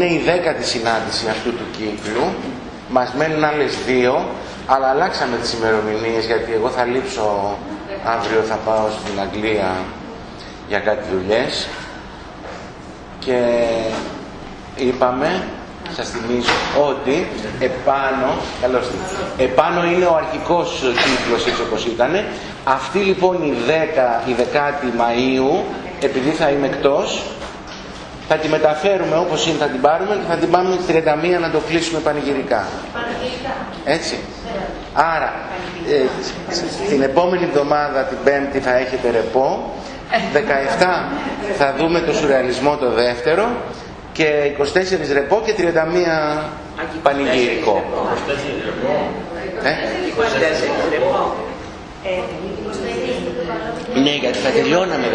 είναι η δέκατη συνάντηση αυτού του κύκλου. Μας μένουν άλλες δύο, αλλά αλλάξαμε τις ημερομηνίες γιατί εγώ θα λείψω αύριο θα πάω στην Αγγλία για κάτι δουλειές και είπαμε σας θυμίζω ότι επάνω, καλώς επάνω είναι ο αρχικός κύκλος έτσι όπως ήταν. Αυτή λοιπόν η 10, η 10η Μαΐου, επειδή θα είμαι εκτός, θα τη μεταφέρουμε όπως είναι, θα την πάρουμε και θα την πάμε 31 να το κλείσουμε πανηγυρικά. Έτσι. Άρα, ε, την επόμενη εβδομάδα, την Πέμπτη, θα έχετε ρεπό. 17 θα δούμε το σουρεαλισμό το δεύτερο και 24 ρεπό και 31 πανηγυρικό. 24 ε; ρεπό. Ναι, γιατί θα τελειώναμε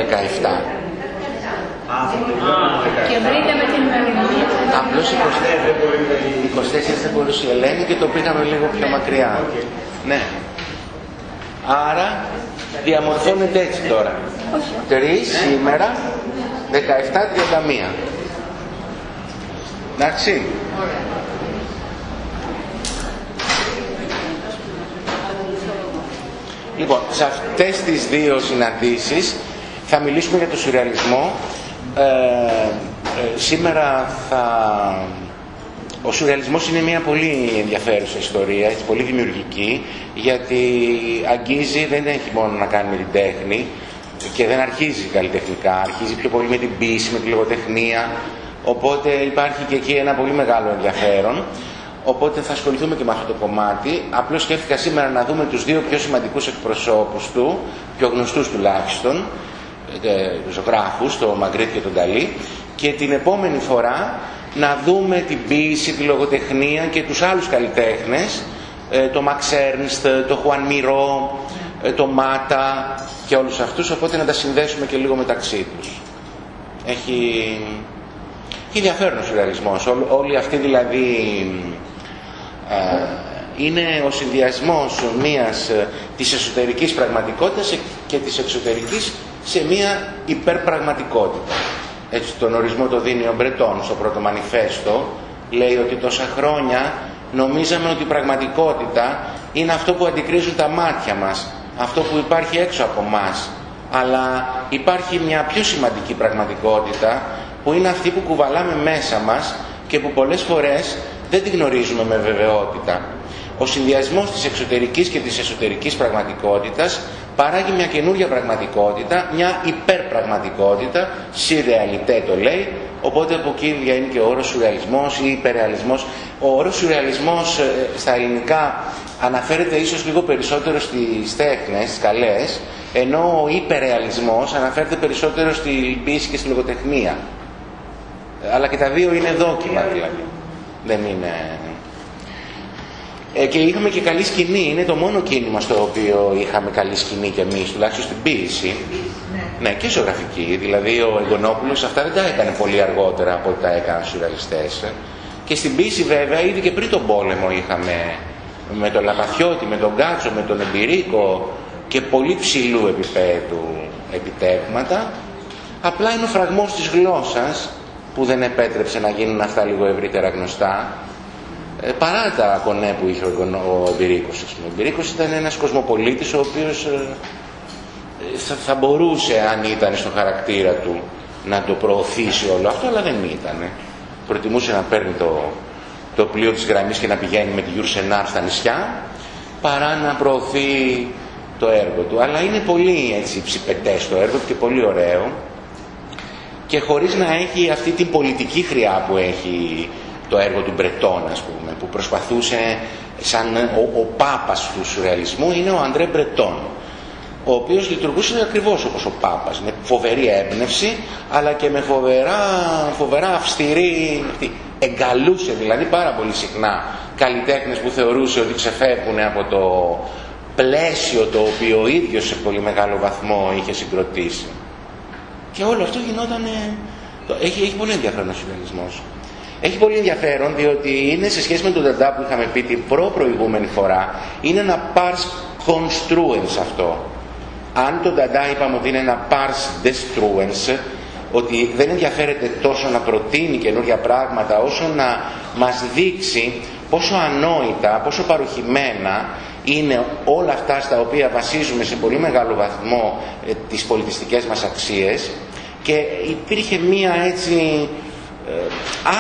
17. Και βρείτε με την ημερομηνία. Απλώς 24, 24 δεν μπορούσε η Ελένη και το πήγαμε λίγο πιο μακριά. Ναι. Άρα διαμορφώνεται έτσι τώρα. Τρεις σήμερα, 17-31. Εντάξει. Λοιπόν, σε αυτές τις δύο συναντήσεις θα μιλήσουμε για το σουρεαλισμό ε, ε, σήμερα θα... Ο σουρεαλισμός είναι μια πολύ ενδιαφέρουσα ιστορία, έτσι, πολύ δημιουργική, γιατί αγγίζει, δεν έχει μόνο να κάνει με την τέχνη και δεν αρχίζει καλλιτεχνικά, αρχίζει πιο πολύ με την πίση, με τη λογοτεχνία, οπότε υπάρχει και εκεί ένα πολύ μεγάλο ενδιαφέρον. Οπότε θα ασχοληθούμε και με αυτό το κομμάτι. Απλώς σκέφτηκα σήμερα να δούμε τους δύο πιο σημαντικούς εκπροσώπους του, πιο γνωστούς τουλάχιστον, ε, ζωγράφους, το Μαγκρίτ και τον Ταλή και την επόμενη φορά να δούμε την ποίηση, τη λογοτεχνία και τους άλλους καλλιτέχνες ε, το Μαξ Έρνστ, το Χουαν Μυρό, ε, το Μάτα και όλους αυτούς οπότε να τα συνδέσουμε και λίγο μεταξύ τους. Έχει, έχει ενδιαφέρον ο σουρεαλισμός. Όλοι αυτοί δηλαδή είναι ο συνδυασμός μιας της εσωτερικής πραγματικότητας και της εξωτερικής σε μια υπερπραγματικότητα. Έτσι τον ορισμό το δίνει ο Μπρετόν στο πρώτο μανιφέστο. Λέει ότι τόσα χρόνια νομίζαμε ότι η πραγματικότητα είναι αυτό που αντικρίζουν τα μάτια μας, αυτό που υπάρχει έξω από μας. Αλλά υπάρχει μια πιο σημαντική πραγματικότητα που είναι αυτή που κουβαλάμε μέσα μας και που πολλές φορές δεν τη γνωρίζουμε με βεβαιότητα. Ο συνδυασμός της εξωτερικής και της εσωτερικής πραγματικότητας παράγει μια καινούργια πραγματικότητα, μια υπερπραγματικότητα, σιρεαλιτέ το λέει, οπότε από εκεί βγαίνει και ο όρος σουρεαλισμός ή υπερεαλισμός. Ο όρος σουρεαλισμός ε, στα ελληνικά αναφέρεται ίσως λίγο περισσότερο στις τέχνες, στις καλές, ενώ ο υπερεαλισμός αναφέρεται περισσότερο στη ποιήση και στη λογοτεχνία. Αλλά και τα δύο είναι δόκιμα δηλαδή. Δεν είναι ε, και είχαμε και καλή σκηνή. Είναι το μόνο κίνημα στο οποίο είχαμε καλή σκηνή και εμείς, τουλάχιστον στην ποίηση. Ναι. ναι, και ζωγραφική. Δηλαδή ο Εγκονόπουλο αυτά δεν τα έκανε πολύ αργότερα από ό,τι τα έκαναν σουρεαλιστέ. Και στην ποίηση βέβαια ήδη και πριν τον πόλεμο είχαμε με τον Λαπαθιώτη, με τον Γκάτσο, με τον Εμπειρίκο και πολύ υψηλού επιπέδου επιτεύγματα. Απλά είναι ο φραγμός της γλώσσας που δεν επέτρεψε να γίνουν αυτά λίγο ευρύτερα γνωστά ε, παρά τα κονέ που είχε ο, ο Εμπειρίκος. Ο Εμπειρίκος ήταν ένας κοσμοπολίτης ο οποίος ε, θα, θα, μπορούσε αν ήταν στο χαρακτήρα του να το προωθήσει όλο αυτό, αλλά δεν ήταν. Προτιμούσε να παίρνει το, το πλοίο της γραμμής και να πηγαίνει με τη Γιουρσενάρ στα νησιά, παρά να προωθεί το έργο του. Αλλά είναι πολύ έτσι υψιπετές το έργο και πολύ ωραίο και χωρίς να έχει αυτή την πολιτική χροιά που έχει το έργο του Μπρετόν ας πούμε που προσπαθούσε σαν ο, ο πάπας του σουρεαλισμού είναι ο Αντρέ Μπρετόν ο οποίος λειτουργούσε ακριβώς όπως ο Πάπας, με φοβερή έμπνευση, αλλά και με φοβερά, φοβερά αυστηρή, εγκαλούσε δηλαδή πάρα πολύ συχνά καλλιτέχνες που θεωρούσε ότι ξεφεύγουν από το πλαίσιο το οποίο ο ίδιος σε πολύ μεγάλο βαθμό είχε συγκροτήσει. Και όλο αυτό γινόταν, έχει, έχει πολύ ενδιαφέρον ο σουρεαλισμός. Έχει πολύ ενδιαφέρον διότι είναι σε σχέση με τον Νταντά που είχαμε πει την προ-προηγούμενη φορά, είναι ένα pars construens αυτό. Αν τον Νταντά είπαμε ότι είναι ένα pars destruens, ότι δεν ενδιαφέρεται τόσο να προτείνει καινούργια πράγματα όσο να μας δείξει πόσο ανόητα, πόσο παροχημένα είναι όλα αυτά στα οποία βασίζουμε σε πολύ μεγάλο βαθμό ε, τις πολιτιστικές μας αξίες και υπήρχε μία έτσι ε,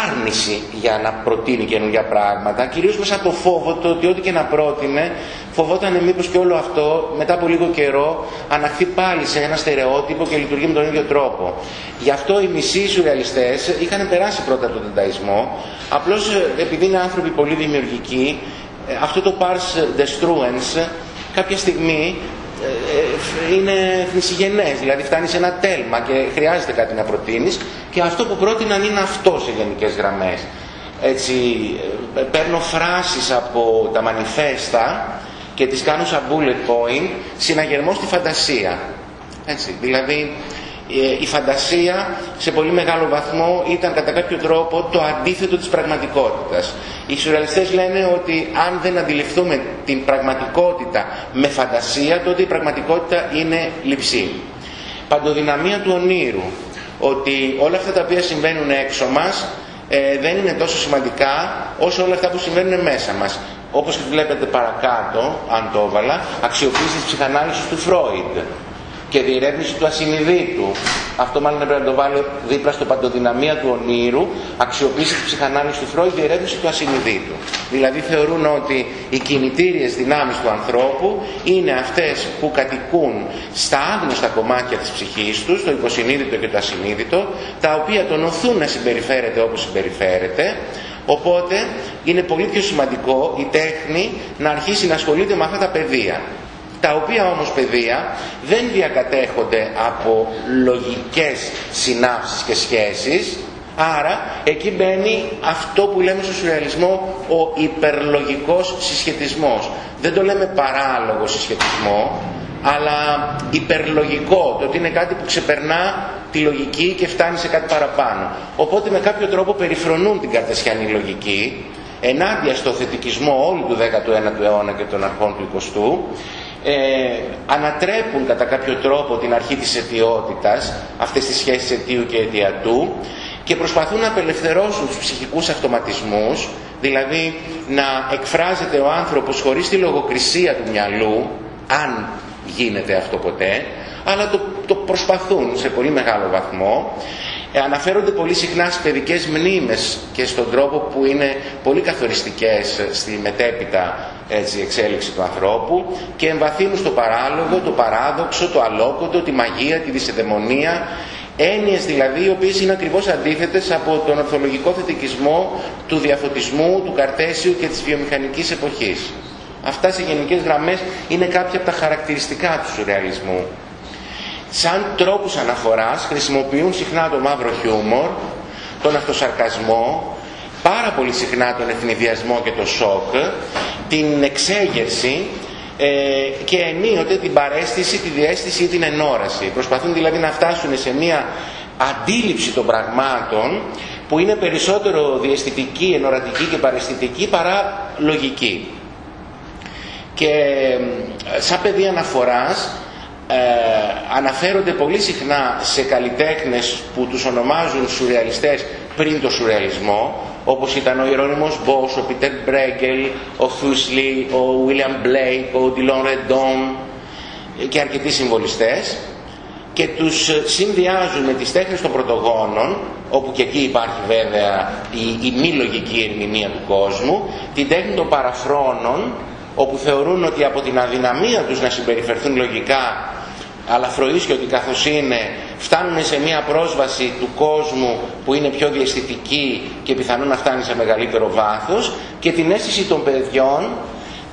άρνηση για να προτείνει καινούργια πράγματα κυρίως μέσα από το φόβο το ότι ό,τι και να πρότεινε φοβόταν μήπως και όλο αυτό μετά από λίγο καιρό αναχθεί πάλι σε ένα στερεότυπο και λειτουργεί με τον ίδιο τρόπο. Γι' αυτό οι μισοί σουρεαλιστές είχαν περάσει πρώτα από τον τενταϊσμό απλώς ε, επειδή είναι άνθρωποι πολύ δημιουργικοί ε, αυτό το pars destruens κάποια στιγμή ε, είναι θνησιγενές, δηλαδή φτάνει σε ένα τέλμα και χρειάζεται κάτι να προτείνεις και αυτό που πρότειναν είναι αυτό σε γενικές γραμμές. Έτσι, ε, παίρνω φράσεις από τα μανιφέστα και τις κάνω σαν bullet point συναγερμό στη φαντασία. Έτσι, δηλαδή ε, η φαντασία σε πολύ μεγάλο βαθμό ήταν κατά κάποιο τρόπο το αντίθετο της πραγματικότητας. Οι σουρεαλιστές λένε ότι αν δεν αντιληφθούμε την πραγματικότητα με φαντασία, τότε η πραγματικότητα είναι λειψή. Παντοδυναμία του ονείρου, ότι όλα αυτά τα οποία συμβαίνουν έξω μας ε, δεν είναι τόσο σημαντικά όσο όλα αυτά που συμβαίνουν μέσα μας. Όπως βλέπετε παρακάτω, αν το έβαλα, αξιοποίηση της ψυχανάλυσης του Φρόιντ και διερεύνηση του ασυνειδήτου. Αυτό μάλλον πρέπει να το βάλω δίπλα στο παντοδυναμία του ονείρου, αξιοποίηση της ψυχανάλυσης του Φρόιντ, διερεύνηση του ασυνειδήτου. Δηλαδή θεωρούν ότι οι κινητήριες δυνάμεις του ανθρώπου είναι αυτές που κατοικούν στα άγνωστα κομμάτια της ψυχής τους, το υποσυνείδητο και το ασυνείδητο, τα οποία τον οθούν να συμπεριφέρεται όπως συμπεριφέρεται, Οπότε είναι πολύ πιο σημαντικό η τέχνη να αρχίσει να ασχολείται με αυτά τα πεδία τα οποία όμως παιδεία δεν διακατέχονται από λογικές συνάψεις και σχέσεις. Άρα εκεί μπαίνει αυτό που λέμε στο σουρεαλισμό ο υπερλογικός συσχετισμός. Δεν το λέμε παράλογο συσχετισμό αλλά υπερλογικό το ότι είναι κάτι που ξεπερνά τη λογική και φτάνει σε κάτι παραπάνω. Οπότε με κάποιο τρόπο περιφρονούν την καρτεσιανή λογική ενάντια στο θετικισμό όλου του 19ου αιώνα και των αρχών του 20ου ε, ανατρέπουν κατά κάποιο τρόπο την αρχή της αιτιότητας, αυτές τις σχέσεις αιτίου και αιτιατού και προσπαθούν να απελευθερώσουν τους ψυχικούς αυτοματισμούς, δηλαδή να εκφράζεται ο άνθρωπος χωρίς τη λογοκρισία του μυαλού, αν γίνεται αυτό ποτέ, αλλά το, το προσπαθούν σε πολύ μεγάλο βαθμό ε, αναφέρονται πολύ συχνά στις παιδικές μνήμες και στον τρόπο που είναι πολύ καθοριστικές στη μετέπειτα έτσι, εξέλιξη του ανθρώπου και εμβαθύνουν στο παράλογο, το παράδοξο, το αλόκοτο, τη μαγεία, τη δυσεδαιμονία έννοιες δηλαδή οι οποίες είναι ακριβώς αντίθετες από τον ορθολογικό θετικισμό του διαφωτισμού, του καρτέσιου και της βιομηχανικής εποχής. Αυτά σε γενικές γραμμές είναι κάποια από τα χαρακτηριστικά του σουρεαλισμού σαν τρόπους αναφοράς χρησιμοποιούν συχνά το μαύρο χιούμορ, τον αυτοσαρκασμό, πάρα πολύ συχνά τον ευνηδιασμό και το σοκ, την εξέγερση ε, και ενίοτε την παρέστηση, τη διέστηση ή την ενόραση. Προσπαθούν δηλαδή να φτάσουν σε μια αντίληψη των πραγμάτων που είναι περισσότερο διαισθητική, ενορατική και παραισθητική παρά λογική. Και ε, σαν παιδί αναφοράς ε, αναφέρονται πολύ συχνά σε καλλιτέχνες που τους ονομάζουν σουρεαλιστές πριν το σουρεαλισμό όπως ήταν ο Ιερώνυμος Μπός, ο Πιτέρ Μπρέγκελ, ο Φούσλι, ο Βίλιαμ Μπλέικ, ο Ντιλόν Ρεντόν και αρκετοί συμβολιστές. Και τους συνδυάζουν με τις τέχνες των πρωτογόνων όπου και εκεί υπάρχει βέβαια η, η μη λογική ερμηνεία του κόσμου την τέχνη των παραφρόνων όπου θεωρούν ότι από την αδυναμία τους να συμπεριφερθούν λογικά αλλά φροίσκει ότι καθώς είναι φτάνουν σε μια πρόσβαση του κόσμου που είναι πιο διαισθητική και πιθανόν να φτάνει σε μεγαλύτερο βάθος και την αίσθηση των παιδιών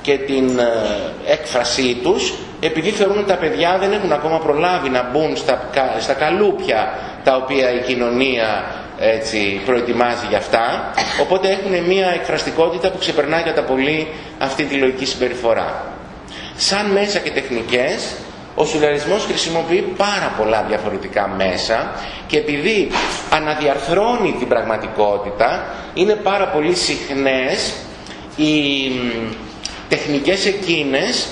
και την ε, έκφρασή τους επειδή θεωρούν ότι τα παιδιά δεν έχουν ακόμα προλάβει να μπουν στα, στα καλούπια τα οποία η κοινωνία έτσι, προετοιμάζει για αυτά οπότε έχουν μια εκφραστικότητα που ξεπερνάει κατά πολύ αυτή τη λογική συμπεριφορά. Σαν μέσα και τεχνικές ο σουρεαλισμός χρησιμοποιεί πάρα πολλά διαφορετικά μέσα και επειδή αναδιαρθρώνει την πραγματικότητα είναι πάρα πολύ συχνές οι τεχνικές εκείνες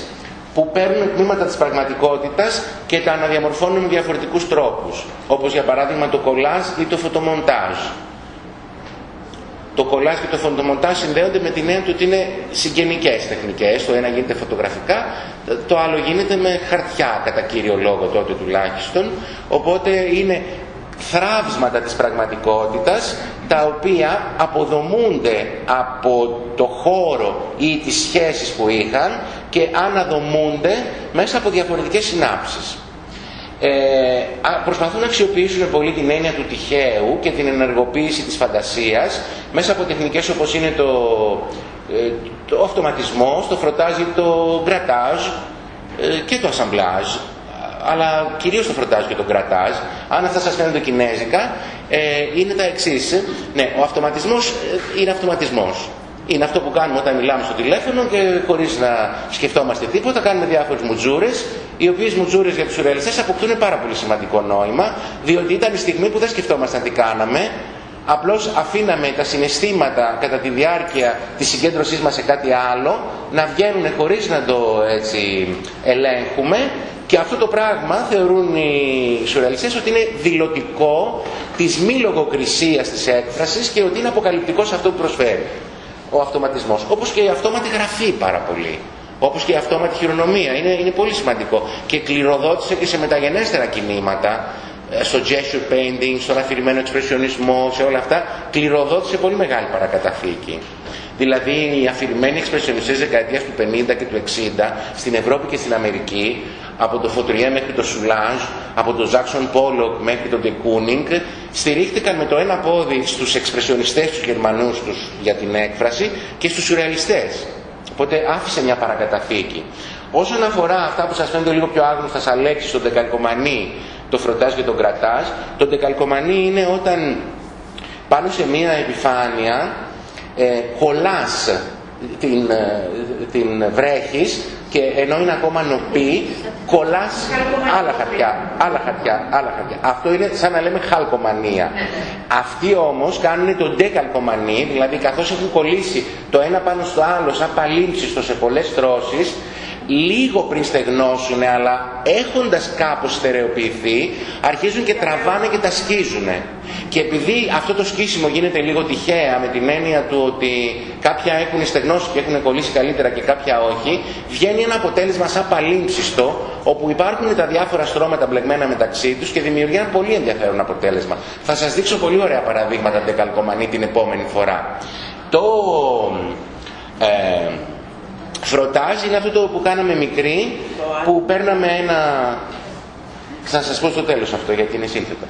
που παίρνουν τμήματα της πραγματικότητας και τα αναδιαμορφώνουν με διαφορετικούς τρόπους. Όπως για παράδειγμα το κολάζ ή το φωτομοντάζ. Το κολάζ και το φωτομοντάζ συνδέονται με την έννοια του ότι είναι συγγενικές τεχνικές. Το ένα γίνεται φωτογραφικά, το άλλο γίνεται με χαρτιά κατά κύριο λόγο τότε τουλάχιστον. Οπότε είναι θράψματα της πραγματικότητας τα οποία αποδομούνται από το χώρο ή τις σχέσεις που είχαν και αναδομούνται μέσα από διαφορετικές συνάψεις. Ε, προσπαθούν να αξιοποιήσουν πολύ την έννοια του τυχαίου και την ενεργοποίηση της φαντασίας μέσα από τεχνικές όπως είναι το, ε, το αυτοματισμό, το φροντάζ το γκρατάζ ε, και το ασαμπλάζ αλλά κυρίως το φροντάζ και το κρατάζ, αν αυτά σας φαίνονται κινέζικα, ε, είναι τα εξής. Ναι, ο αυτοματισμός ε, είναι αυτοματισμός. Είναι αυτό που κάνουμε όταν μιλάμε στο τηλέφωνο και χωρίς να σκεφτόμαστε τίποτα, κάνουμε διάφορες μουτζούρες, οι οποίες μουτζούρες για τους σουρεαλιστές αποκτούν πάρα πολύ σημαντικό νόημα, διότι ήταν η στιγμή που δεν σκεφτόμασταν τι κάναμε, απλώς αφήναμε τα συναισθήματα κατά τη διάρκεια της συγκέντρωσής μας σε κάτι άλλο να βγαίνουν χωρίς να το έτσι ελέγχουμε. Και αυτό το πράγμα θεωρούν οι σουρεαλιστές ότι είναι δηλωτικό της μη λογοκρισίας της έκφρασης και ότι είναι αποκαλυπτικό σε αυτό που προσφέρει ο αυτοματισμός. Όπως και η αυτόματη γραφή πάρα πολύ. Όπως και η αυτόματη χειρονομία. Είναι, είναι πολύ σημαντικό. Και κληροδότησε και σε μεταγενέστερα κινήματα ε, στο gesture painting, στον αφηρημένο εξπρεσιονισμό, σε όλα αυτά, κληροδότησε πολύ μεγάλη παρακαταθήκη. Δηλαδή οι αφηρημένοι εξπρεσιονιστές δεκαετίας του 50 και του 60 στην Ευρώπη και στην Αμερική από το Φωτριέ μέχρι το Σουλάζ, από το Ζάξον Πόλοκ μέχρι το Ντεκούνινγκ, στηρίχτηκαν με το ένα πόδι στους εξπρεσιονιστές τους Γερμανούς τους για την έκφραση και στους σουρεαλιστές. Οπότε άφησε μια παρακαταθήκη. Όσον αφορά αυτά που σας φαίνονται λίγο πιο άγνωστα σαν λέξεις, το δεκαλκομανί, το φροντάζ και το κρατάζ, το δεκαλκομανί είναι όταν πάνω σε μια επιφάνεια ε, κολλάς την, ε, την βρέχεις και ενώ είναι ακόμα νοπή κολλάς άλλα χαρτιά, άλλα χαρτιά, άλλα χαρτιά. Αυτό είναι σαν να λέμε χαλκομανία. Αυτοί όμως κάνουν τον ντεκαλκομανί, δηλαδή καθώς έχουν κολλήσει το ένα πάνω στο άλλο σαν παλίμψιστο σε πολλές τρώσεις, λίγο πριν στεγνώσουν αλλά έχοντας κάπως στερεοποιηθεί αρχίζουν και τραβάνε και τα σκίζουν και επειδή αυτό το σκίσιμο γίνεται λίγο τυχαία με την έννοια του ότι κάποια έχουν στεγνώσει και έχουν κολλήσει καλύτερα και κάποια όχι βγαίνει ένα αποτέλεσμα σαν παλίμψιστο όπου υπάρχουν τα διάφορα στρώματα μπλεγμένα μεταξύ τους και δημιουργεί ένα πολύ ενδιαφέρον αποτέλεσμα. Θα σας δείξω πολύ ωραία παραδείγματα δεκαλκομανή την επόμενη φορά. Το ε, Φροτάζ είναι αυτό το που κάναμε μικρή, που παίρναμε ένα... Θα σας πω στο τέλος αυτό γιατί είναι σύνθετο.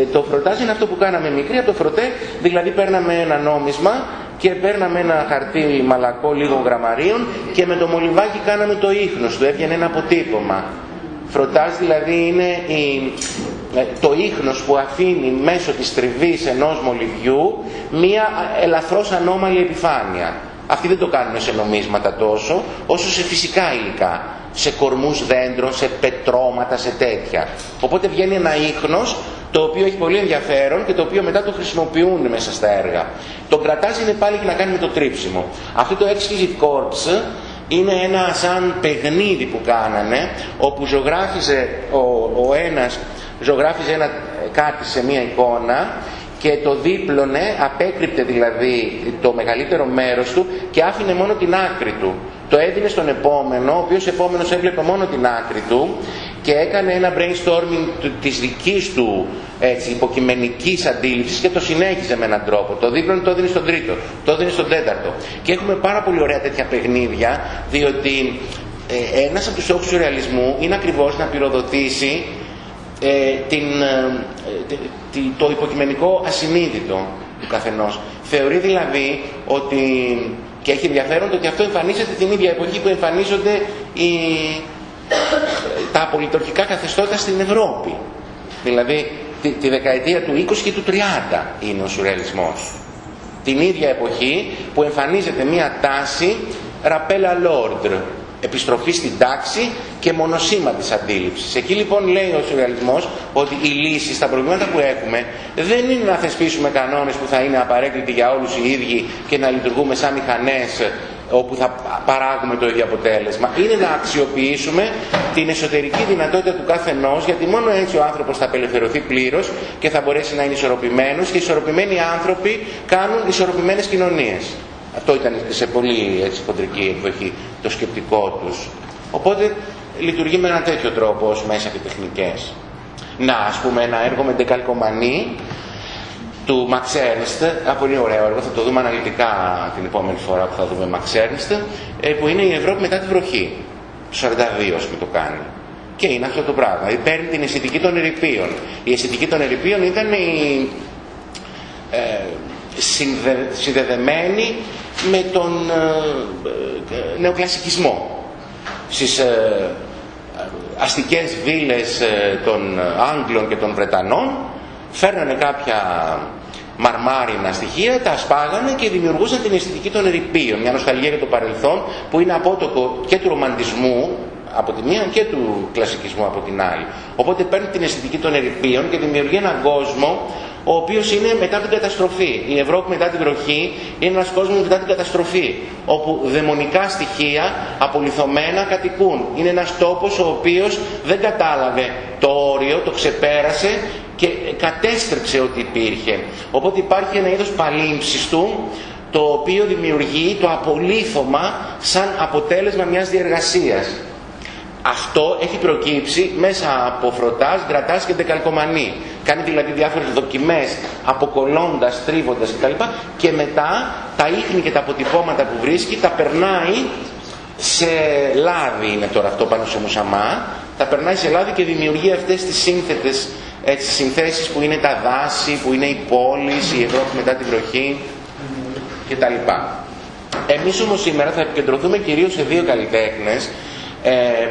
Ε, το φροτάζ είναι αυτό που κάναμε μικρή από το φροτέ, δηλαδή παίρναμε ένα νόμισμα και παίρναμε ένα χαρτί μαλακό λίγο γραμμαρίων και με το μολυβάκι κάναμε το ίχνος του, έβγαινε ένα αποτύπωμα. Φροτάζ δηλαδή είναι η, ε, το ίχνος που αφήνει μέσω της τριβής ενός μολυβιού μία ελαφρώς ανώμαλη επιφάνεια. Αυτοί δεν το κάνουν σε νομίσματα τόσο, όσο σε φυσικά υλικά. Σε κορμούς δέντρων, σε πετρώματα, σε τέτοια. Οπότε βγαίνει ένα ίχνος το οποίο έχει πολύ ενδιαφέρον και το οποίο μετά το χρησιμοποιούν μέσα στα έργα. Το κρατάζ είναι πάλι και να κάνει με το τρίψιμο. Αυτό το Exquisite Corpse είναι ένα σαν παιχνίδι που κάνανε, όπου ζωγράφιζε ο, ο ένας, ζωγράφιζε ένα, κάτι σε μία εικόνα και το δίπλωνε, απέκρυπτε δηλαδή το μεγαλύτερο μέρος του και άφηνε μόνο την άκρη του. Το έδινε στον επόμενο, ο οποίος επόμενος έβλεπε μόνο την άκρη του και έκανε ένα brainstorming της δικής του έτσι, υποκειμενικής αντίληψης και το συνέχιζε με έναν τρόπο. Το δίπλωνε το έδινε στον τρίτο, το έδινε στον τέταρτο. Και έχουμε πάρα πολύ ωραία τέτοια παιχνίδια, διότι ε, ένας από τους στόχους του ρεαλισμού είναι ακριβώς να πυροδοτήσει ε, την, ε, το υποκειμενικό ασυνείδητο του καθενός. Θεωρεί δηλαδή ότι, και έχει ενδιαφέρον το ότι αυτό εμφανίζεται την ίδια εποχή που εμφανίζονται οι, τα απολυτορχικά καθεστώτα στην Ευρώπη. Δηλαδή τη, τη δεκαετία του 20 και του 30 είναι ο σουρεαλισμός. Την ίδια εποχή που εμφανίζεται μία τάση ραπέλα λόρντρ, επιστροφή στην τάξη και μονοσήμα της αντίληψης. Εκεί λοιπόν λέει ο σουρεαλισμός ότι η λύση στα προβλήματα που έχουμε δεν είναι να θεσπίσουμε κανόνες που θα είναι απαραίτητοι για όλους οι ίδιοι και να λειτουργούμε σαν μηχανές όπου θα παράγουμε το ίδιο αποτέλεσμα. Είναι να αξιοποιήσουμε την εσωτερική δυνατότητα του καθενός, γιατί μόνο έτσι ο άνθρωπος θα απελευθερωθεί πλήρως και θα μπορέσει να είναι ισορροπημένος και ισορροπημένοι άνθρωποι κάνουν ισορροπημένες κοινωνίες. Αυτό ήταν σε πολύ έτσι, χοντρική εκδοχή το σκεπτικό τους. Οπότε λειτουργεί με ένα τέτοιο τρόπο ως μέσα και τεχνικές. Να, ας πούμε, ένα έργο με ντεκαλκομανή του Max Ernst, ένα πολύ ωραίο έργο, θα το δούμε αναλυτικά την επόμενη φορά που θα δούμε Max Ernst, ε, που είναι η Ευρώπη μετά τη βροχή. Το 42 με το κάνει. Και είναι αυτό το πράγμα. Δηλαδή παίρνει την αισθητική των ερηπείων. Η αισθητική των ερηπείων ήταν η, ε, συνδε, συνδεδεμένη με τον ε, ε νεοκλασικισμό. Στις ε, αστικές βίλες ε, των Άγγλων και των Βρετανών φέρνανε κάποια μαρμάρινα στοιχεία, τα σπάγανε και δημιουργούσαν την αισθητική των ερηπείων, μια νοσταλγία για το παρελθόν που είναι απότοκο και του ρομαντισμού από τη μία και του κλασικισμού από την άλλη. Οπότε παίρνει την αισθητική των ερηπείων και δημιουργεί έναν κόσμο ο οποίος είναι μετά την καταστροφή. Η Ευρώπη μετά την βροχή είναι ένας κόσμος μετά την καταστροφή, όπου δαιμονικά στοιχεία απολυθωμένα κατοικούν. Είναι ένας τόπος ο οποίος δεν κατάλαβε το όριο, το ξεπέρασε και κατέστρεψε ό,τι υπήρχε. Οπότε υπάρχει ένα είδος παλήμψης του, το οποίο δημιουργεί το απολύθωμα σαν αποτέλεσμα μιας διεργασίας. Αυτό έχει προκύψει μέσα από φροντάζ, γκρατάζ και δεκαλκομανή. Κάνει δηλαδή διάφορες δοκιμές, αποκολλώντας, τρίβοντας κτλ. Και μετά τα ίχνη και τα αποτυπώματα που βρίσκει τα περνάει σε λάδι είναι τώρα αυτό πάνω σε μουσαμά, τα περνάει σε λάδι και δημιουργεί αυτές τις σύνθετες έτσι, συνθέσεις που είναι τα δάση, που είναι η πόλη, η Ευρώπη μετά την βροχή κτλ. Εμείς όμως σήμερα θα επικεντρωθούμε κυρίως σε δύο καλλιτέχνες ε,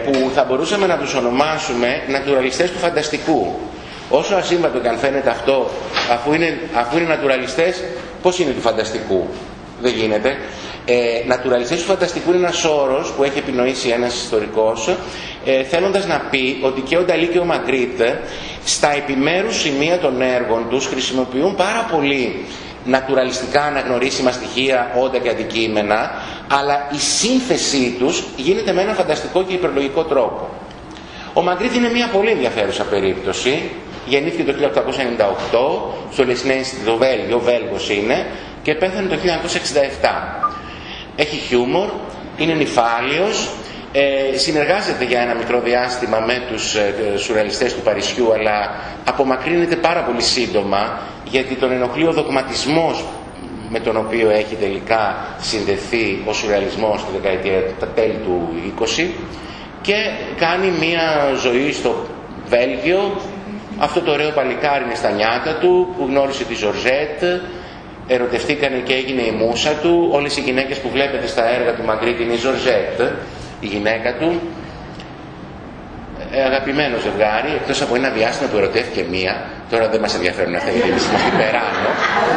που θα μπορούσαμε να τους ονομάσουμε νατουραλιστές του φανταστικού. Όσο ασύμβατο και αν φαίνεται αυτό, αφού είναι, αφού είναι νατουραλιστές, πώς είναι του φανταστικού; Δεν γίνεται. Ε, νατουραλιστές του φανταστικού είναι ένας όρος που έχει επινοήσει ένας ιστορικός, ε, θέλοντας να πει ότι και ο Νταλή και ο Μαγκρίτ στα επιμέρους σημεία των έργων τους χρησιμοποιούν πάρα πολύ νατουραλιστικά αναγνωρίσιμα στοιχεία, όντα και αντικείμενα, αλλά η σύνθεσή τους γίνεται με έναν φανταστικό και υπερλογικό τρόπο. Ο Μαγκρίτ είναι μια πολύ ενδιαφέρουσα περίπτωση. Γεννήθηκε το 1898 στο Λεσνέιν στο Βέλγιο, Βέλγος είναι, και πέθανε το 1967. Έχει χιούμορ, είναι νυφάλιος, ε, συνεργάζεται για ένα μικρό διάστημα με τους ε, σουρεαλιστές του Παρισιού, αλλά απομακρύνεται πάρα πολύ σύντομα, γιατί τον ενοχλεί ο δογματισμός με τον οποίο έχει τελικά συνδεθεί ο σουρεαλισμός στη δεκαετία τα τέλη του 20 και κάνει μία ζωή στο Βέλγιο. Αυτό το ωραίο παλικάρι είναι στα νιάτα του που γνώρισε τη Ζορζέτ. Ερωτευτήκανε και έγινε η μουσα του. Όλες οι γυναίκες που βλέπετε στα έργα του Μαγκρίτ είναι η Ζορζέτ η γυναίκα του ε, αγαπημένο ζευγάρι, εκτός από ένα διάστημα που ερωτεύτηκε μία, τώρα δεν μας ενδιαφέρουν αυτά γιατί εμείς είμαστε περάνω,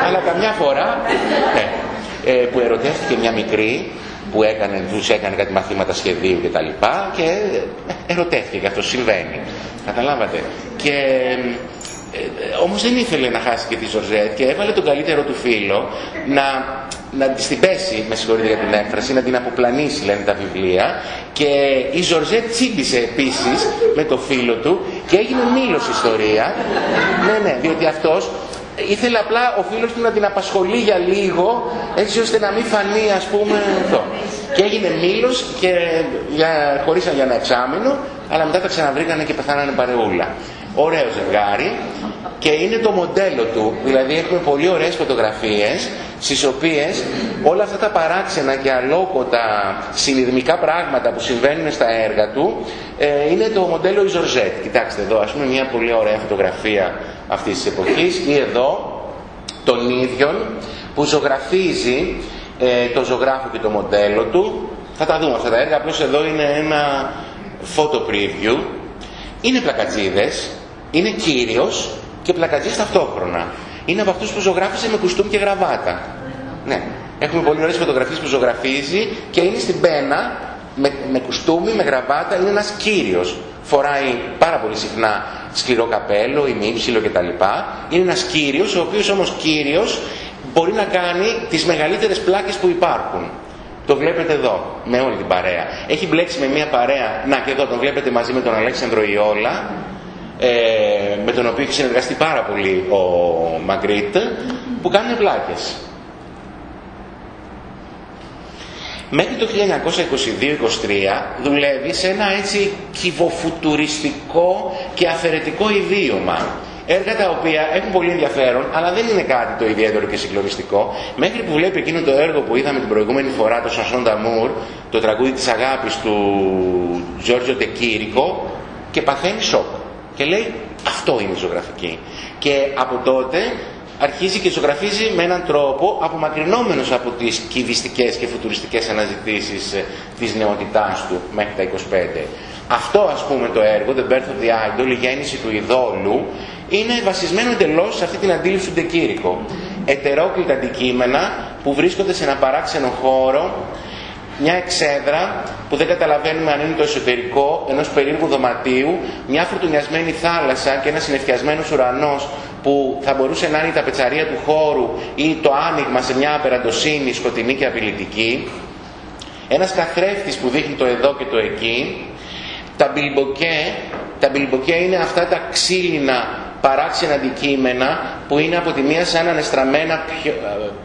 αλλά καμιά φορά ναι, ε, που ερωτεύτηκε μια μια που έκανε, τους έκανε κάτι μαθήματα σχεδίου και τα λοιπά και ε, ερωτεύτηκε και αυτό συμβαίνει. Καταλάβατε. Και ε, όμως δεν ήθελε να χάσει και τη Ζορζέτ και έβαλε τον καλύτερο του φίλο να να την πέσει, με συγχωρείτε για την έκφραση, να την αποπλανήσει λένε τα βιβλία και η Ζορζέτ τσίμπησε επίσης με το φίλο του και έγινε μήλος ιστορία. ναι, ναι, διότι αυτός ήθελε απλά ο φίλος του να την απασχολεί για λίγο έτσι ώστε να μην φανεί ας πούμε αυτό. Και έγινε μήλος και για, χωρίσαν για ένα εξάμεινο αλλά μετά τα ξαναβρήκανε και πεθάνανε παρεούλα. Ωραίο ζευγάρι και είναι το μοντέλο του. Δηλαδή έχουμε πολύ ωραίες φωτογραφίες στις οποίες όλα αυτά τα παράξενα και αλόκοτα συνειδημικά πράγματα που συμβαίνουν στα έργα του ε, είναι το μοντέλο Ιζορζέτ. Κοιτάξτε εδώ ας πούμε μια πολύ ωραία φωτογραφία αυτής της εποχής ή εδώ τον ίδιον που ζωγραφίζει ε, το ζωγράφο και το μοντέλο του. Θα τα δούμε αυτά τα έργα, απλώς εδώ είναι ένα photo preview. Είναι πλακατζίδες, είναι κύριος και πλακατζής ταυτόχρονα. Είναι από αυτούς που ζωγράφησε με κουστούμ και γραβάτα. Ναι. Έχουμε πολύ ωραίες φωτογραφίες που ζωγραφίζει και είναι στην πένα με, με κουστούμι, με γραβάτα, είναι ένας κύριος. Φοράει πάρα πολύ συχνά σκληρό καπέλο, ημίψιλο κτλ. Είναι ένας κύριος, ο οποίος όμως κύριος μπορεί να κάνει τις μεγαλύτερες πλάκες που υπάρχουν. Το βλέπετε εδώ, με όλη την παρέα. Έχει μπλέξει με μια παρέα, να και εδώ τον βλέπετε μαζί με τον Αλέξανδρο Ιόλα, ε, με τον οποίο έχει συνεργαστεί πάρα πολύ ο Μαγκρίτ, που κάνουν πλάκες. Μέχρι το 1922-23 δουλεύει σε ένα έτσι κυβοφουτουριστικό και αφαιρετικό ιδίωμα. Έργα τα οποία έχουν πολύ ενδιαφέρον, αλλά δεν είναι κάτι το ιδιαίτερο και συγκλονιστικό. Μέχρι που βλέπει εκείνο το έργο που είδαμε την προηγούμενη φορά, το Σανσόν Νταμούρ, το τραγούδι της αγάπης του Γιώργιο Τεκύρικο, και παθαίνει σοκ. Και λέει, αυτό είναι η ζωγραφική. Και από τότε αρχίζει και ζωγραφίζει με έναν τρόπο απομακρυνόμενος από τις κυβιστικές και φουτουριστικές αναζητήσεις ε, της νεότητάς του μέχρι τα 25. Αυτό ας πούμε το έργο, The Birth of the Idol, η γέννηση του ειδόλου, είναι βασισμένο εντελώς σε αυτή την αντίληψη του Ντεκήρικο. Ετερόκλητα αντικείμενα που βρίσκονται σε ένα παράξενο χώρο, μια εξέδρα που δεν καταλαβαίνουμε αν είναι το εσωτερικό ενός περίεργου δωματίου, μια φουρτουνιασμένη θάλασσα και ένας συνεφιασμένος ουρανός που θα μπορούσε να είναι η ταπετσαρία του χώρου ή το άνοιγμα σε μια απεραντοσύνη σκοτεινή και απειλητική, ένας καθρέφτης που δείχνει το εδώ και το εκεί, τα μπιλμποκέ, τα μπιλμποκέ είναι αυτά τα ξύλινα παράξενα αντικείμενα που είναι από τη μία σαν ανεστραμμένα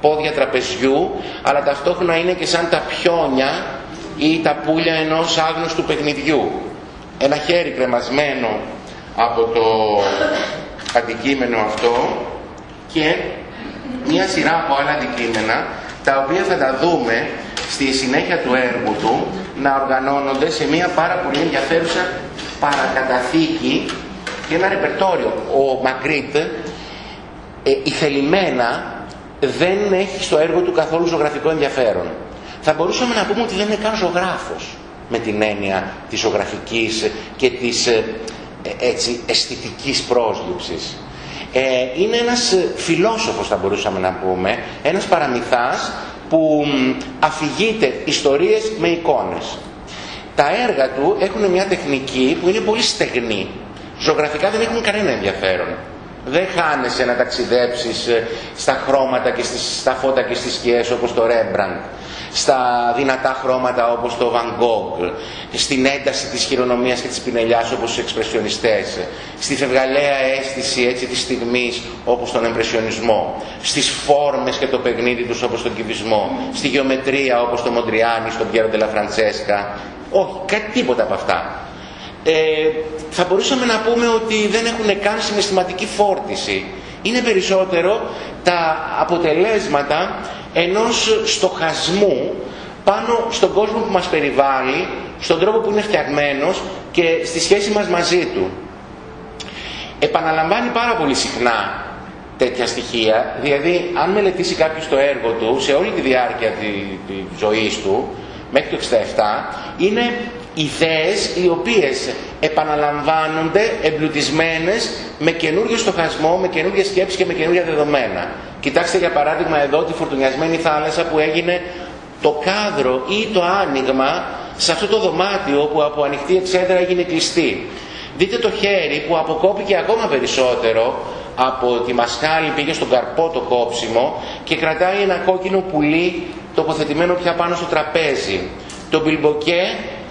πόδια τραπεζιού αλλά ταυτόχρονα είναι και σαν τα πιόνια ή τα πουλια ενός άγνωστου παιχνιδιού. Ένα χέρι κρεμασμένο από το αντικείμενο αυτό και μια σειρά από άλλα αντικείμενα τα οποία θα τα δούμε στη συνέχεια του έργου του να οργανώνονται σε μια πάρα πολύ ενδιαφέρουσα παρακαταθήκη και ένα ρεπερτόριο. Ο Μαγκρίτ ε, η θελημένα δεν έχει στο έργο του καθόλου ζωγραφικό ενδιαφέρον. Θα μπορούσαμε να πούμε ότι δεν είναι καν ζωγράφος με την έννοια της ζωγραφικής και της ε, ε, έτσι, αισθητικής πρόσληψης. Ε, είναι ένας φιλόσοφος θα μπορούσαμε να πούμε, ένας παραμυθάς που αφηγείται ιστορίες με εικόνες. Τα έργα του έχουν μια τεχνική που είναι πολύ στεγνή. Ζωγραφικά δεν έχουν κανένα ενδιαφέρον. Δεν χάνεσαι να ταξιδέψεις ε, στα χρώματα και στις, στα φώτα και στις σκιές όπως το Rembrandt στα δυνατά χρώματα όπως το Van Gogh, στην ένταση της χειρονομίας και της πινελιάς όπως τους εξπρεσιονιστές, στη φευγαλαία αίσθηση έτσι της στιγμής όπως τον εμπρεσιονισμό, στις φόρμες και το παιχνίδι τους όπως τον κυβισμό, στη γεωμετρία όπως το Μοντριάνι, στον Πιέρο Ντελαφραντσέσκα. Όχι, κάτι τίποτα από αυτά. Ε, θα μπορούσαμε να πούμε ότι δεν έχουν καν συναισθηματική φόρτιση. Είναι περισσότερο τα αποτελέσματα ενός στοχασμού πάνω στον κόσμο που μας περιβάλλει, στον τρόπο που είναι φτιαγμένος και στη σχέση μας μαζί του. Επαναλαμβάνει πάρα πολύ συχνά τέτοια στοιχεία, δηλαδή αν μελετήσει κάποιος το έργο του σε όλη τη διάρκεια της ζωής του, μέχρι το 67, είναι ιδέες οι οποίες επαναλαμβάνονται εμπλουτισμένες με καινούριο στοχασμό, με καινούργια σκέψη και με καινούργια δεδομένα. Κοιτάξτε για παράδειγμα εδώ τη φορτουνιασμένη θάλασσα που έγινε το κάδρο ή το άνοιγμα σε αυτό το δωμάτιο που από ανοιχτή εξέδρα έγινε κλειστή. Δείτε το χέρι που αποκόπηκε ακόμα περισσότερο από τη μασχάλη πήγε στον καρπό το κόψιμο και κρατάει ένα κόκκινο πουλί τοποθετημένο πια πάνω στο τραπέζι. Το μπιλμποκέ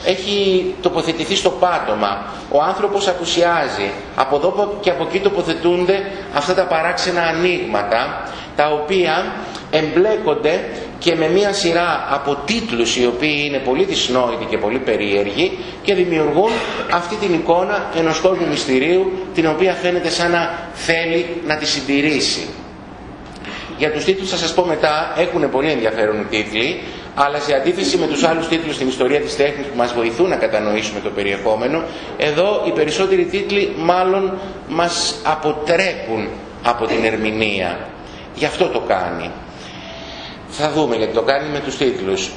έχει τοποθετηθεί στο πάτωμα. Ο άνθρωπος απουσιάζει. Από εδώ και από εκεί τοποθετούνται αυτά τα παράξενα ανοίγματα τα οποία εμπλέκονται και με μία σειρά από τίτλους οι οποίοι είναι πολύ δυσνόητοι και πολύ περίεργοι και δημιουργούν αυτή την εικόνα ενός κόσμου μυστηρίου την οποία φαίνεται σαν να θέλει να τη συντηρήσει. Για τους τίτλους θα σας πω μετά, έχουν πολύ ενδιαφέρον οι τίτλοι αλλά σε αντίθεση με τους άλλους τίτλους στην ιστορία της τέχνης που μας βοηθούν να κατανοήσουμε το περιεχόμενο, εδώ οι περισσότεροι τίτλοι μάλλον μας αποτρέπουν από την ερμηνεία. Γι' αυτό το κάνει. Θα δούμε γιατί το κάνει με τους τίτλους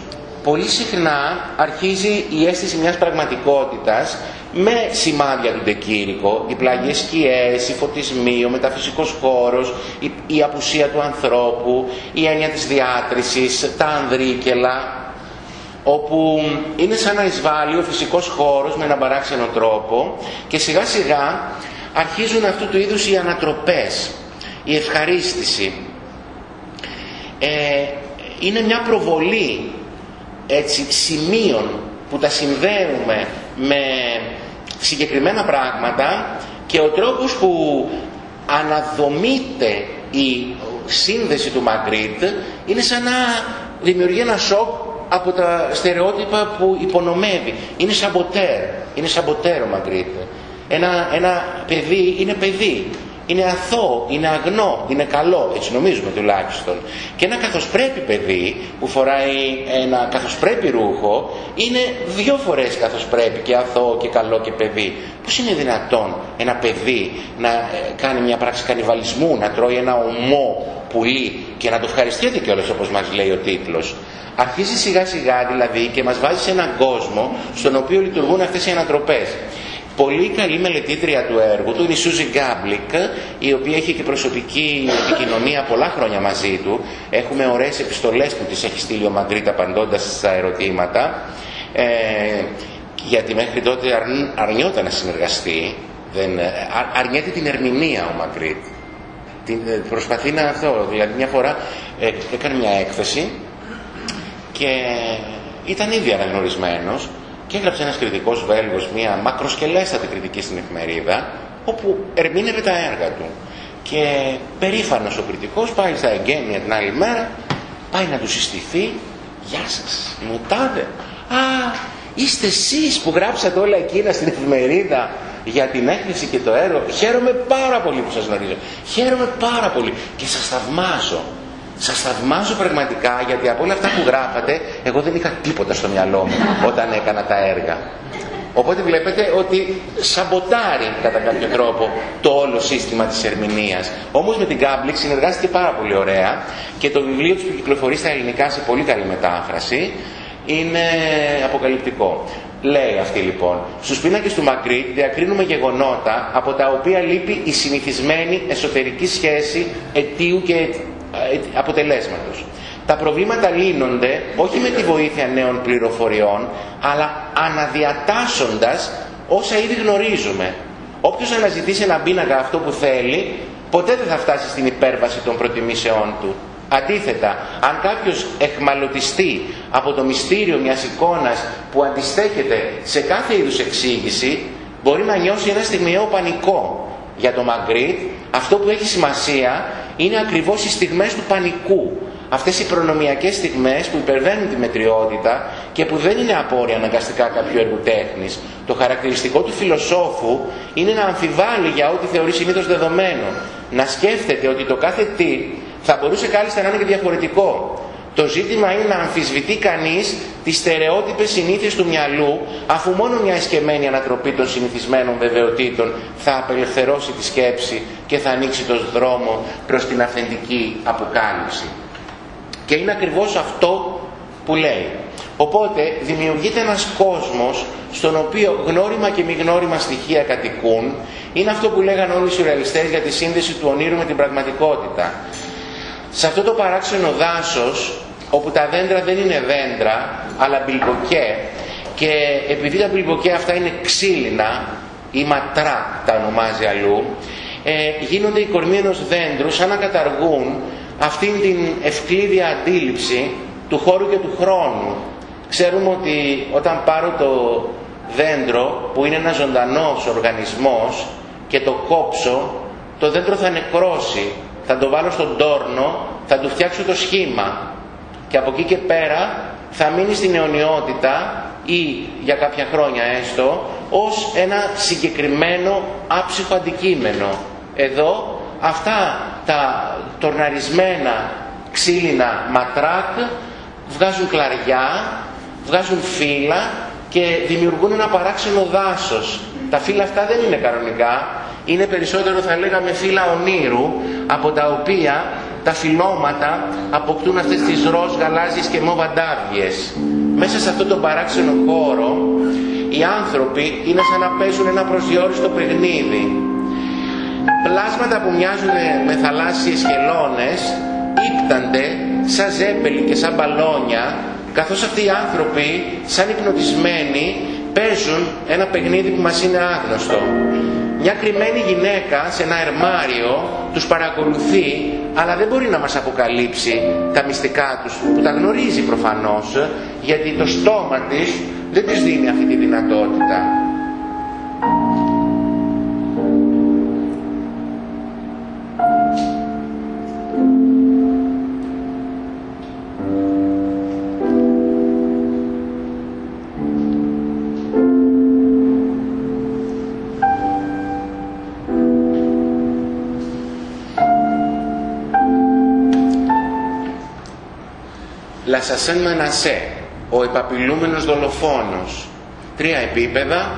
πολύ συχνά αρχίζει η αίσθηση μιας πραγματικότητας με σημάδια του Ντεκήρικο, οι πλάγιες σκιές, οι φωτισμοί, ο μεταφυσικός χώρος, η, η απουσία του ανθρώπου, η έννοια της διάτρησης, τα ανδρίκελα, όπου είναι σαν να εισβάλλει ο φυσικός χώρος με έναν παράξενο τρόπο και σιγά σιγά αρχίζουν αυτού του είδους οι ανατροπές, η ευχαρίστηση. Ε, είναι μια προβολή έτσι, σημείων που τα συνδέουμε με συγκεκριμένα πράγματα και ο τρόπος που αναδομείται η σύνδεση του Μαγκρίτ είναι σαν να δημιουργεί ένα σοκ από τα στερεότυπα που υπονομεύει. Είναι σαμποτέρ. Είναι σαμποτέρ ο Μαγκρίτ. Ένα, ένα παιδί είναι παιδί είναι αθώο, είναι αγνό, είναι καλό, έτσι νομίζουμε τουλάχιστον. Και ένα καθοσπρέπει παιδί που φοράει ένα καθοσπρέπει ρούχο είναι δύο φορές καθοσπρέπει και αθώο και καλό και παιδί. Πώς είναι δυνατόν ένα παιδί να ε, κάνει μια πράξη κανιβαλισμού, να τρώει ένα ομό πουλί και να το ευχαριστιέται κιόλας όπως μας λέει ο τίτλος. Αρχίζει σιγά σιγά δηλαδή και μας βάζει σε έναν κόσμο στον οποίο λειτουργούν αυτές οι ανατροπές. Πολύ καλή μελετήτρια του έργου του είναι η Σούζι Γκάμπλικ, η οποία έχει και προσωπική επικοινωνία πολλά χρόνια μαζί του. Έχουμε ωραίες επιστολές που της έχει στείλει ο Μαγκρίτ απαντώντας στα ερωτήματα. Ε, γιατί μέχρι τότε αρνιόταν να συνεργαστεί. Δεν, αρνιέται την ερμηνεία ο Μαγκρίτ. Την, ε, προσπαθεί να αυτό. Δηλαδή μια φορά ε, έκανε μια έκθεση και ήταν ήδη αναγνωρισμένος και έγραψε ένας κριτικός Βέλγος μια μακροσκελέστατη κριτική στην εφημερίδα όπου ερμήνευε τα έργα του. Και περήφανος ο κριτικός πάει στα εγγένεια την άλλη μέρα, πάει να του συστηθεί. Γεια σας, μου τάδε. Α, είστε εσείς που γράψατε όλα εκείνα στην εφημερίδα για την έκθεση και το έργο. Χαίρομαι πάρα πολύ που σας γνωρίζω. Χαίρομαι πάρα πολύ και σας θαυμάζω. Σας θαυμάζω πραγματικά γιατί από όλα αυτά που γράφατε εγώ δεν είχα τίποτα στο μυαλό μου όταν έκανα τα έργα. Οπότε βλέπετε ότι σαμποτάρει κατά κάποιο τρόπο το όλο σύστημα της ερμηνείας. Όμως με την Γκάμπλικ συνεργάστηκε πάρα πολύ ωραία και το βιβλίο του που κυκλοφορεί στα ελληνικά σε πολύ καλή μετάφραση είναι αποκαλυπτικό. Λέει αυτή λοιπόν, στους πίνακες του Μακρύτ διακρίνουμε γεγονότα από τα οποία λείπει η συνηθισμένη εσωτερική σχέση αιτίου και ε, αποτελέσματος. Τα προβλήματα λύνονται όχι με τη βοήθεια νέων πληροφοριών, αλλά αναδιατάσσοντας όσα ήδη γνωρίζουμε. Όποιος αναζητήσει ένα πίνακα αυτό που θέλει, ποτέ δεν θα φτάσει στην υπέρβαση των προτιμήσεών του. Αντίθετα, αν κάποιος εχμαλωτιστεί από το μυστήριο μιας εικόνας που αντιστέκεται σε κάθε είδους εξήγηση, μπορεί να νιώσει ένα στιγμιαίο πανικό. Για το Μαγκρίτ, αυτό που έχει σημασία είναι ακριβώς οι στιγμές του πανικού. Αυτές οι προνομιακές στιγμές που υπερβαίνουν τη μετριότητα και που δεν είναι απόρρια αναγκαστικά κάποιου έργου τέχνης. Το χαρακτηριστικό του φιλοσόφου είναι να αμφιβάλλει για ό,τι θεωρεί συνήθως δεδομένο. Να σκέφτεται ότι το κάθε τι θα μπορούσε κάλλιστα να είναι και διαφορετικό. Το ζήτημα είναι να αμφισβητεί κανείς τις στερεότυπες συνήθειες του μυαλού αφού μόνο μια εσκεμμένη ανατροπή των συνηθισμένων βεβαιοτήτων θα απελευθερώσει τη σκέψη και θα ανοίξει τον δρόμο προς την αυθεντική αποκάλυψη. Και είναι ακριβώς αυτό που λέει. Οπότε δημιουργείται ένας κόσμος στον οποίο γνώριμα και μη γνώριμα στοιχεία κατοικούν. Είναι αυτό που λέγανε όλοι οι σουρεαλιστές για τη σύνδεση του ονείρου με την πραγματικότητα. Σε αυτό το παράξενο δάσος, όπου τα δέντρα δεν είναι δέντρα, αλλά bilboquet, και επειδή τα bilboquet αυτά είναι ξύλινα, ή ματρά τα ονομάζει αλλού, ε, γίνονται οι κορμοί ενός δέντρου σαν να καταργούν αυτήν την ευκλείδεια αντίληψη του χώρου και του χρόνου. Ξέρουμε ότι όταν πάρω το δέντρο που είναι ένας ζωντανός οργανισμός και το κόψω, το δέντρο θα νεκρώσει θα το βάλω στον τόρνο, θα του φτιάξω το σχήμα και από εκεί και πέρα θα μείνει στην αιωνιότητα ή για κάποια χρόνια έστω ως ένα συγκεκριμένο άψυχο αντικείμενο. Εδώ αυτά τα τορναρισμένα ξύλινα ματράκ βγάζουν κλαριά, βγάζουν φύλλα και δημιουργούν ένα παράξενο δάσος. Τα φύλλα αυτά δεν είναι κανονικά, είναι περισσότερο θα λέγαμε φύλλα ονείρου από τα οποία τα φυλώματα αποκτούν αυτές τις ροζ, γαλάζιες και μοβαντάβιες. Μέσα σε αυτόν τον παράξενο χώρο οι άνθρωποι είναι σαν να παίζουν ένα προσδιορίστο παιχνίδι. Πλάσματα που μοιάζουν με θαλάσσιες χελώνες ύπτανται σαν ζέπελοι και σαν μπαλόνια καθώς αυτοί οι άνθρωποι σαν υπνοτισμένοι παίζουν ένα παιχνίδι που μας είναι άγνωστο. Μια κρυμμένη γυναίκα σε ένα ερμάριο τους παρακολουθεί, αλλά δεν μπορεί να μας αποκαλύψει τα μυστικά τους, που τα γνωρίζει προφανώς, γιατί το στόμα της δεν της δίνει αυτή τη δυνατότητα. Λασασέν Μανασέ, ο επαπειλούμενος δολοφόνος. Τρία επίπεδα,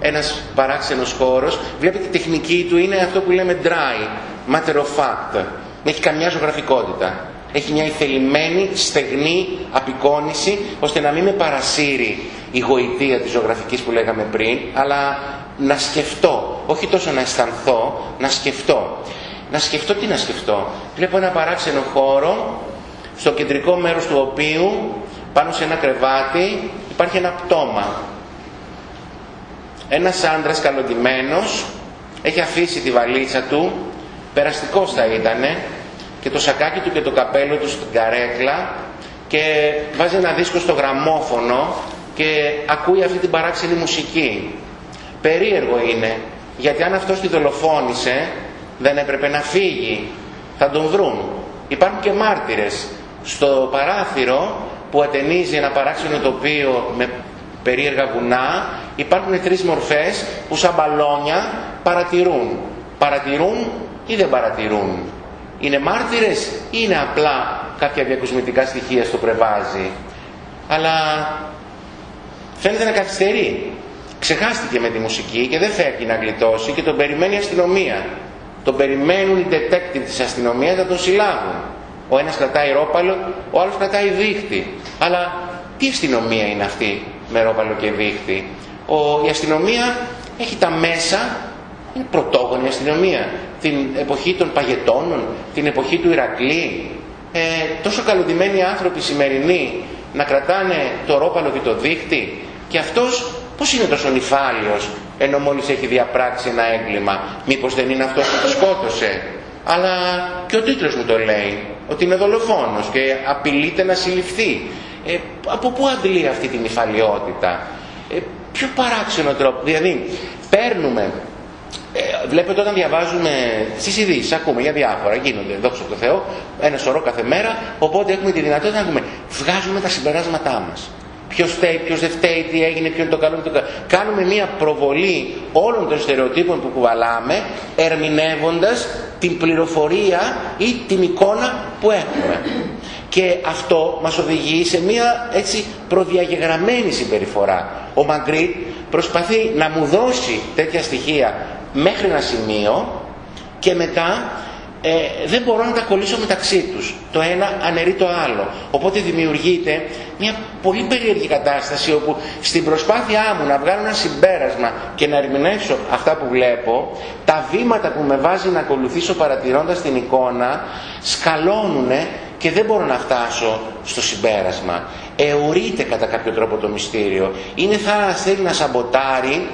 ένας παράξενος χώρος. Βλέπετε η τεχνική του είναι αυτό που λέμε dry, matter of fact. Δεν έχει καμιά ζωγραφικότητα. Έχει μια ηθελημένη, στεγνή απεικόνηση, ώστε να μην με παρασύρει η γοητεία της ζωγραφικής που λέγαμε πριν, αλλά να σκεφτώ, όχι τόσο να αισθανθώ, να σκεφτώ. Να σκεφτώ τι να σκεφτώ. Βλέπω ένα παράξενο χώρο στο κεντρικό μέρος του οποίου πάνω σε ένα κρεβάτι υπάρχει ένα πτώμα. Ένας άντρας καλοντημένος έχει αφήσει τη βαλίτσα του, περαστικός θα ήτανε, και το σακάκι του και το καπέλο του στην καρέκλα και βάζει ένα δίσκο στο γραμμόφωνο και ακούει αυτή την παράξενη μουσική. Περίεργο είναι, γιατί αν αυτός τη δολοφόνησε δεν έπρεπε να φύγει, θα τον βρουν. Υπάρχουν και μάρτυρες στο παράθυρο που ατενίζει ένα παράξενο τοπίο με περίεργα βουνά υπάρχουν τρεις μορφές που σαν μπαλόνια παρατηρούν. Παρατηρούν ή δεν παρατηρούν. Είναι μάρτυρες ή είναι απλά κάποια διακοσμητικά στοιχεία στο πρεβάζι. Αλλά φαίνεται να καθυστερεί. Ξεχάστηκε με τη μουσική και δεν φεύγει να γλιτώσει και τον περιμένει η αστυνομία. Τον περιμένουν οι detective της αστυνομίας να τον συλλάβουν. Ο ένας κρατάει ρόπαλο, ο άλλος κρατάει δίχτυ. Αλλά τι αστυνομία είναι αυτή με ρόπαλο και δίχτυ; Ο, η αστυνομία έχει τα μέσα, είναι πρωτόγονη αστυνομία. Την εποχή των παγετώνων, την εποχή του Ηρακλή. Ε, τόσο καλοντημένοι άνθρωποι σημερινοί να κρατάνε το ρόπαλο και το δίχτυ και αυτός πώς είναι τόσο νυφάλιος ενώ μόλις έχει διαπράξει ένα έγκλημα; Μήπως δεν είναι αυτός που το σκότωσε; Αλλά και ο τίτλος μου το λέει ότι είναι δολοφόνος και απειλείται να συλληφθεί. Ε, από πού αντλεί αυτή την υφαλιότητα; Ε, πιο παράξενο τρόπο. Δηλαδή παίρνουμε ε, βλέπετε όταν διαβάζουμε στις ειδήσεις, ακούμε για διάφορα, γίνονται, δόξα τω Θεώ, ένα σωρό κάθε μέρα, οπότε έχουμε τη δυνατότητα να πούμε, βγάζουμε τα συμπεράσματά μας. Ποιος φταίει, ποιος δεν φταίει, τι έγινε, ποιο είναι το καλό και το καλό. Κάνουμε μια προβολή όλων των στερεοτύπων που κουβαλάμε, ερμηνεύοντας την πληροφορία ή την εικόνα που έχουμε. Και αυτό μας οδηγεί σε μια έτσι προδιαγεγραμμένη συμπεριφορά. Ο Μαγκρίτ προσπαθεί να μου δώσει τέτοια στοιχεία μέχρι ένα σημείο και μετά ε, δεν μπορώ να τα κολλήσω μεταξύ τους. Το ένα αναιρεί το άλλο. Οπότε δημιουργείται μια πολύ περίεργη κατάσταση όπου στην προσπάθειά μου να βγάλω ένα συμπέρασμα και να ερμηνεύσω αυτά που βλέπω, τα βήματα που με βάζει να ακολουθήσω παρατηρώντας την εικόνα σκαλώνουν και δεν μπορώ να φτάσω στο συμπέρασμα. Εωρείται κατά κάποιο τρόπο το μυστήριο. Είναι θα θέλει να σαμποτάρει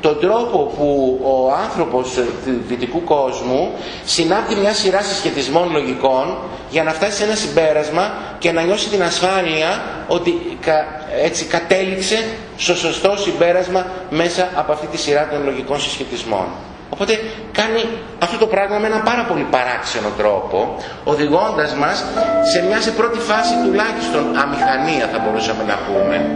τον τρόπο που ο άνθρωπος του δυτικού κόσμου συνάπτει μια σειρά συσχετισμών λογικών για να φτάσει σε ένα συμπέρασμα και να νιώσει την ασφάλεια ότι έτσι κατέληξε στο σωστό συμπέρασμα μέσα από αυτή τη σειρά των λογικών συσχετισμών. Οπότε κάνει αυτό το πράγμα με ένα πάρα πολύ παράξενο τρόπο, οδηγώντας μας σε μια σε πρώτη φάση τουλάχιστον αμηχανία θα μπορούσαμε να πούμε.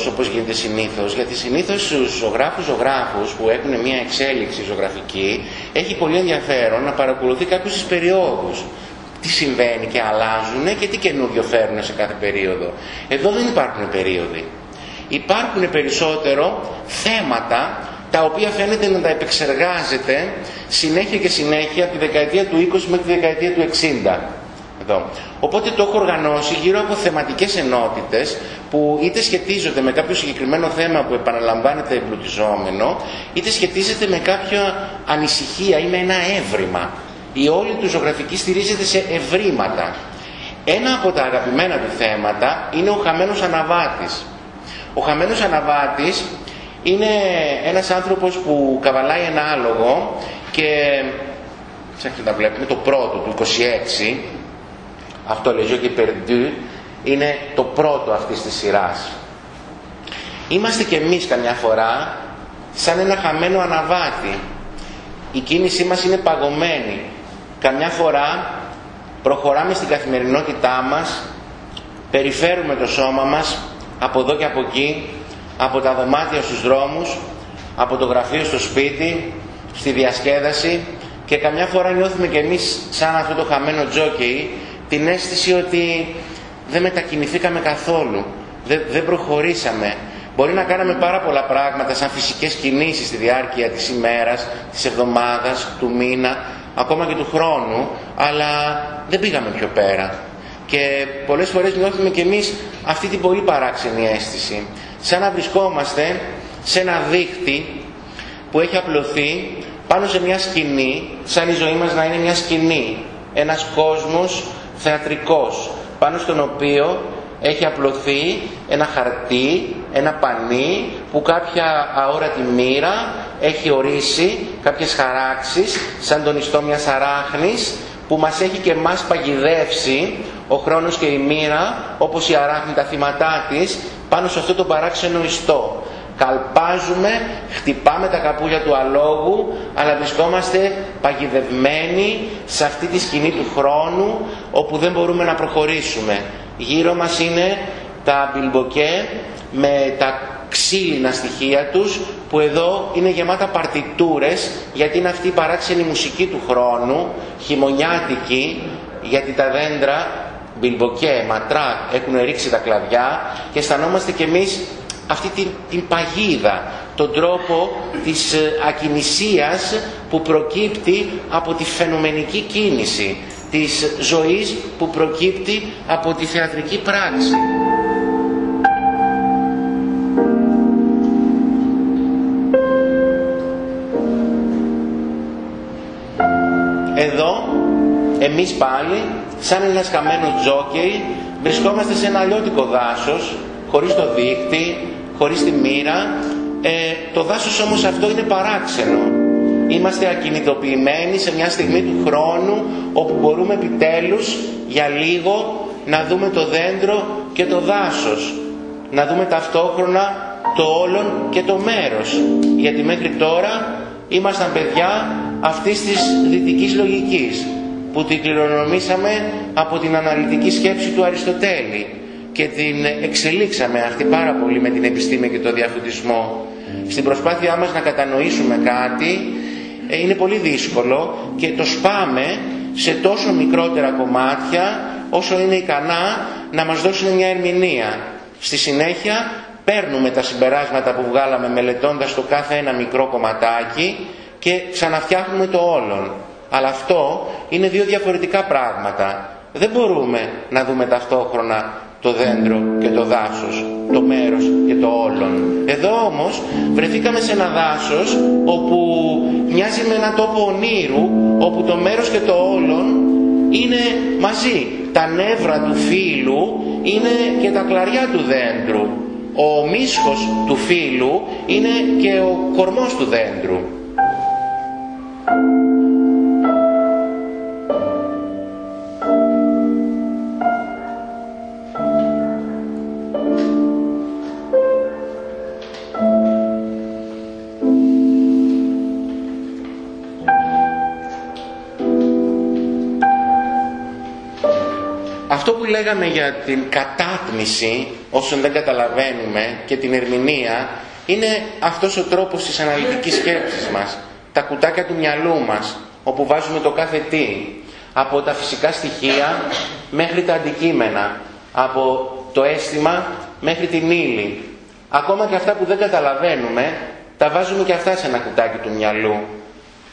Σε περιόδους όπως γίνεται συνήθως, γιατί συνήθως στους ζωγράφους ζωγράφους που έχουν μια εξέλιξη ζωγραφική έχει πολύ ενδιαφέρον να παρακολουθεί κάποιους τις περιόδους. Τι συμβαίνει και αλλάζουν και τι καινούριο φέρνουν σε κάθε περίοδο. Εδώ δεν υπάρχουν περίοδοι. υπάρχουν περισσότερο θέματα τα οποία φαίνεται να τα επεξεργάζεται συνέχεια και συνέχεια από τη δεκαετία του 20 μέχρι τη δεκαετία του 60. Εδώ. Οπότε το έχω οργανώσει γύρω από θεματικές ενότητες που είτε σχετίζονται με κάποιο συγκεκριμένο θέμα που επαναλαμβάνεται εμπλουτιζόμενο είτε σχετίζεται με κάποια ανησυχία ή με ένα έβριμα. Η όλη του ζωγραφική στηρίζεται σε ευρήματα. Ένα από τα αγαπημένα του θέματα είναι ο χαμένος αναβάτης. Ο χαμένος αναβάτης είναι ένας άνθρωπος που καβαλάει ένα άλογο και ψάχνετε να βλέπουμε το πρώτο του 26 αυτό λέει και Perdu είναι το πρώτο αυτής της σειράς. Είμαστε και εμείς καμιά φορά σαν ένα χαμένο αναβάτη. Η κίνησή μας είναι παγωμένη. Καμιά φορά προχωράμε στην καθημερινότητά μας περιφέρουμε το σώμα μας από εδώ και από εκεί από τα δωμάτια στους δρόμους, από το γραφείο στο σπίτι, στη διασκέδαση και καμιά φορά νιώθουμε κι εμείς σαν αυτό το χαμένο τζόκι την αίσθηση ότι δεν μετακινηθήκαμε καθόλου, δεν, δεν προχωρήσαμε. Μπορεί να κάναμε πάρα πολλά πράγματα σαν φυσικές κινήσεις στη διάρκεια της ημέρας, της εβδομάδας, του μήνα, ακόμα και του χρόνου, αλλά δεν πήγαμε πιο πέρα. Και πολλές φορές νιώθουμε κι εμείς αυτή την πολύ παράξενη αίσθηση σαν να βρισκόμαστε σε ένα δίχτυ που έχει απλωθεί πάνω σε μια σκηνή, σαν η ζωή μας να είναι μια σκηνή, ένας κόσμος θεατρικός, πάνω στον οποίο έχει απλωθεί ένα χαρτί, ένα πανί που κάποια αόρατη μοίρα έχει ορίσει κάποιες χαράξεις σαν τον ιστό μιας αράχνης που μας έχει και μας παγιδεύσει ο χρόνος και η μοίρα όπως η αράχνη τα θύματά της πάνω σε αυτό το παράξενο ιστό. Καλπάζουμε, χτυπάμε τα καπούλια του αλόγου, αλλά βρισκόμαστε παγιδευμένοι σε αυτή τη σκηνή του χρόνου, όπου δεν μπορούμε να προχωρήσουμε. Γύρω μας είναι τα μπιλμποκέ με τα ξύλινα στοιχεία τους, που εδώ είναι γεμάτα παρτιτούρες, γιατί είναι αυτή η παράξενη μουσική του χρόνου, χειμωνιάτικη, γιατί τα δέντρα μπιλμποκέ, ματράκ έχουν ρίξει τα κλαδιά και αισθανόμαστε κι εμείς αυτή την, την παγίδα, τον τρόπο της ε, ακινησίας που προκύπτει από τη φαινομενική κίνηση, της ζωής που προκύπτει από τη θεατρική πράξη. Εδώ εμείς πάλι σαν ένας χαμένος τζόκεϊ βρισκόμαστε σε ένα αλλιώτικο δάσος χωρίς το δίκτυ, χωρίς τη μοίρα ε, το δάσος όμως αυτό είναι παράξενο. Είμαστε ακινητοποιημένοι σε μια στιγμή του χρόνου όπου μπορούμε επιτέλους για λίγο να δούμε το δέντρο και το δάσος. Να δούμε ταυτόχρονα το όλον και το μέρος. Γιατί μέχρι τώρα ήμασταν παιδιά αυτής της δυτικής λογικής που την κληρονομήσαμε από την αναλυτική σκέψη του Αριστοτέλη και την εξελίξαμε αυτή πάρα πολύ με την επιστήμη και το διαφωτισμό. Στην προσπάθειά μας να κατανοήσουμε κάτι ε, είναι πολύ δύσκολο και το σπάμε σε τόσο μικρότερα κομμάτια όσο είναι ικανά να μας δώσουν μια ερμηνεία. Στη συνέχεια παίρνουμε τα συμπεράσματα που βγάλαμε μελετώντας το κάθε ένα μικρό κομματάκι και ξαναφτιάχνουμε το όλον. Αλλά αυτό είναι δύο διαφορετικά πράγματα. Δεν μπορούμε να δούμε ταυτόχρονα το δέντρο και το δάσος, το μέρος και το όλον. Εδώ όμως βρεθήκαμε σε ένα δάσος όπου μοιάζει με ένα τόπο ονείρου, όπου το μέρος και το όλον είναι μαζί. Τα νεύρα του φύλου είναι και τα κλαριά του δέντρου. Ο μίσχος του φύλου είναι και ο κορμός του δέντρου. Λέγαμε για την κατάτμιση όσων δεν καταλαβαίνουμε και την ερμηνεία είναι αυτός ο τρόπος της αναλυτικής σκέψης μας, τα κουτάκια του μυαλού μας, όπου βάζουμε το κάθε τι, από τα φυσικά στοιχεία μέχρι τα αντικείμενα, από το αίσθημα μέχρι την ύλη. Ακόμα και αυτά που δεν καταλαβαίνουμε, τα βάζουμε και αυτά σε ένα κουτάκι του μυαλού.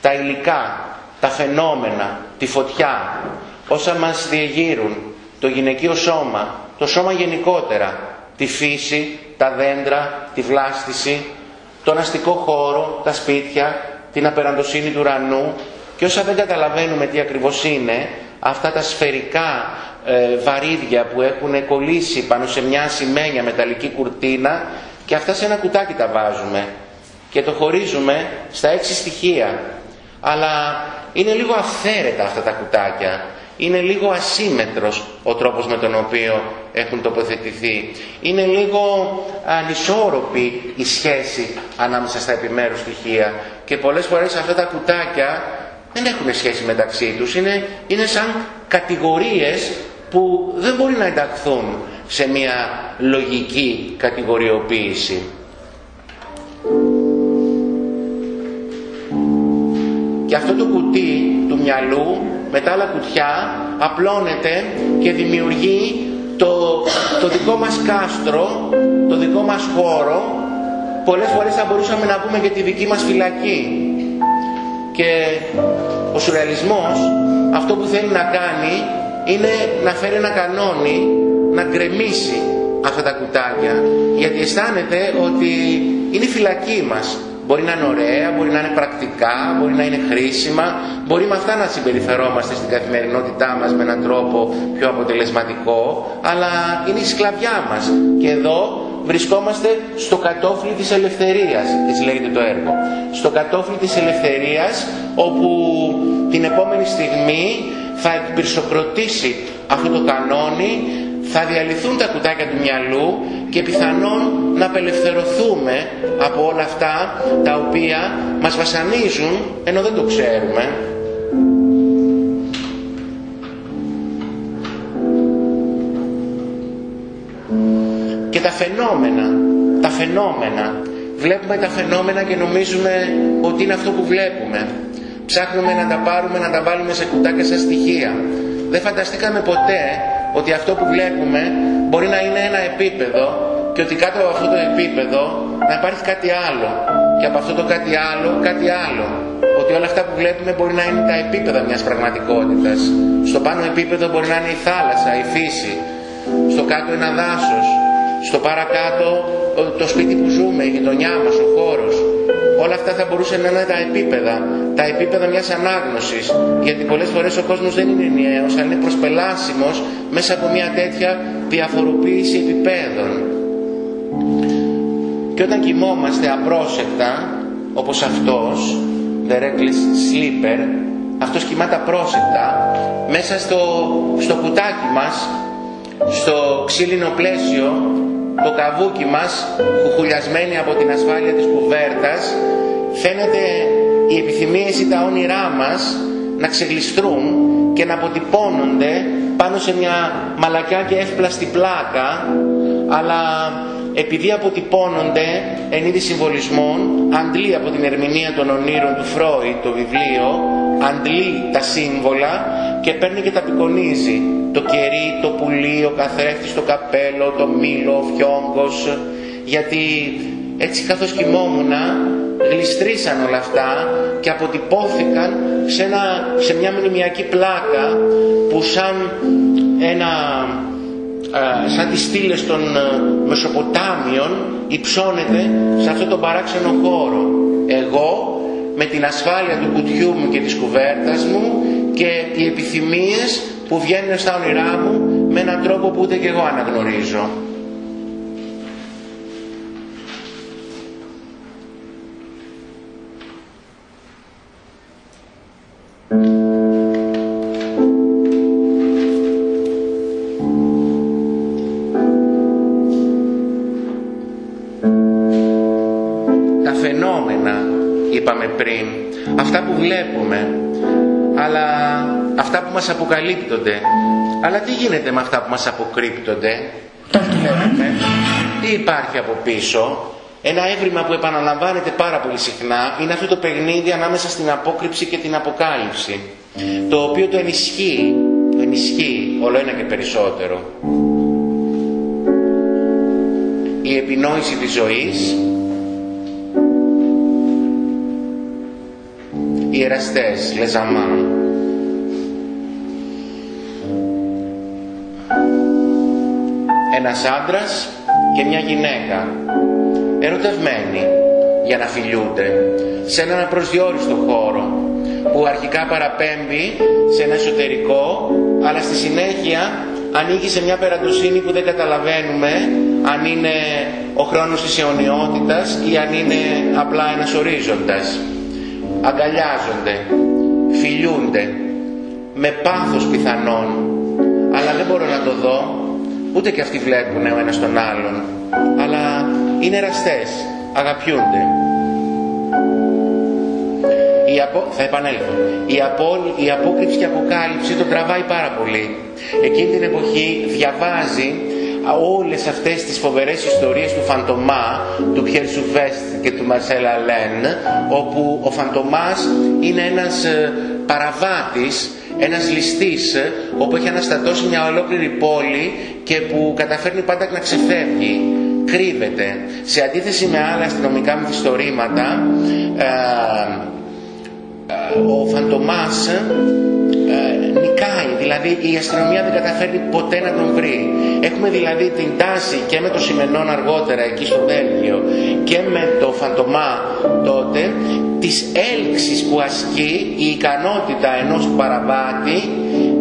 Τα υλικά, τα φαινόμενα, τη φωτιά, όσα μας διεγείρουν, το γυναικείο σώμα, το σώμα γενικότερα, τη φύση, τα δέντρα, τη βλάστηση, τον αστικό χώρο, τα σπίτια, την απεραντοσύνη του ουρανού και όσα δεν καταλαβαίνουμε τι ακριβώς είναι, αυτά τα σφαιρικά ε, βαρύδια που έχουν κολλήσει πάνω σε μια ασημένια μεταλλική κουρτίνα και αυτά σε ένα κουτάκι τα βάζουμε και το χωρίζουμε στα έξι στοιχεία. Αλλά είναι λίγο αυθαίρετα αυτά τα κουτάκια. Είναι λίγο ασύμετρος ο τρόπος με τον οποίο έχουν τοποθετηθεί. Είναι λίγο ανισόρροπη η σχέση ανάμεσα στα επιμέρους στοιχεία. Και πολλές φορές αυτά τα κουτάκια δεν έχουν σχέση μεταξύ τους. Είναι, είναι σαν κατηγορίες που δεν μπορεί να ενταχθούν σε μια λογική κατηγοριοποίηση. Και αυτό το κουτί του μυαλού με τα άλλα κουτιά απλώνεται και δημιουργεί το, το δικό μας κάστρο, το δικό μας χώρο, πολλές φορές θα μπορούσαμε να πούμε και τη δική μας φυλακή. Και ο σουρεαλισμός αυτό που θέλει να κάνει είναι να φέρει ένα κανόνι να γκρεμίσει αυτά τα κουτάκια. Γιατί αισθάνεται ότι είναι η φυλακή μας μπορεί να είναι ωραία, μπορεί να είναι πρακτικά, μπορεί να είναι χρήσιμα. Μπορεί με αυτά να συμπεριφερόμαστε στην καθημερινότητά μας με έναν τρόπο πιο αποτελεσματικό. Αλλά είναι η σκλαβιά μας. Και εδώ βρισκόμαστε στο κατόφλι της ελευθερίας έτσι λέγεται το έργο. Στο κατόφλι της ελευθερίας όπου την επόμενη στιγμή θα εκπυρσοκροτήσει αυτό το κανόνι, θα διαλυθούν τα κουτάκια του μυαλού και πιθανόν να απελευθερωθούμε από όλα αυτά τα οποία μας βασανίζουν ενώ δεν το ξέρουμε. Και τα φαινόμενα, τα φαινόμενα, βλέπουμε τα φαινόμενα και νομίζουμε ότι είναι αυτό που βλέπουμε. Ψάχνουμε να τα πάρουμε, να τα βάλουμε σε κουτάκια σαν στοιχεία. Δεν φανταστήκαμε ποτέ ότι αυτό που βλέπουμε μπορεί να είναι ένα επίπεδο και ότι κάτω από αυτό το επίπεδο να υπάρχει κάτι άλλο. Και από αυτό το κάτι άλλο, κάτι άλλο. Ότι όλα αυτά που βλέπουμε μπορεί να είναι τα επίπεδα μιας πραγματικότητας. Στο πάνω επίπεδο μπορεί να είναι η θάλασσα, η φύση. Στο κάτω ένα δάσος. Στο παρακάτω το σπίτι που ζούμε, η γειτονιά μας, ο χώρος όλα αυτά θα μπορούσαν να είναι τα επίπεδα, τα επίπεδα μιας ανάγνωσης, γιατί πολλές φορές ο κόσμος δεν είναι ενιαίος, αλλά είναι προσπελάσιμος μέσα από μια τέτοια διαφοροποίηση επιπέδων. Και όταν κοιμόμαστε απρόσεκτα, όπως αυτός, the reckless sleeper, αυτός κοιμάται απρόσεκτα, μέσα στο, στο κουτάκι μας, στο ξύλινο πλαίσιο το καβούκι μας χουχουλιασμένοι από την ασφάλεια της κουβέρτας φαίνεται οι επιθυμίες ή τα όνειρά μας να ξεγλιστρούν και να αποτυπώνονται πάνω σε μια μαλακιά και εύπλαστη πλάκα αλλά επειδή αποτυπώνονται εν είδη συμβολισμών αντλεί από την ερμηνεία των ονείρων του Φρόι το βιβλίο αντλεί τα σύμβολα και παίρνει και τα απεικονίζει το κερί, το πουλί, ο καθρέφτης, το καπέλο, το μήλο, ο φιόγκος γιατί έτσι καθώς κοιμόμουνα γλιστρήσαν όλα αυτά και αποτυπώθηκαν σε, ένα, σε μια μνημιακή πλάκα που σαν ένα σαν τις στήλες των Μεσοποτάμιων υψώνεται σε αυτό το παράξενο χώρο. Εγώ με την ασφάλεια του κουτιού μου και της κουβέρτας μου και οι επιθυμίες που βγαίνουν στα όνειρά μου με έναν τρόπο που ούτε και εγώ αναγνωρίζω. Τα αποκαλύπτονται. Αλλά τι γίνεται με αυτά που μας αποκρύπτονται; Τι υπάρχει από πίσω; Ένα έβριμα που επαναλαμβάνεται πάρα πολύ συχνά είναι αυτό το παιχνίδι ανάμεσα στην απόκρυψη και την αποκάλυψη. Το οποίο το ενισχύει, το ενισχύει όλο ένα και περισσότερο. η επινόηση της ζωής, οι εραστές, λεζαμά. Ένας άντρας και μια γυναίκα, ερωτευμένοι για να φιλιούνται, σε έναν απροσδιόριστο χώρο, που αρχικά παραπέμπει σε ένα εσωτερικό, αλλά στη συνέχεια ανοίγει σε μια περαντοσύνη που δεν καταλαβαίνουμε αν είναι ο χρόνος της αιωνιότητας ή αν είναι απλά ένας ορίζοντας. Αγκαλιάζονται, φιλιούνται, με πάθος πιθανόν, αλλά δεν μπορώ να το δω, ούτε και αυτοί βλέπουν ο ένας τον άλλον, αλλά είναι εραστές, αγαπιούνται. Η απο... Θα επανέλθω. Η, απο... η απόκρυψη και αποκάλυψη τον τραβάει πάρα πολύ. Εκείνη την εποχή διαβάζει όλες αυτές τις φοβερές ιστορίες του Φαντομά, του Πιέρ Σουβέστ και του Μαρσέλα Λεν, όπου ο Φαντομάς είναι ένας ε, παραβάτης, ένας ληστής, ε, όπου έχει αναστατώσει μια ολόκληρη πόλη και που καταφέρνει πάντα να ξεφεύγει κρύβεται. Σε αντίθεση με άλλα αστυνομικά μυθιστορήματα, ε, ο Φαντομάς ε, νικάει, δηλαδή η αστυνομία δεν καταφέρνει ποτέ να τον βρει. Έχουμε δηλαδή την τάση και με το Σιμενόν αργότερα εκεί στο Βέλγιο και με το Φαντομά τότε της έλξης που ασκεί η ικανότητα ενός παραβάτη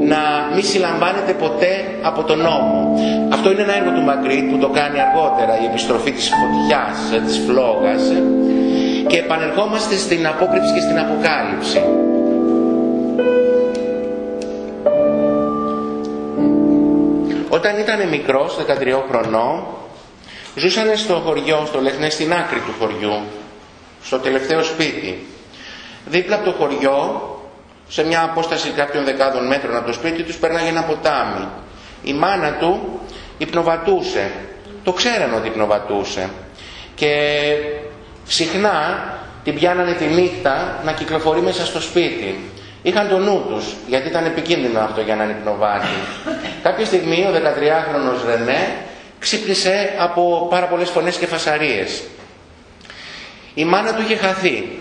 να μη συλλαμβάνεται ποτέ από τον νόμο. Αυτό είναι ένα έργο του Μαγκρίτ που το κάνει αργότερα η επιστροφή της φωτιάς, της φλόγας και επανερχόμαστε στην απόκρυψη και στην αποκάλυψη. Όταν ήταν μικρός, 13 χρονών, ζούσαν στο χωριό, στο Λεχνές, στην άκρη του χωριού, στο τελευταίο σπίτι. Δίπλα από το χωριό, σε μια απόσταση κάποιων δεκάδων μέτρων από το σπίτι τους, πέρναγε ένα ποτάμι. Η μάνα του υπνοβατούσε. Το ξέραν ότι υπνοβατούσε. Και συχνά την πιάνανε τη νύχτα να κυκλοφορεί μέσα στο σπίτι. Είχαν το νου τους, γιατί ήταν επικίνδυνο αυτό για έναν υπνοβάτη. Κάποια στιγμή ο 13χρονος Ρενέ ξύπνησε από πάρα πολλές φωνές και φασαρίες. Η μάνα του είχε χαθεί.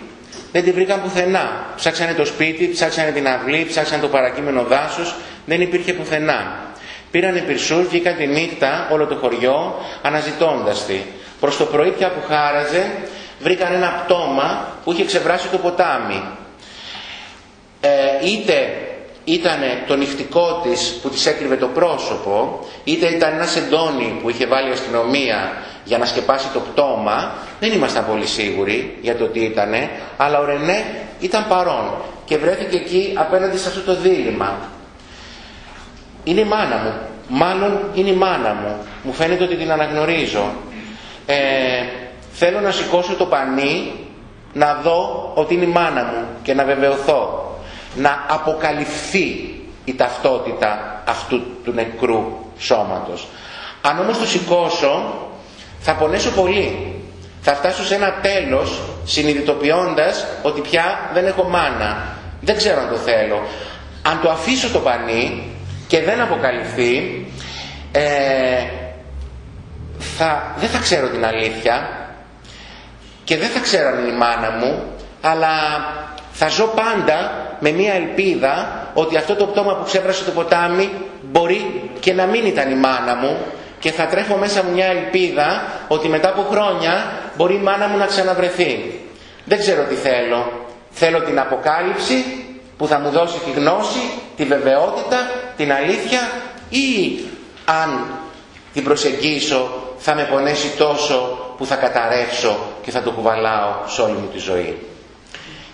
Δεν την βρήκαν πουθενά. Ψάξανε το σπίτι, ψάξανε την αυλή, ψάξανε το παρακείμενο δάσος. Δεν υπήρχε πουθενά. Πήρανε πυρσούς, βγήκαν τη νύχτα όλο το χωριό αναζητώντας τη. Προς το πρωί πια που χάραζε βρήκαν ένα πτώμα που είχε ξεβράσει το ποτάμι. Ε, είτε ήταν το νυχτικό της που της έκρυβε το πρόσωπο, είτε ήταν ένας σεντόνι που είχε βάλει η αστυνομία για να σκεπάσει το πτώμα, δεν ήμασταν πολύ σίγουροι για το τι ήτανε, αλλά ο Ρενέ ήταν παρόν και βρέθηκε εκεί απέναντι σε αυτό το δίλημα. Είναι η μάνα μου, μάλλον είναι η μάνα μου, μου φαίνεται ότι την αναγνωρίζω. Ε, Θέλω να σηκώσω το πανί, να δω ότι είναι η μάνα μου και να βεβαιωθώ. Να αποκαλυφθεί η ταυτότητα αυτού του νεκρού σώματος. Αν όμως το σηκώσω, θα πονέσω πολύ. Θα φτάσω σε ένα τέλος συνειδητοποιώντας ότι πια δεν έχω μάνα. Δεν ξέρω αν το θέλω. Αν το αφήσω το πανί και δεν αποκαλυφθεί, ε, θα, δεν θα ξέρω την αλήθεια και δεν θα ξέρω αν είναι η μάνα μου, αλλά θα ζω πάντα με μια ελπίδα ότι αυτό το πτώμα που ξέβρασε το ποτάμι μπορεί και να μην ήταν η μάνα μου και θα τρέχω μέσα μου μια ελπίδα ότι μετά από χρόνια μπορεί η μάνα μου να ξαναβρεθεί. Δεν ξέρω τι θέλω. Θέλω την αποκάλυψη που θα μου δώσει τη γνώση, τη βεβαιότητα, την αλήθεια ή αν την προσεγγίσω θα με πονέσει τόσο που θα καταρρεύσω και θα το κουβαλάω σε όλη μου τη ζωή.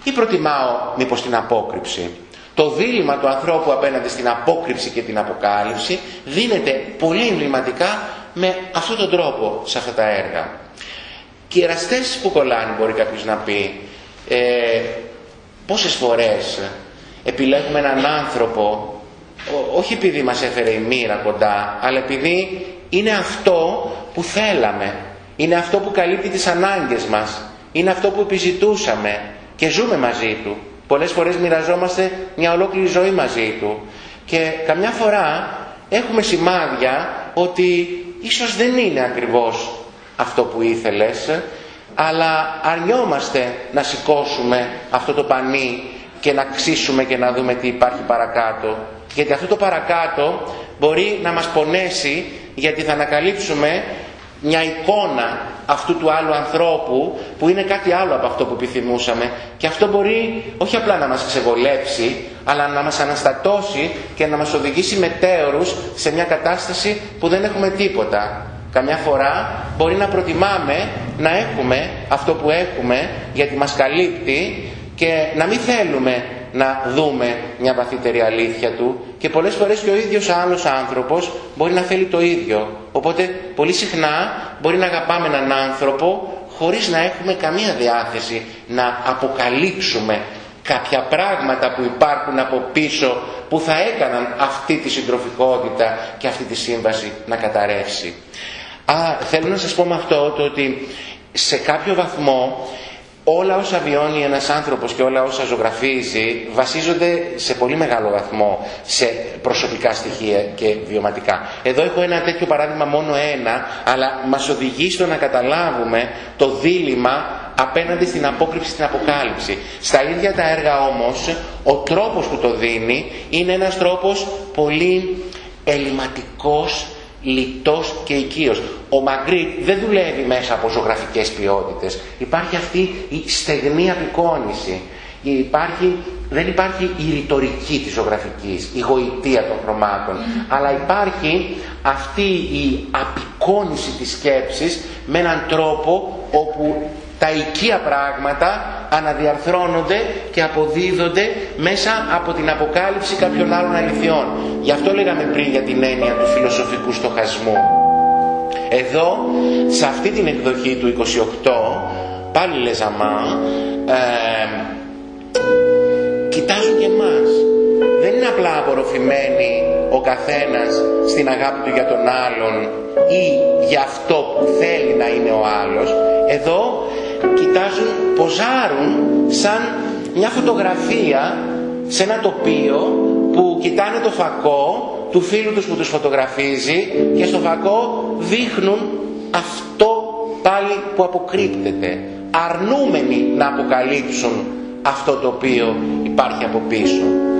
Ή προτιμάω μήπως την απόκρυψη. Το δίλημα του ανθρώπου απέναντι στην απόκρυψη και την αποκάλυψη δίνεται πολύ εμβληματικά με αυτόν τον τρόπο σε αυτά τα έργα. Και οι εραστές που κολλάνε μπορεί κάποιος να πει ε, πόσες φορές επιλέγουμε έναν άνθρωπο όχι επειδή μας έφερε η μοίρα κοντά αλλά επειδή είναι αυτό που θέλαμε είναι αυτό που καλύπτει τις ανάγκες μας. Είναι αυτό που επιζητούσαμε και ζούμε μαζί Του. Πολλές φορές μοιραζόμαστε μια ολόκληρη ζωή μαζί Του. Και καμιά φορά έχουμε σημάδια ότι ίσως δεν είναι ακριβώς αυτό που ήθελες, αλλά αρνιόμαστε να σηκώσουμε αυτό το πανί και να ξύσουμε και να δούμε τι υπάρχει παρακάτω. Γιατί αυτό το παρακάτω μπορεί να μας πονέσει γιατί θα ανακαλύψουμε μια εικόνα αυτού του άλλου ανθρώπου που είναι κάτι άλλο από αυτό που επιθυμούσαμε και αυτό μπορεί όχι απλά να μας ξεβολέψει αλλά να μας αναστατώσει και να μας οδηγήσει μετέωρους σε μια κατάσταση που δεν έχουμε τίποτα. Καμιά φορά μπορεί να προτιμάμε να έχουμε αυτό που έχουμε γιατί μας καλύπτει και να μην θέλουμε να δούμε μια βαθύτερη αλήθεια του και πολλές φορές και ο ίδιος άλλος άνθρωπος μπορεί να θέλει το ίδιο. Οπότε πολύ συχνά μπορεί να αγαπάμε έναν άνθρωπο χωρίς να έχουμε καμία διάθεση να αποκαλύψουμε κάποια πράγματα που υπάρχουν από πίσω που θα έκαναν αυτή τη συντροφικότητα και αυτή τη σύμβαση να καταρρεύσει. Α, θέλω να σας πω με αυτό το ότι σε κάποιο βαθμό όλα όσα βιώνει ένας άνθρωπος και όλα όσα ζωγραφίζει βασίζονται σε πολύ μεγάλο βαθμό σε προσωπικά στοιχεία και βιωματικά. Εδώ έχω ένα τέτοιο παράδειγμα μόνο ένα, αλλά μας οδηγεί στο να καταλάβουμε το δίλημα απέναντι στην απόκρυψη, στην αποκάλυψη. Στα ίδια τα έργα όμως, ο τρόπος που το δίνει είναι ένας τρόπος πολύ ελληματικός, λιτός και οικείος. Ο Μαγκρίτ δεν δουλεύει μέσα από ζωγραφικές ποιότητες. Υπάρχει αυτή η στεγνή απεικόνηση. Υπάρχει, δεν υπάρχει η ρητορική της ζωγραφικής, η γοητεία των χρωμάτων, αλλά υπάρχει αυτή η απεικόνηση της σκέψης με έναν τρόπο όπου τα οικία πράγματα αναδιαρθρώνονται και αποδίδονται μέσα από την αποκάλυψη κάποιων άλλων αληθιών. Γι' αυτό λέγαμε πριν για την έννοια του φιλοσοφικού στοχασμού. Εδώ, σε αυτή την εκδοχή του 28, πάλι Λεζαμά, ε, κοιτάζουν και εμάς. Δεν είναι απλά απορροφημένοι ο καθένας στην αγάπη του για τον άλλον ή για αυτό που θέλει να είναι ο άλλος. Εδώ κοιτάζουν, ποζάρουν σαν μια φωτογραφία σε ένα τοπίο που κοιτάνε το φακό του φίλου τους που τους φωτογραφίζει και στο φακό δείχνουν αυτό πάλι που αποκρύπτεται αρνούμενοι να αποκαλύψουν αυτό το οποίο υπάρχει από πίσω.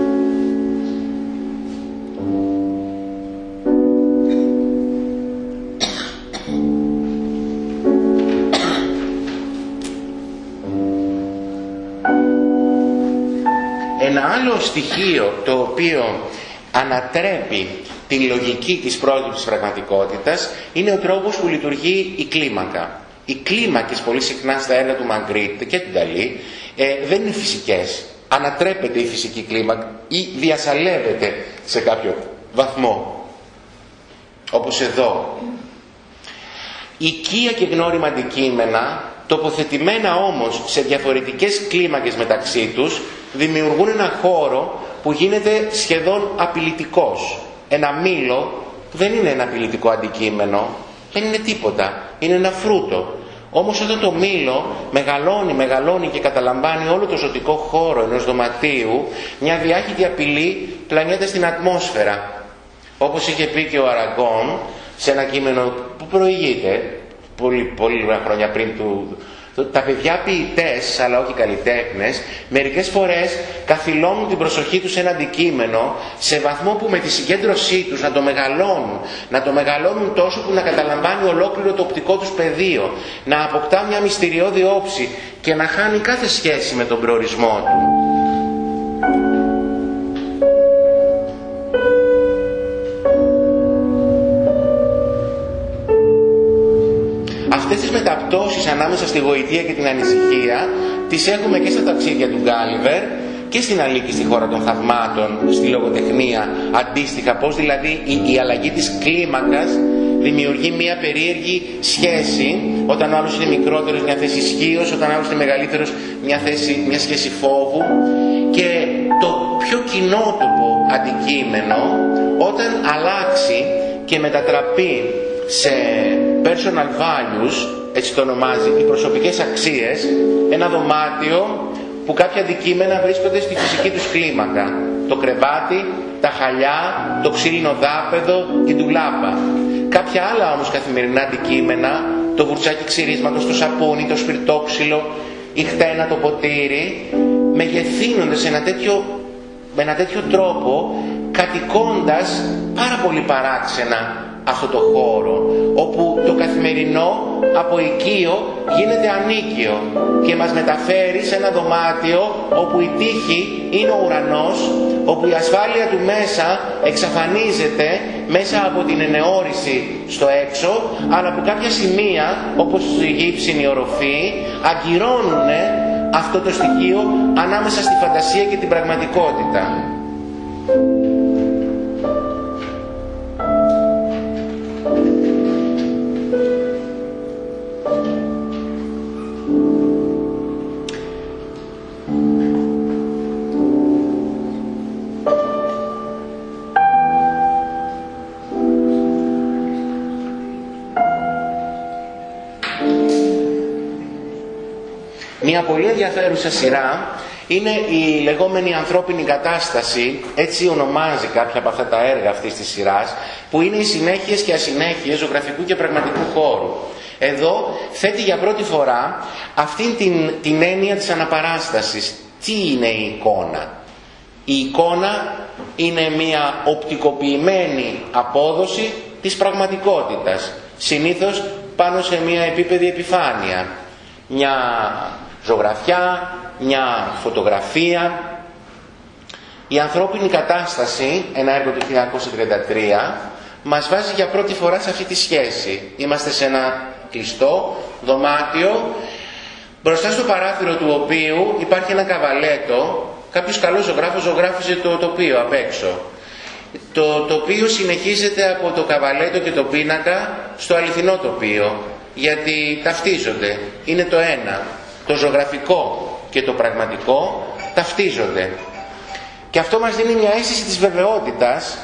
Άλλο στοιχείο το οποίο ανατρέπει την λογική της πρόληψης πραγματικότητας είναι ο τρόπος που λειτουργεί η κλίμακα. Οι κλίμακες πολύ συχνά στα έργα του Μαγκρίτ και του Νταλή ε, δεν είναι φυσικές. Ανατρέπεται η φυσική κλίμακα ή διασαλεύεται σε κάποιο βαθμό. Όπως εδώ. Οικία και γνώριμα αντικείμενα τοποθετημένα όμως σε διαφορετικές κλίμακες μεταξύ τους δημιουργούν ένα χώρο που γίνεται σχεδόν απειλητικός. Ένα μήλο δεν είναι ένα απειλητικό αντικείμενο, δεν είναι τίποτα, είναι ένα φρούτο. Όμως όταν το μήλο μεγαλώνει, μεγαλώνει και καταλαμβάνει όλο το ζωτικό χώρο ενός δωματίου, μια διάχυτη απειλή πλανιέται στην ατμόσφαιρα. Όπως είχε πει και ο Αραγκόν σε ένα κείμενο που προηγείται πολύ, πολύ χρόνια πριν του, τα παιδιά ποιητές, αλλά όχι καλλιτέχνες, μερικές φορές καθυλώνουν την προσοχή τους σε ένα αντικείμενο σε βαθμό που με τη συγκέντρωσή τους να το μεγαλώνουν, να το μεγαλώνουν τόσο που να καταλαμβάνει ολόκληρο το οπτικό τους πεδίο, να αποκτά μια μυστηριώδη όψη και να χάνει κάθε σχέση με τον προορισμό του. Αυτές τις μεταπτώσεις ανάμεσα στη γοητεία και την ανησυχία τις έχουμε και στα ταξίδια του Γκάλιβερ και στην Αλίκη στη χώρα των θαυμάτων, στη λογοτεχνία αντίστοιχα, πώς δηλαδή η, η αλλαγή της κλίμακας δημιουργεί μια περίεργη σχέση όταν ο άλλος είναι μικρότερος μια θέση ισχύως, όταν ο άλλος είναι μεγαλύτερος μια, θέση, μια σχέση φόβου. Και το πιο κοινότοπο αντικείμενο όταν αλλάξει και μετατραπεί σε personal values, έτσι το ονομάζει, οι προσωπικές αξίες, ένα δωμάτιο που κάποια αντικείμενα βρίσκονται στη φυσική τους κλίμακα. Το κρεβάτι, τα χαλιά, το ξύλινο δάπεδο, η ντουλάπα. Κάποια άλλα όμως καθημερινά αντικείμενα το βουρτσάκι ξυρίσματος, το σαπούνι, το σπιρτόξυλο, η χτένα, το ποτήρι, μεγεθύνονται σε ένα τέτοιο, με ένα τέτοιο τρόπο, κατοικώντας πάρα πολύ παράξενα αυτό το χώρο όπου το καθημερινό από οικείο γίνεται ανίκιο και μας μεταφέρει σε ένα δωμάτιο όπου η τύχη είναι ο ουρανός όπου η ασφάλεια του μέσα εξαφανίζεται μέσα από την ενεώρηση στο έξω αλλά που κάποια σημεία όπως η γύψινη οροφή αγκυρώνουν αυτό το στοιχείο ανάμεσα στη φαντασία και την πραγματικότητα. Μια πολύ ενδιαφέρουσα σειρά είναι η λεγόμενη ανθρώπινη κατάσταση, έτσι ονομάζει κάποια από αυτά τα έργα αυτής της σειράς, που είναι οι συνέχειες και ασυνέχειες ζωγραφικού και πραγματικού χώρου. Εδώ θέτει για πρώτη φορά αυτήν την, την έννοια της αναπαράστασης. Τι είναι η εικόνα; Η εικόνα είναι μια οπτικοποιημένη απόδοση της πραγματικότητας. Συνήθως πάνω σε μια επίπεδη επιφάνεια. Μια ζωγραφιά, μια φωτογραφία. Η ανθρώπινη κατάσταση, ένα έργο του 1933, μας βάζει για πρώτη φορά σε αυτή τη σχέση. Είμαστε σε ένα κλειστό δωμάτιο, μπροστά στο παράθυρο του οποίου υπάρχει ένα καβαλέτο, κάποιος καλός ζωγράφος ζωγράφιζε το τοπίο απ' έξω. Το τοπίο συνεχίζεται από το καβαλέτο και το πίνακα στο αληθινό τοπίο, γιατί ταυτίζονται, είναι το ένα το ζωγραφικό και το πραγματικό ταυτίζονται. Και αυτό μας δίνει μια αίσθηση της βεβαιότητας,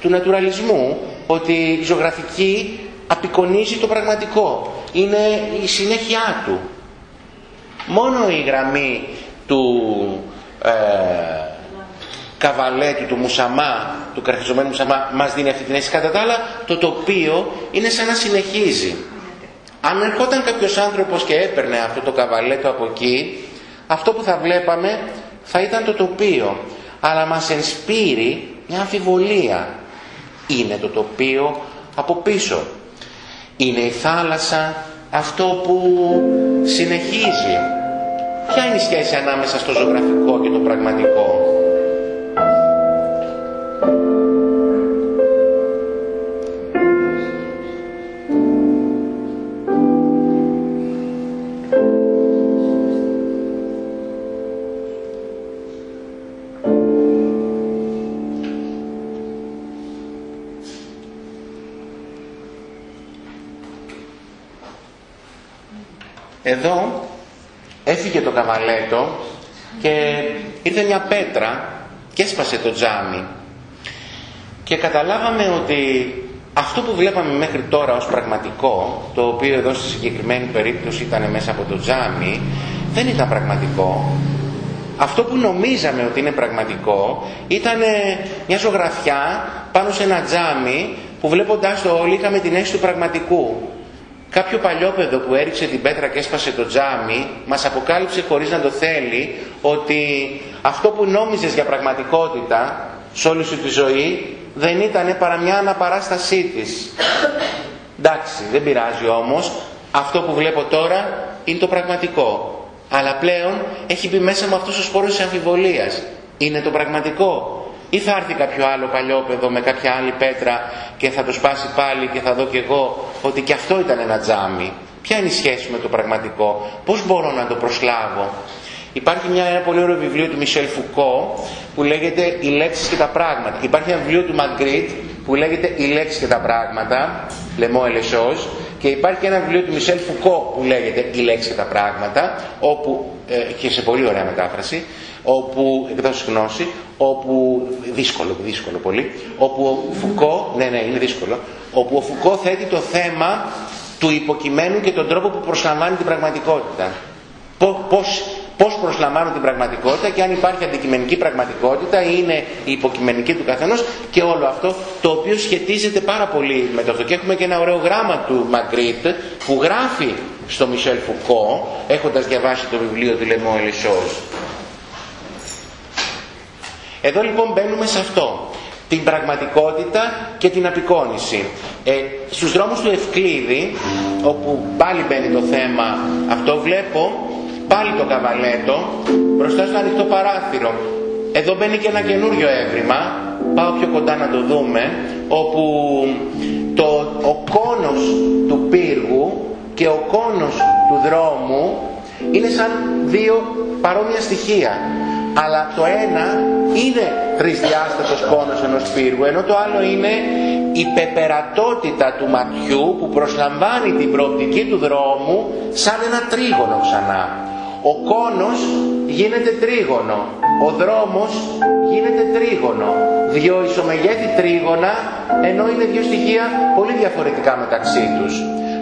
του νατουραλισμού, ότι η ζωγραφική απεικονίζει το πραγματικό. Είναι η συνέχειά του. Μόνο η γραμμή του ε, καβαλέτου, του μουσαμά, του καρχιζωμένου μουσαμά, μας δίνει αυτή την αίσθηση. Κατά τα άλλα, το τοπίο είναι σαν να συνεχίζει. Αν ερχόταν κάποιος άνθρωπος και έπαιρνε αυτό το καβαλέτο από εκεί, αυτό που θα βλέπαμε θα ήταν το τοπίο. Αλλά μας ενспείρει μια αμφιβολία. Είναι το τοπίο από πίσω. Είναι η θάλασσα αυτό που συνεχίζει. Ποια είναι η σχέση ανάμεσα στο ζωγραφικό και το πραγματικό; Εδώ έφυγε το καβαλέτο και ήρθε μια πέτρα και έσπασε το τζάμι. Και καταλάβαμε ότι αυτό που βλέπαμε μέχρι τώρα ως πραγματικό, το οποίο εδώ στη συγκεκριμένη περίπτωση ήταν μέσα από το τζάμι, δεν ήταν πραγματικό. Αυτό που νομίζαμε ότι είναι πραγματικό ήταν μια ζωγραφιά πάνω σε ένα τζάμι που βλέποντάς το όλοι είχαμε την αίσθηση του πραγματικού. Κάποιο παλιόπαιδο που έριξε την πέτρα και έσπασε το τζάμι μας αποκάλυψε χωρίς να το θέλει ότι αυτό που νόμιζες για πραγματικότητα σε όλη σου τη ζωή δεν ήταν παρά μια αναπαράστασή της. Εντάξει, δεν πειράζει όμως. Αυτό που βλέπω τώρα είναι το πραγματικό. Αλλά πλέον έχει μπει μέσα μου αυτός ο σπόρος της αμφιβολίας. Είναι το πραγματικό ή θα έρθει κάποιο άλλο παλιόπεδο με κάποια άλλη πέτρα και θα το σπάσει πάλι και θα δω κι εγώ ότι και αυτό ήταν ένα τζάμι. Ποια είναι η σχέση με το πραγματικό, πώς μπορώ να το προσλάβω; Υπάρχει μια, ένα πολύ ωραίο βιβλίο του Μισελ Φουκώ που λέγεται «Οι λέξεις και τα πράγματα». Υπάρχει ένα βιβλίο του Μαγκρίτ που λέγεται «Οι λέξεις και τα πράγματα», Λεμό Ελεσός, και υπάρχει ένα βιβλίο του Μισελ Φουκώ που λέγεται «Οι λέξεις και τα πράγματα», όπου, ε, και σε πολύ ωραία μετάφραση, όπου, εκδόσεις γνώση, όπου, δύσκολο, δύσκολο πολύ, όπου ο Φουκώ, ναι, ναι, είναι δύσκολο, όπου ο Φουκώ θέτει το θέμα του υποκειμένου και τον τρόπο που προσλαμβάνει την πραγματικότητα. Πώς, πώς προσλαμβάνουν την πραγματικότητα και αν υπάρχει αντικειμενική πραγματικότητα ή είναι η υποκειμενική του καθενός και όλο αυτό το οποίο σχετίζεται πάρα πολύ με το αυτό. Και έχουμε και ένα ωραίο γράμμα του Μαγκρίτ που γράφει στο Μισελ Φουκό έχοντας διαβάσει το βιβλίο του Λεμό Ελισόζ. Εδώ λοιπόν μπαίνουμε σε αυτό την πραγματικότητα και την απεικόνηση. Ε, στους δρόμους του Ευκλήδη, όπου πάλι μπαίνει το θέμα αυτό, βλέπω πάλι το καβαλέτο μπροστά στο ανοιχτό παράθυρο. Εδώ μπαίνει και ένα καινούριο έβριμα, πάω πιο κοντά να το δούμε, όπου το, ο κόνος του πύργου και ο κόνος του δρόμου είναι σαν δύο παρόμοια στοιχεία αλλά το ένα είναι τρισδιάστατος κόνος ενός πύργου ενώ το άλλο είναι η πεπερατότητα του ματιού που προσλαμβάνει την προοπτική του δρόμου σαν ένα τρίγωνο ξανά. Ο κόνος γίνεται τρίγωνο, ο δρόμος γίνεται τρίγωνο. Δύο ισομεγέθη τρίγωνα ενώ είναι δύο στοιχεία πολύ διαφορετικά μεταξύ τους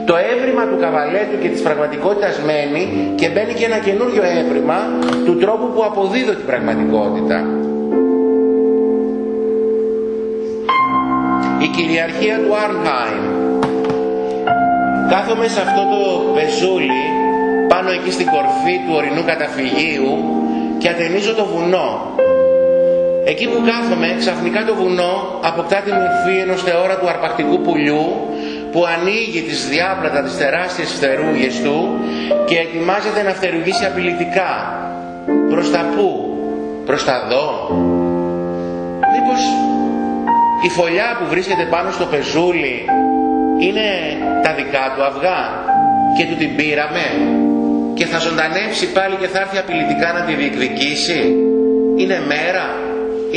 το έβριμα του καβαλέτου και της πραγματικότητας μένει και μπαίνει και ένα καινούριο έβριμα του τρόπου που αποδίδω την πραγματικότητα. Η κυριαρχία του Άρνχάιμ. Κάθομαι σε αυτό το πεζούλι πάνω εκεί στην κορφή του ορεινού καταφυγίου και ατενίζω το βουνό. Εκεί που κάθομαι ξαφνικά το βουνό αποκτά τη μορφή ενός θεόρα του αρπακτικού πουλιού που ανοίγει τις διάπλατα τις τεράστιες φτερούγες του και ετοιμάζεται να φτερουγήσει απειλητικά. Προς τα πού, προς τα δω. Μήπως η φωλιά που βρίσκεται πάνω στο πεζούλι είναι τα δικά του αυγά και του την πήραμε και θα ζωντανέψει πάλι και θα έρθει απειλητικά να τη διεκδικήσει; Είναι μέρα,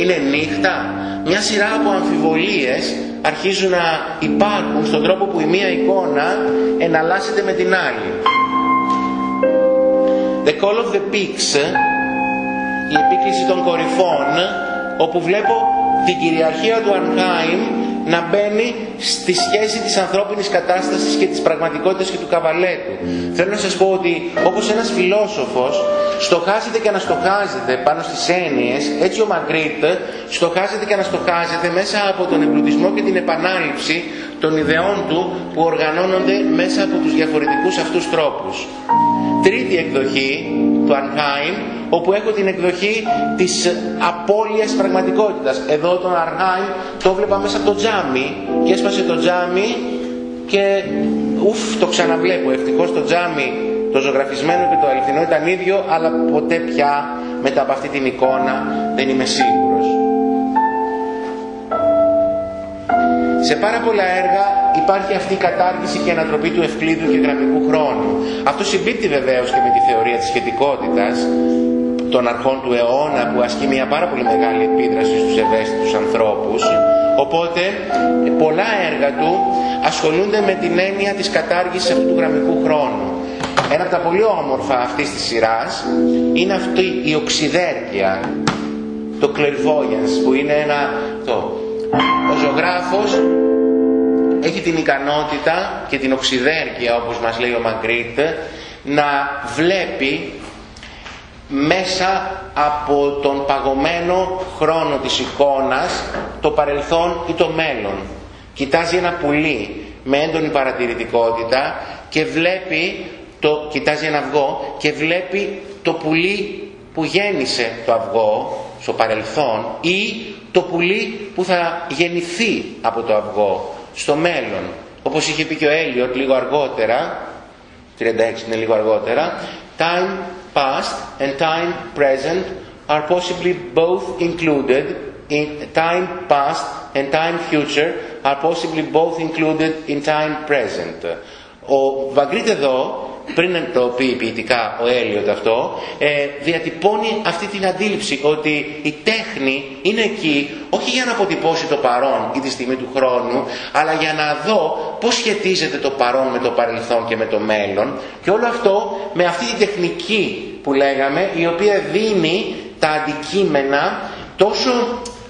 είναι νύχτα, μια σειρά από αμφιβολίες αρχίζουν να υπάρχουν στον τρόπο που η μία εικόνα εναλλάσσεται με την άλλη. The Call of the Peaks, η επίκληση των κορυφών, όπου βλέπω την κυριαρχία του Αρνχάιμ να μπαίνει στη σχέση της ανθρώπινης κατάστασης και της πραγματικότητας και του καβαλέτου. Θέλω να σας πω ότι όπως ένας φιλόσοφος στοχάζεται και αναστοχάζεται πάνω στις έννοιες, έτσι ο Μαγκρίτ στοχάζεται και αναστοχάζεται μέσα από τον εμπλουτισμό και την επανάληψη των ιδεών του που οργανώνονται μέσα από τους διαφορετικούς αυτούς τρόπους. Τρίτη εκδοχή του Ανχάιμ, όπου έχω την εκδοχή της απώλειας πραγματικότητας. Εδώ τον Ανχάιμ το βλέπα μέσα από το τζάμι και έσπασε το τζάμι και ουφ το ξαναβλέπω. Ευτυχώς το τζάμι το ζωγραφισμένο και το αληθινό ήταν ίδιο, αλλά ποτέ πια μετά από αυτή την εικόνα δεν είμαι σίγουρος. Σε πάρα πολλά έργα υπάρχει αυτή η κατάργηση και ανατροπή του ευκλήδου και γραμμικού χρόνου. Αυτό συμπίπτει βεβαίως και με τη θεωρία της σχετικότητας των αρχών του αιώνα που ασκεί μια πάρα πολύ μεγάλη επίδραση στους ευαίσθητους ανθρώπους. Οπότε πολλά έργα του ασχολούνται με την έννοια της κατάργησης αυτού του γραμμικού χρόνου. Ένα από τα πολύ όμορφα αυτής της σειράς είναι αυτή η οξυδέρκεια, το clairvoyance που είναι ένα... Το, ο ζωγράφος έχει την ικανότητα και την οξυδέρκεια όπως μας λέει ο Μαγκρίτ να βλέπει μέσα από τον παγωμένο χρόνο της εικόνας το παρελθόν ή το μέλλον. Κοιτάζει ένα πουλί με έντονη παρατηρητικότητα και βλέπει το, κοιτάζει ένα αυγό και βλέπει το πουλί που γέννησε το αυγό στο παρελθόν ή το πουλί που θα γεννηθεί από το αυγό στο μέλλον. Όπως είχε πει και ο Έλιοτ λίγο αργότερα, 36 είναι λίγο αργότερα, time past and time present are possibly both included in time past and time future are possibly both included in time present. Ο Βαγκρίτ εδώ πριν το πει ποιητικά ο Έλιοντ αυτό, ε, διατυπώνει αυτή την αντίληψη ότι η τέχνη είναι εκεί όχι για να αποτυπώσει το παρόν ή τη στιγμή του χρόνου, αλλά για να δω πώς σχετίζεται το παρόν με το παρελθόν και με το μέλλον. Και όλο αυτό με αυτή τη τεχνική που λέγαμε, η οποία δίνει τα αντικείμενα τόσο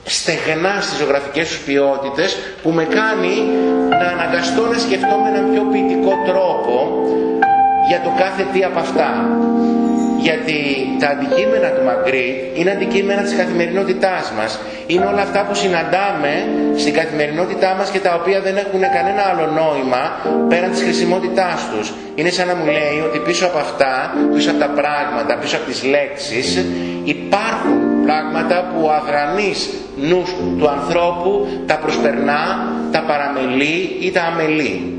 στεγνά στις ζωγραφικές τους ποιότητες που με κάνει να αναγκαστώ να σκεφτώ με έναν πιο ποιητικό τρόπο για το κάθε τι από αυτά. γιατί τα αντικείμενα του Μαγκρίτ είναι αντικείμενα της καθημερινότητάς μας. Είναι όλα αυτά που συναντάμε στην καθημερινότητά μας και τα οποία δεν έχουν κανένα άλλο νόημα πέραν της χρησιμότητάς τους. Είναι σαν να μου λέει ότι πίσω από αυτά, πίσω από τα πράγματα, πίσω από τις λέξεις υπάρχουν πράγματα που ο αδρανής νους του ανθρώπου τα προσπερνά, τα παραμελεί ή τα αμελεί.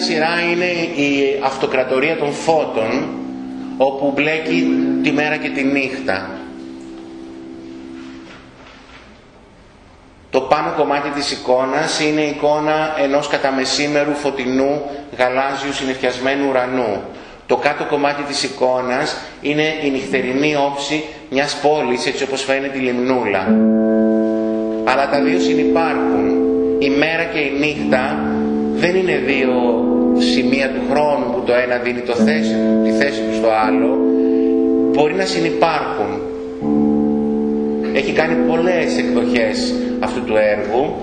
Σειρά είναι η αυτοκρατορία των φώτων όπου μπλέκει τη μέρα και τη νύχτα. Το πάνω κομμάτι της εικόνας είναι η εικόνα ενός καταμεσήμερου φωτεινού γαλάζιου συνεφιασμένου ουρανού. Το κάτω κομμάτι της εικόνας είναι η νυχτερινή όψη μιας πόλης έτσι όπως φαίνεται η λιμνούλα. Αλλά τα δύο συνυπάρχουν. Η μέρα και η νύχτα δεν είναι δύο σημεία του χρόνου που το ένα δίνει το θέση, τη θέση του στο άλλο. Μπορεί να συνυπάρχουν έχει κάνει πολλές εκδοχές αυτού του έργου.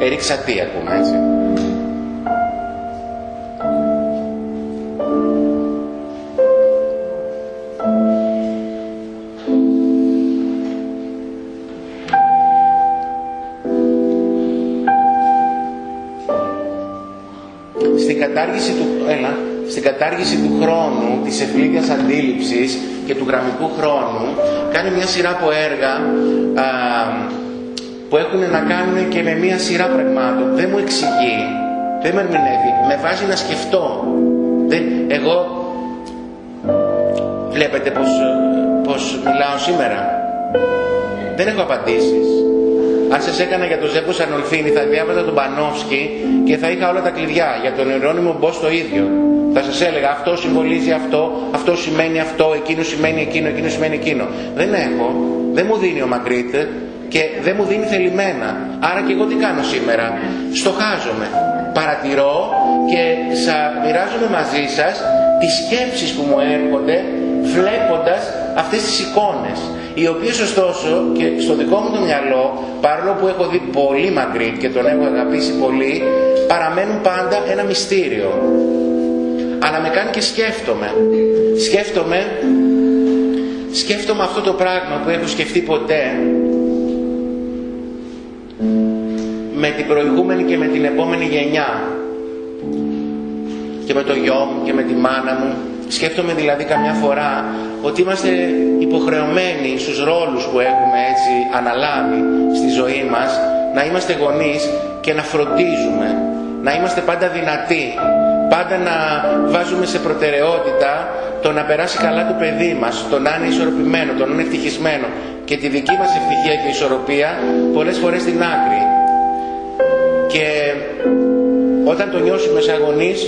Έριξα τι ακούμε έτσι κατάργηση του χρόνου, της ευκλήδιας αντίληψης και του γραμμικού χρόνου κάνει μια σειρά από έργα α, που έχουν να κάνουν και με μια σειρά πραγμάτων. Δεν μου εξηγεί, δεν με ερμηνεύει, με βάζει να σκεφτώ. Δεν, εγώ βλέπετε πως, πως μιλάω σήμερα. Δεν έχω απαντήσεις. Αν σας έκανα για τον Ζέμπο Σανολφίνη, θα διάβαζα τον Πανόφσκι και θα είχα όλα τα κλειδιά. Για τον Ιερόνιμο Μπό το ίδιο. Θα σας έλεγα αυτό συμβολίζει αυτό, αυτό σημαίνει αυτό, εκείνο σημαίνει εκείνο, εκείνο σημαίνει εκείνο. Δεν έχω. Δεν μου δίνει ο Μακρύτ και δεν μου δίνει θελημένα. Άρα και εγώ τι κάνω σήμερα; Στοχάζομαι. Παρατηρώ και σα μοιράζομαι μαζί σας τις σκέψεις που μου έρχονται βλέποντας αυτές τις εικόνες οι οποίες ωστόσο και στο δικό μου το μυαλό, παρόλο που έχω δει πολύ μακρύ και τον έχω αγαπήσει πολύ, παραμένουν πάντα ένα μυστήριο. Αλλά με κάνει και σκέφτομαι. Σκέφτομαι, σκέφτομαι αυτό το πράγμα που έχω σκεφτεί ποτέ. Με την προηγούμενη και με την επόμενη γενιά. Και με το γιο μου και με τη μάνα μου. Σκέφτομαι δηλαδή καμιά φορά ότι είμαστε υποχρεωμένοι στους ρόλους που έχουμε έτσι αναλάβει στη ζωή μας να είμαστε γονείς και να φροντίζουμε, να είμαστε πάντα δυνατοί, πάντα να βάζουμε σε προτεραιότητα το να περάσει καλά το παιδί μας, το να είναι ισορροπημένο, το να είναι ευτυχισμένο και τη δική μας ευτυχία και ισορροπία πολλές φορές στην άκρη. Και όταν το νιώσουμε σαν γονείς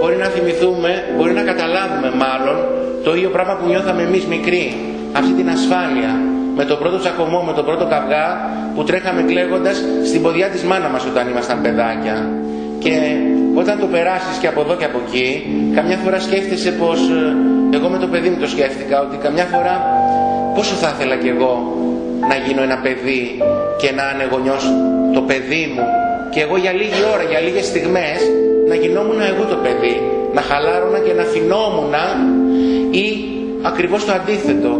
μπορεί να θυμηθούμε, μπορεί να καταλάβουμε μάλλον το ίδιο πράγμα που νιώθαμε εμείς μικροί. Αυτή την ασφάλεια με τον πρώτο τσακωμό, με τον πρώτο καυγά που τρέχαμε κλαίγοντας στην ποδιά της μάνα μας όταν ήμασταν παιδάκια. Και όταν το περάσεις και από εδώ και από εκεί, καμιά φορά σκέφτεσαι πως, ε, εγώ με το παιδί μου το σκέφτηκα, ότι καμιά φορά πόσο θα ήθελα κι εγώ να γίνω ένα παιδί και να είναι γονιός το παιδί μου και εγώ για λίγη ώρα, για λίγες στιγμές να γινόμουν εγώ το παιδί, να χαλάρωνα και να φινόμουν ή ακριβώς το αντίθετο.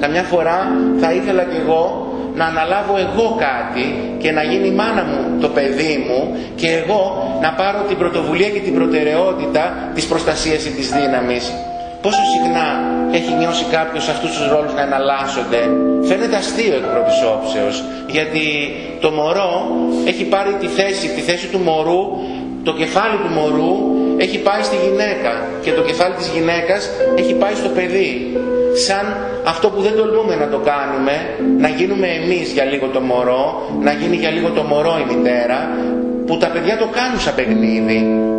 Καμιά φορά θα ήθελα και εγώ να αναλάβω εγώ κάτι και να γίνει η μάνα μου το παιδί μου και εγώ να πάρω την πρωτοβουλία και την προτεραιότητα της προστασίας ή της δύναμης. Πόσο συχνά έχει νιώσει κάποιος αυτούς τους ρόλους να εναλλάσσονται; Φαίνεται αστείο εκ πρώτης όψεως, γιατί το μωρό έχει πάρει τη θέση, τη θέση του μωρού, το κεφάλι του μωρού έχει πάει στη γυναίκα και το κεφάλι της γυναίκας έχει πάει στο παιδί. Σαν αυτό που δεν τολμούμε να το κάνουμε, να γίνουμε εμείς για λίγο το μωρό, να γίνει για λίγο το μωρό η μητέρα, που τα παιδιά το κάνουν σαν παιχνίδι.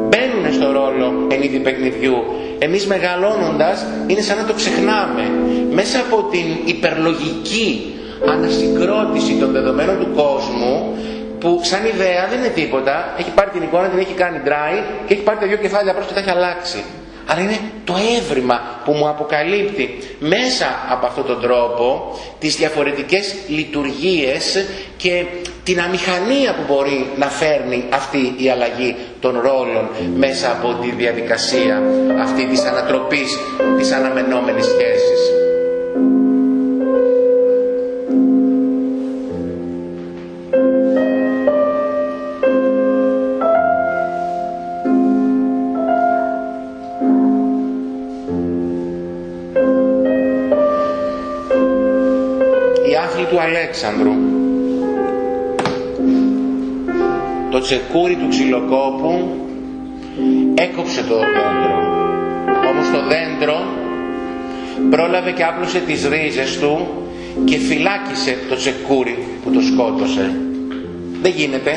Μπαίνουν στο ρόλο εν είδη παιχνιδιού. Εμείς μεγαλώνοντας είναι σαν να το ξεχνάμε. μέσα από την υπερλογική ανασυγκρότηση των δεδομένων του κόσμου που σαν ιδέα δεν είναι τίποτα, έχει πάρει την εικόνα, την έχει κάνει dry και έχει πάρει τα δύο κεφάλια προς και τα έχει αλλάξει. Αλλά είναι το έβριμα που μου αποκαλύπτει μέσα από αυτόν τον τρόπο τις διαφορετικές λειτουργίες και την αμηχανία που μπορεί να φέρνει αυτή η αλλαγή των ρόλων μέσα από τη διαδικασία αυτή της ανατροπής της αναμενόμενης σχέσης. Αλέξανδρου. Το τσεκούρι του ξυλοκόπου έκοψε το δέντρο. Όμως το δέντρο πρόλαβε και άπλωσε τις ρίζες του και φυλάκισε το τσεκούρι που το σκότωσε. Δεν γίνεται.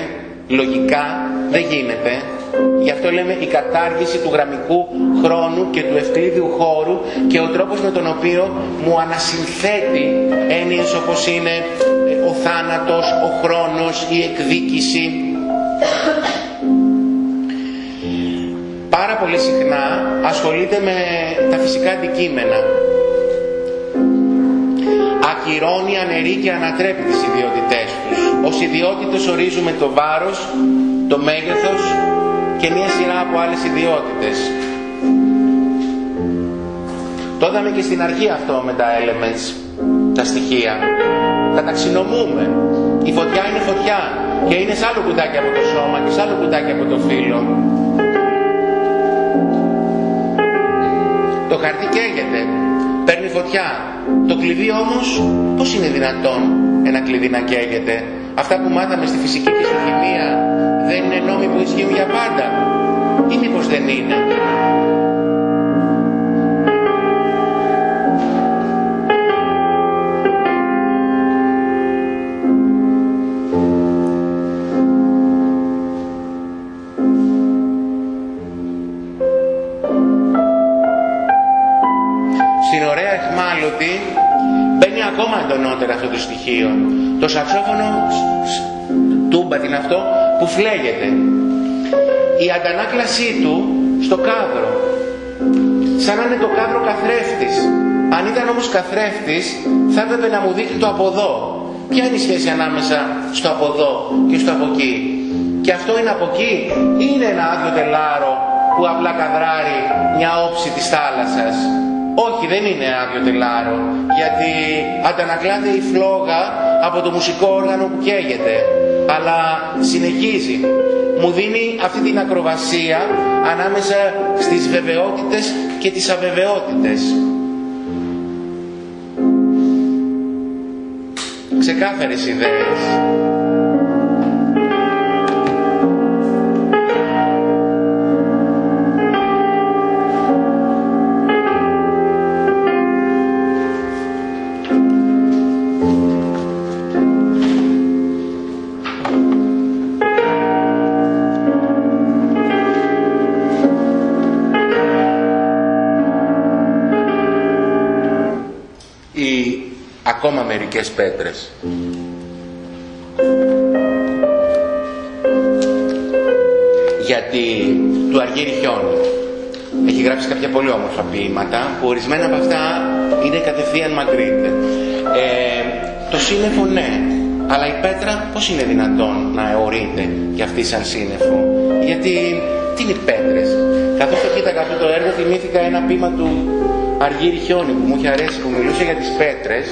Λογικά δεν γίνεται Γι' αυτό λέμε η κατάργηση του γραμμικού χρόνου και του ευκλήδιου χώρου και ο τρόπος με τον οποίο μου ανασυνθέτει έννοιες όπως είναι ε, ο θάνατος, ο χρόνος, η εκδίκηση. Πάρα πολύ συχνά ασχολείται με τα φυσικά αντικείμενα. Ακυρώνει, αναιρεί και ανατρέπει τις ιδιότητές τους. Ως ιδιότητες ορίζουμε το βάρος, το μέγεθος, και μία σειρά από άλλες ιδιότητες. Το είδαμε και στην αρχή αυτό με τα elements, τα στοιχεία. Τα ταξινομούμε. Η φωτιά είναι φωτιά και είναι σε άλλο κουτάκι από το σώμα και σε άλλο κουτάκι από το φύλλο. Το χαρτί καίγεται, παίρνει φωτιά. Το κλειδί όμως πώς είναι δυνατόν ένα κλειδί να καίγεται; Αυτά που μάθαμε στη φυσική και στη χημεία δεν είναι νόμοι που ισχύουν για πάντα ή μήπως δεν είναι; Στην ωραία εχμάλωτη μπαίνει ακόμα εντονότερα αυτό το στοιχείο. Το σαξόφωνο τούμπα την αυτό που φλέγεται. Η αντανάκλασή του στο κάδρο. Σαν να είναι το κάδρο καθρέφτης. Αν ήταν όμως καθρέφτης θα έπρεπε να μου δείχνει το από εδώ. Ποια είναι η σχέση ανάμεσα στο από εδώ και στο από εκεί; Και αυτό είναι από εκεί ή είναι ένα άδειο τελάρο που απλά καδράρει μια όψη της θάλασσας; Όχι, δεν είναι άδειο τελάρο, γιατί αντανακλάται η φλόγα από το μουσικό όργανο που καίγεται αλλά συνεχίζει. Μου δίνει αυτή την ακροβασία ανάμεσα στις βεβαιότητες και τις αβεβαιότητες. Ξεκάθαρες ιδέες. Ακόμα μερικές πέτρες. Γιατί του Αργύρι χιόνι. Έχει γράψει κάποια πολύ όμορφα ποίηματα που ορισμένα από αυτά είναι κατευθείαν Μαγκρίτ. Ε, το σύννεφο ναι, αλλά η πέτρα πώς είναι δυνατόν να αιωρείται για αυτή σαν σύννεφο; Γιατί τι είναι οι πέτρες; Καθώς το κοίταγα αυτό το έργο θυμήθηκα ένα ποίημα του Αργύρι Χιόνι που μου είχε αρέσει που μιλούσε για τις πέτρες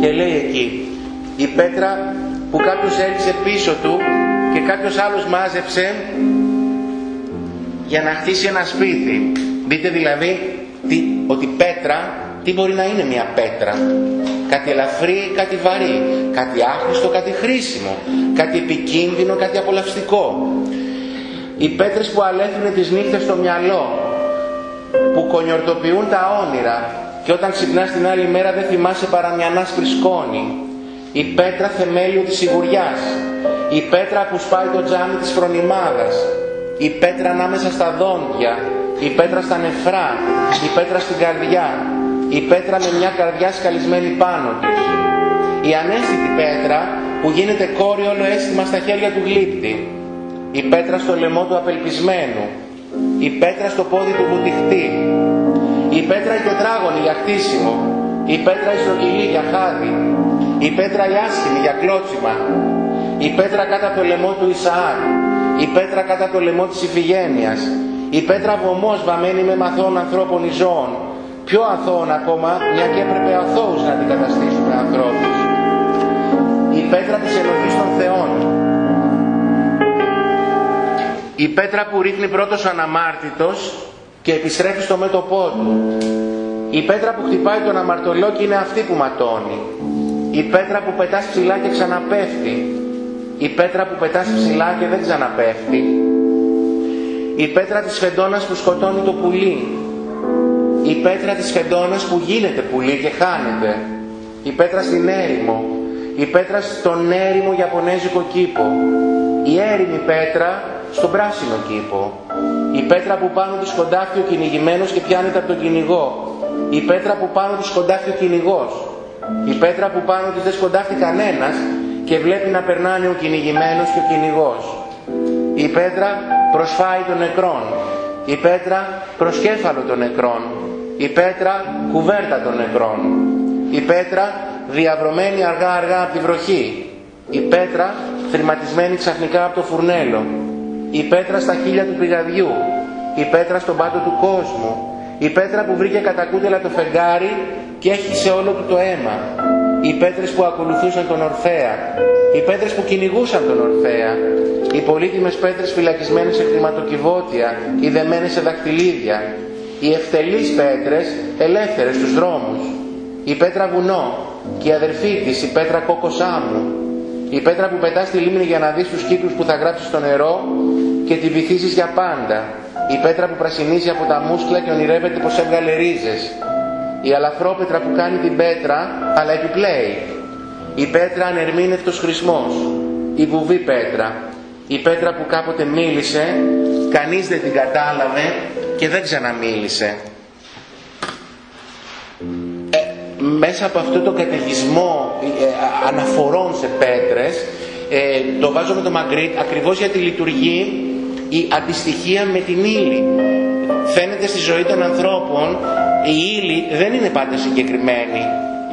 και λέει εκεί η πέτρα που κάποιος έριξε πίσω του και κάποιος άλλος μάζεψε για να χτίσει ένα σπίτι. Δείτε δηλαδή τι, ότι πέτρα, τι μπορεί να είναι μια πέτρα. Κάτι ελαφρύ, κάτι βαρύ, κάτι άχρηστο, κάτι χρήσιμο, κάτι επικίνδυνο, κάτι απολαυστικό. Οι πέτρες που αλέθουν τις νύχτες στο μυαλό, που κονιορτοποιούν τα όνειρα και όταν ξυπνάς την άλλη μέρα δεν θυμάσαι παρά μια άσπρη σκόνη. Η πέτρα θεμέλιο της σιγουριάς. Η πέτρα που σπάει το τζάμι της φρονιμάδας. Η πέτρα ανάμεσα στα δόντια. Η πέτρα στα νεφρά. Η πέτρα στην καρδιά. Η πέτρα με μια καρδιά σκαλισμένη πάνω της. Η ανέστητη πέτρα που γίνεται κόρη όλο αίσθημα στα χέρια του γλύπτη. Η πέτρα στο λαιμό του απελπισμένου. Η πέτρα στο πόδι του βουτυχτή. Η πέτρα η τετράγωνη για χτίσιμο. Η πέτρα η στρογγυλή για χάδι. Η πέτρα η άσχημη για κλώτσιμα. Η πέτρα κάτω από το λαιμό του Ισαάκ. Η πέτρα κάτω από το λαιμό της Ιφηγένειας. Η πέτρα βωμός βαμμένη με μαθών ανθρώπων ή ζώων. Πιο αθώων ακόμα, μια και έπρεπε αθώους να αντικαταστήσουμε ανθρώπους. Η πέτρα της ενοχής των θεών. Η πέτρα που ρίχνει πρώτος ο αναμάρτητος και επιστρέφει στο μέτωπό του. Η πέτρα που χτυπάει τον αμαρτωλό και είναι αυτή που ματώνει. Η πέτρα που πετάς ψηλά και ξαναπέφτει. Η πέτρα που πετάς ψηλά και δεν ξαναπέφτει. Η πέτρα της φεντόνας που σκοτώνει το πουλί. Η πέτρα της φεντόνας που γίνεται πουλί και χάνεται. Η πέτρα στην έρημο. Η πέτρα στον έρημο Ιαπωνέζικο κήπο. Η έρημη πέτρα στον πράσινο κήπο. Η πέτρα που πάνω του σκοντάφτει ο κυνηγημένος και πιάνεται από τον κυνηγό. Η πέτρα που πάνω του σκοντάφτει ο κυνηγός. Η πέτρα που πάνω του δεν σκοντάφτει κανένας και βλέπει να περνάνε ο κυνηγημένος και ο κυνηγός. Η πέτρα προσφάει των νεκρών. Η πέτρα προσκέφαλο των νεκρών. Η πέτρα κουβέρτα των νεκρών. Η πέτρα διαβρωμένη αργά αργά από τη βροχή. Η πέτρα θρηματισμένη ξαφνικά από το φουρνέλο η πέτρα στα χείλια του πηγαδιού, η πέτρα στον πάτο του κόσμου, η πέτρα που βρήκε κατά κούτελα το φεγγάρι και έχει όλο του το αίμα, οι πέτρες που ακολουθούσαν τον Ορφέα, οι πέτρες που κυνηγούσαν τον Ορφέα, οι πολύτιμες πέτρες φυλακισμένες σε χρηματοκιβώτια, οι δεμένες σε δακτυλίδια, οι ευτελείς πέτρες ελεύθερες στους δρόμους, η πέτρα βουνό και η αδερφή της, η πέτρα κόκοσάμου, η πέτρα που πετάς στη λίμνη για να δεις τους κύκλους που θα γράψεις στο νερό και τη βυθίσεις για πάντα. Η πέτρα που πρασινίζει από τα μούσκλα και ονειρεύεται πως έβγαλε ρίζες. Η αλαφρόπετρα που κάνει την πέτρα αλλά επιπλέει. Η πέτρα ανερμήνευτος χρησμός. Η βουβή πέτρα. Η πέτρα που κάποτε μίλησε, κανείς δεν την κατάλαβε και δεν ξαναμίλησε. Ε, μέσα από αυτό το καταιγισμό ε, αναφορών σε πέτρες, ε, το βάζω με το Μαγκρίτ ακριβώς γιατί λειτουργεί η αντιστοιχία με την ύλη. Φαίνεται στη ζωή των ανθρώπων η ύλη δεν είναι πάντα συγκεκριμένη.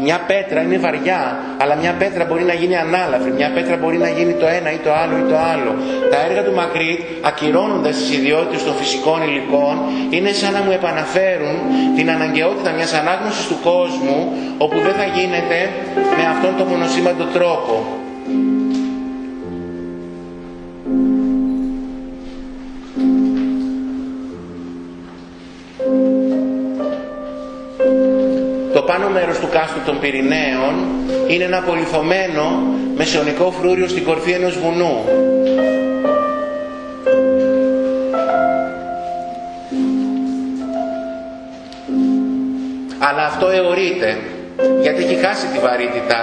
Μια πέτρα είναι βαριά, αλλά μια πέτρα μπορεί να γίνει ανάλαφρη, μια πέτρα μπορεί να γίνει το ένα ή το άλλο ή το άλλο. Τα έργα του Μακρύτ, ακυρώνοντας τις ιδιότητες των φυσικών υλικών, είναι σαν να μου επαναφέρουν την αναγκαιότητα μιας ανάγνωσης του κόσμου, όπου δεν θα γίνεται με αυτόν τον μονοσήμαντο τρόπο. Του κάστου των Πυρηναίων είναι ένα πολυθωμένο μεσαιωνικό φρούριο στην κορφή ενός βουνού. Αλλά αυτό αιωρείται, γιατί έχει χάσει τη βαρύτητα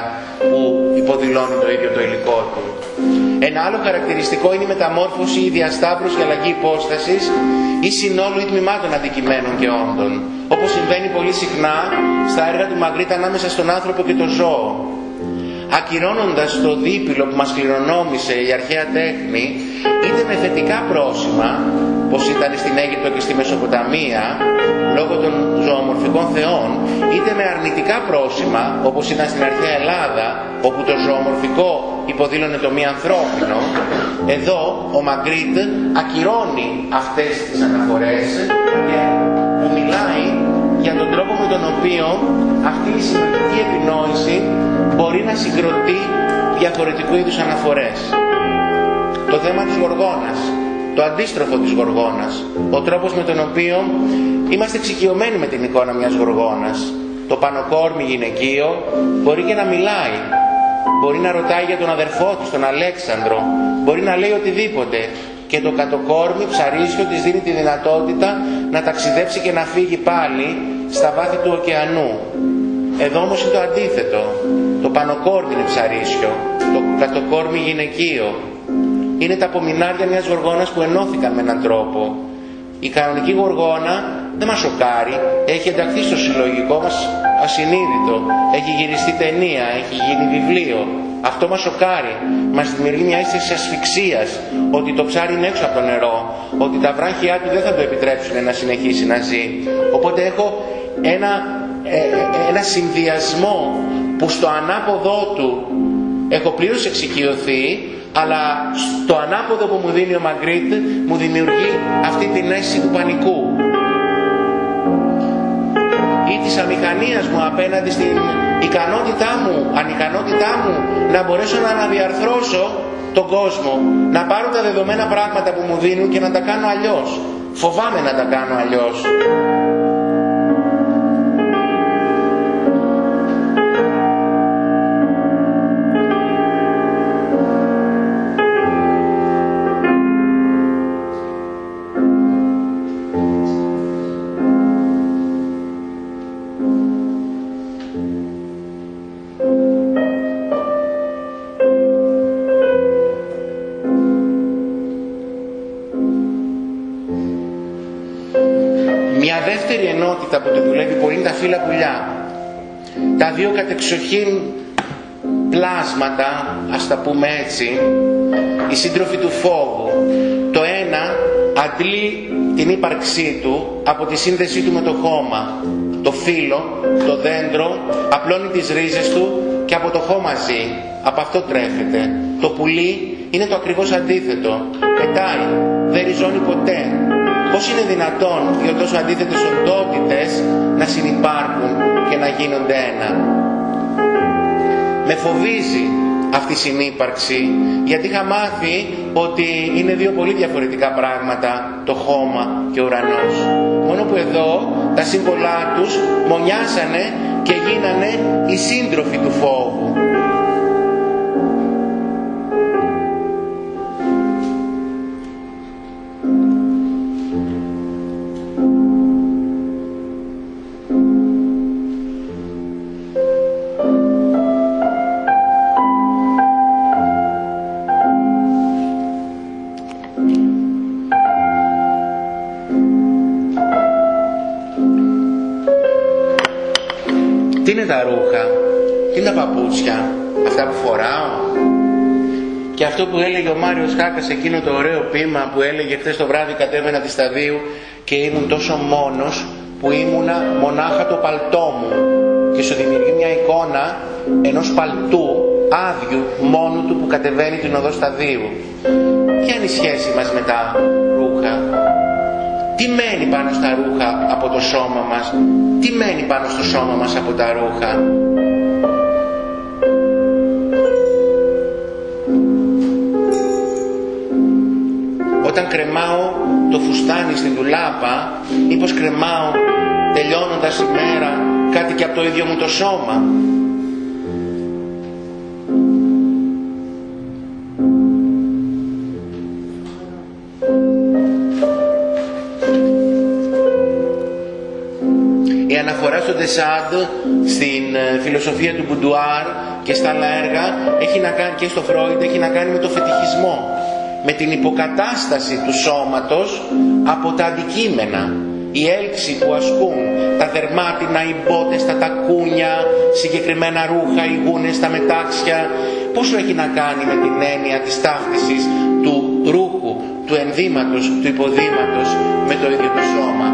που υποδηλώνει το ίδιο το υλικό του. Ένα άλλο χαρακτηριστικό είναι η μεταμόρφωση, η διασταύρωση, η αλλαγή υπόστασης ή συνόλου ή τμήματων αντικειμένων και όντων, όπως συμβαίνει πολύ συχνά στα έργα του Μαγκρίτ ανάμεσα στον άνθρωπο και το ζώο. Ακυρώνοντας το δίπυλο που μας κληρονόμησε η αρχαία τέχνη, είτε με θετικά πρόσημα, πως ήταν στην Αίγυπτο και στη Μεσοποταμία, λόγω των ζωομορφικών θεών, είτε με αρνητικά πρόσημα, όπως ήταν στην αρχαία Ελλάδα, όπου το ζωομορφικό υποδήλωνε το μη ανθρώπινο, εδώ ο Μαγκρίτ ακυρώνει αυτές τις αναφορές και που μιλάει για τον τρόπο με τον οποίο αυτή η συμμετοχή επινόηση μπορεί να συγκροτεί διαφορετικού είδους αναφορές. Το θέμα της γοργόνας, το αντίστροφο της γοργόνας, ο τρόπος με τον οποίο είμαστε εξοικειωμένοι με την εικόνα μιας γοργόνας. Το πανοκόρμι γυναικείο μπορεί και να μιλάει, μπορεί να ρωτάει για τον αδερφό του, τον Αλέξανδρο, μπορεί να λέει οτιδήποτε και το κατοκόρμι ψαρίσιο της δίνει τη δυνατότητα να ταξιδέψει και να φύγει πάλι στα βάθη του ωκεανού. Εδώ όμως είναι το αντίθετο. Το πανοκόρμι είναι ψαρίσιο, το κατοκόρμι γυναικείο. Είναι τα απομεινάρια μιας γοργόνας που ενώθηκαν με έναν τρόπο. η κανονική γοργόνα δεν μας σοκάρει, έχει ενταχθεί στο συλλογικό μας ασυνείδητο, έχει γυριστεί ταινία, έχει γίνει βιβλίο. Αυτό μας σοκάρει, μας δημιουργεί μια αίσθηση ασφυξίας, ότι το ψάρι είναι έξω από το νερό, ότι τα βράχια του δεν θα το επιτρέψουν να συνεχίσει να ζει. Οπότε έχω ένα, ε, ε, ένα συνδυασμό που στο ανάποδό του έχω πλήρως εξοικειωθεί αλλά στο ανάποδο που μου δίνει ο Μαγκρίτ μου δημιουργεί αυτή την αίσθηση του πανικού ή της αμηχανίας μου απέναντι στην ικανότητά μου, ανικανότητά μου να μπορέσω να αναδιαρθρώσω τον κόσμο, να πάρω τα δεδομένα πράγματα που μου δίνουν και να τα κάνω αλλιώς. Φοβάμαι να τα κάνω αλλιώς. Δύο κατεξοχήν πλάσματα, ας τα πούμε έτσι, οι σύντροφοι του φόβου. Το ένα αντλεί την ύπαρξή του από τη σύνδεσή του με το χώμα. Το φύλλο, το δέντρο, απλώνει τις ρίζες του και από το χώμα ζει. Από αυτό τρέφεται. Το πουλί είναι το ακριβώς αντίθετο. Πετάει, δεν ριζώνει ποτέ. Πώς είναι δυνατόν δύο τόσο αντίθετες οντότητες να συνυπάρχουν και να γίνονται ένα; Με φοβίζει αυτή η συνύπαρξη γιατί είχα μάθει ότι είναι δύο πολύ διαφορετικά πράγματα το χώμα και ο ουρανός. Μόνο που εδώ τα σύμβολά τους μονιάσανε και γίνανε οι σύντροφοι του φόβου. Που έλεγε ο Μάριος Χάκας εκείνο το ωραίο ποίημα που έλεγε χθες το βράδυ κατέβαινα της σταδίου και ήμουν τόσο μόνος που ήμουνα μονάχα το παλτό μου και σου δημιουργεί μια εικόνα ενός παλτού άδειου μόνου του που κατεβαίνει την οδό σταδίου. Ποια είναι η σχέση μας με τα ρούχα, τι μένει πάνω στα ρούχα από το σώμα μας, τι μένει πάνω στο σώμα μας από τα ρούχα; Όταν κρεμάω το φουστάνι στην δουλάπα, μήπως κρεμάω τελειώνοντας η μέρα κάτι και από το ίδιο μου το σώμα. Ντεσάντ στην ε, φιλοσοφία του Μπουντουάρ και στα άλλα έργα έχει να κάνει και στο Φρόιντ έχει να κάνει με το φετιχισμό με την υποκατάσταση του σώματος από τα αντικείμενα η έλξη που ασκούν τα δερμάτινα, οι μπότες, τα τακούνια, συγκεκριμένα ρούχα, οι γούνες, τα μετάξια πόσο έχει να κάνει με την έννοια της ταύτισης του ρούχου, του ενδύματος, του υποδήματος με το ίδιο το σώμα;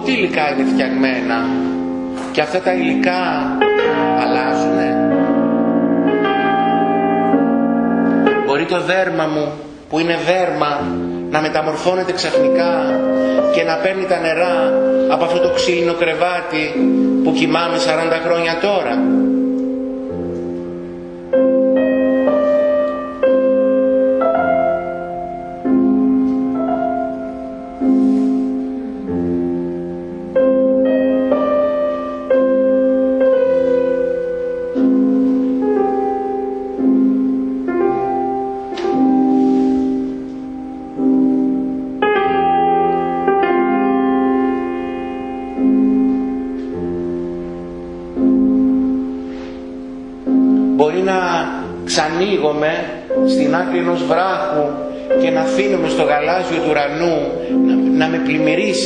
Από τι υλικά είναι φτιαγμένα και αυτά τα υλικά αλλάζουνε. Μπορεί το δέρμα μου που είναι δέρμα να μεταμορφώνεται ξαφνικά και να παίρνει τα νερά από αυτό το ξύλινο κρεβάτι που κοιμάμαι 40 χρόνια τώρα.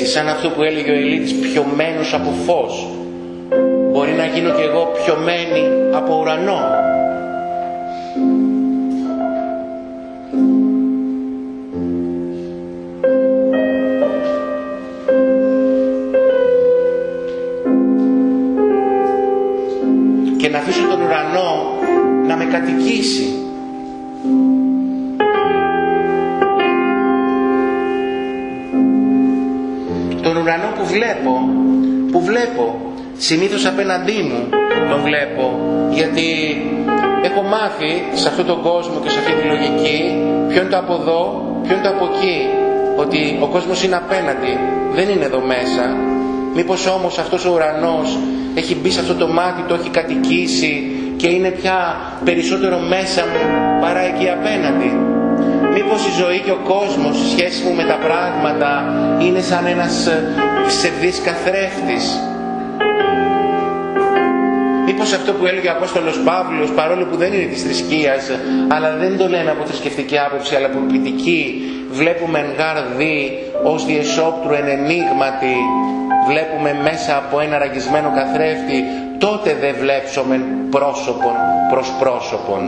Σαν αυτό που έλεγε ο Ελίτης πιωμένος από φως. Συνήθως απέναντί μου τον βλέπω, γιατί έχω μάθει σε αυτόν τον κόσμο και σε αυτή τη λογική ποιο είναι το από εδώ, ποιο είναι το από εκεί, ότι ο κόσμος είναι απέναντι, δεν είναι εδώ μέσα. Μήπως όμως αυτός ο ουρανός έχει μπει σε αυτό το μάτι, το έχει κατοικήσει και είναι πια περισσότερο μέσα μου παρά εκεί απέναντι. Μήπως η ζωή και ο κόσμος, η σχέση μου με τα πράγματα είναι σαν ένας ε, ψευδής καθρέφτης. Μήπως αυτό που έλεγε ο Απόστολος Παύλος, παρόλο που δεν είναι της θρησκείας, αλλά δεν το λέμε από θρησκευτική άποψη, αλλά από ποιητική, βλέπουμε εν γάρδι ως διεσόπτρου εν ενίγματι, βλέπουμε μέσα από ένα ραγισμένο καθρέφτη, τότε δεν βλέψουμε πρόσωπον προς πρόσωπον.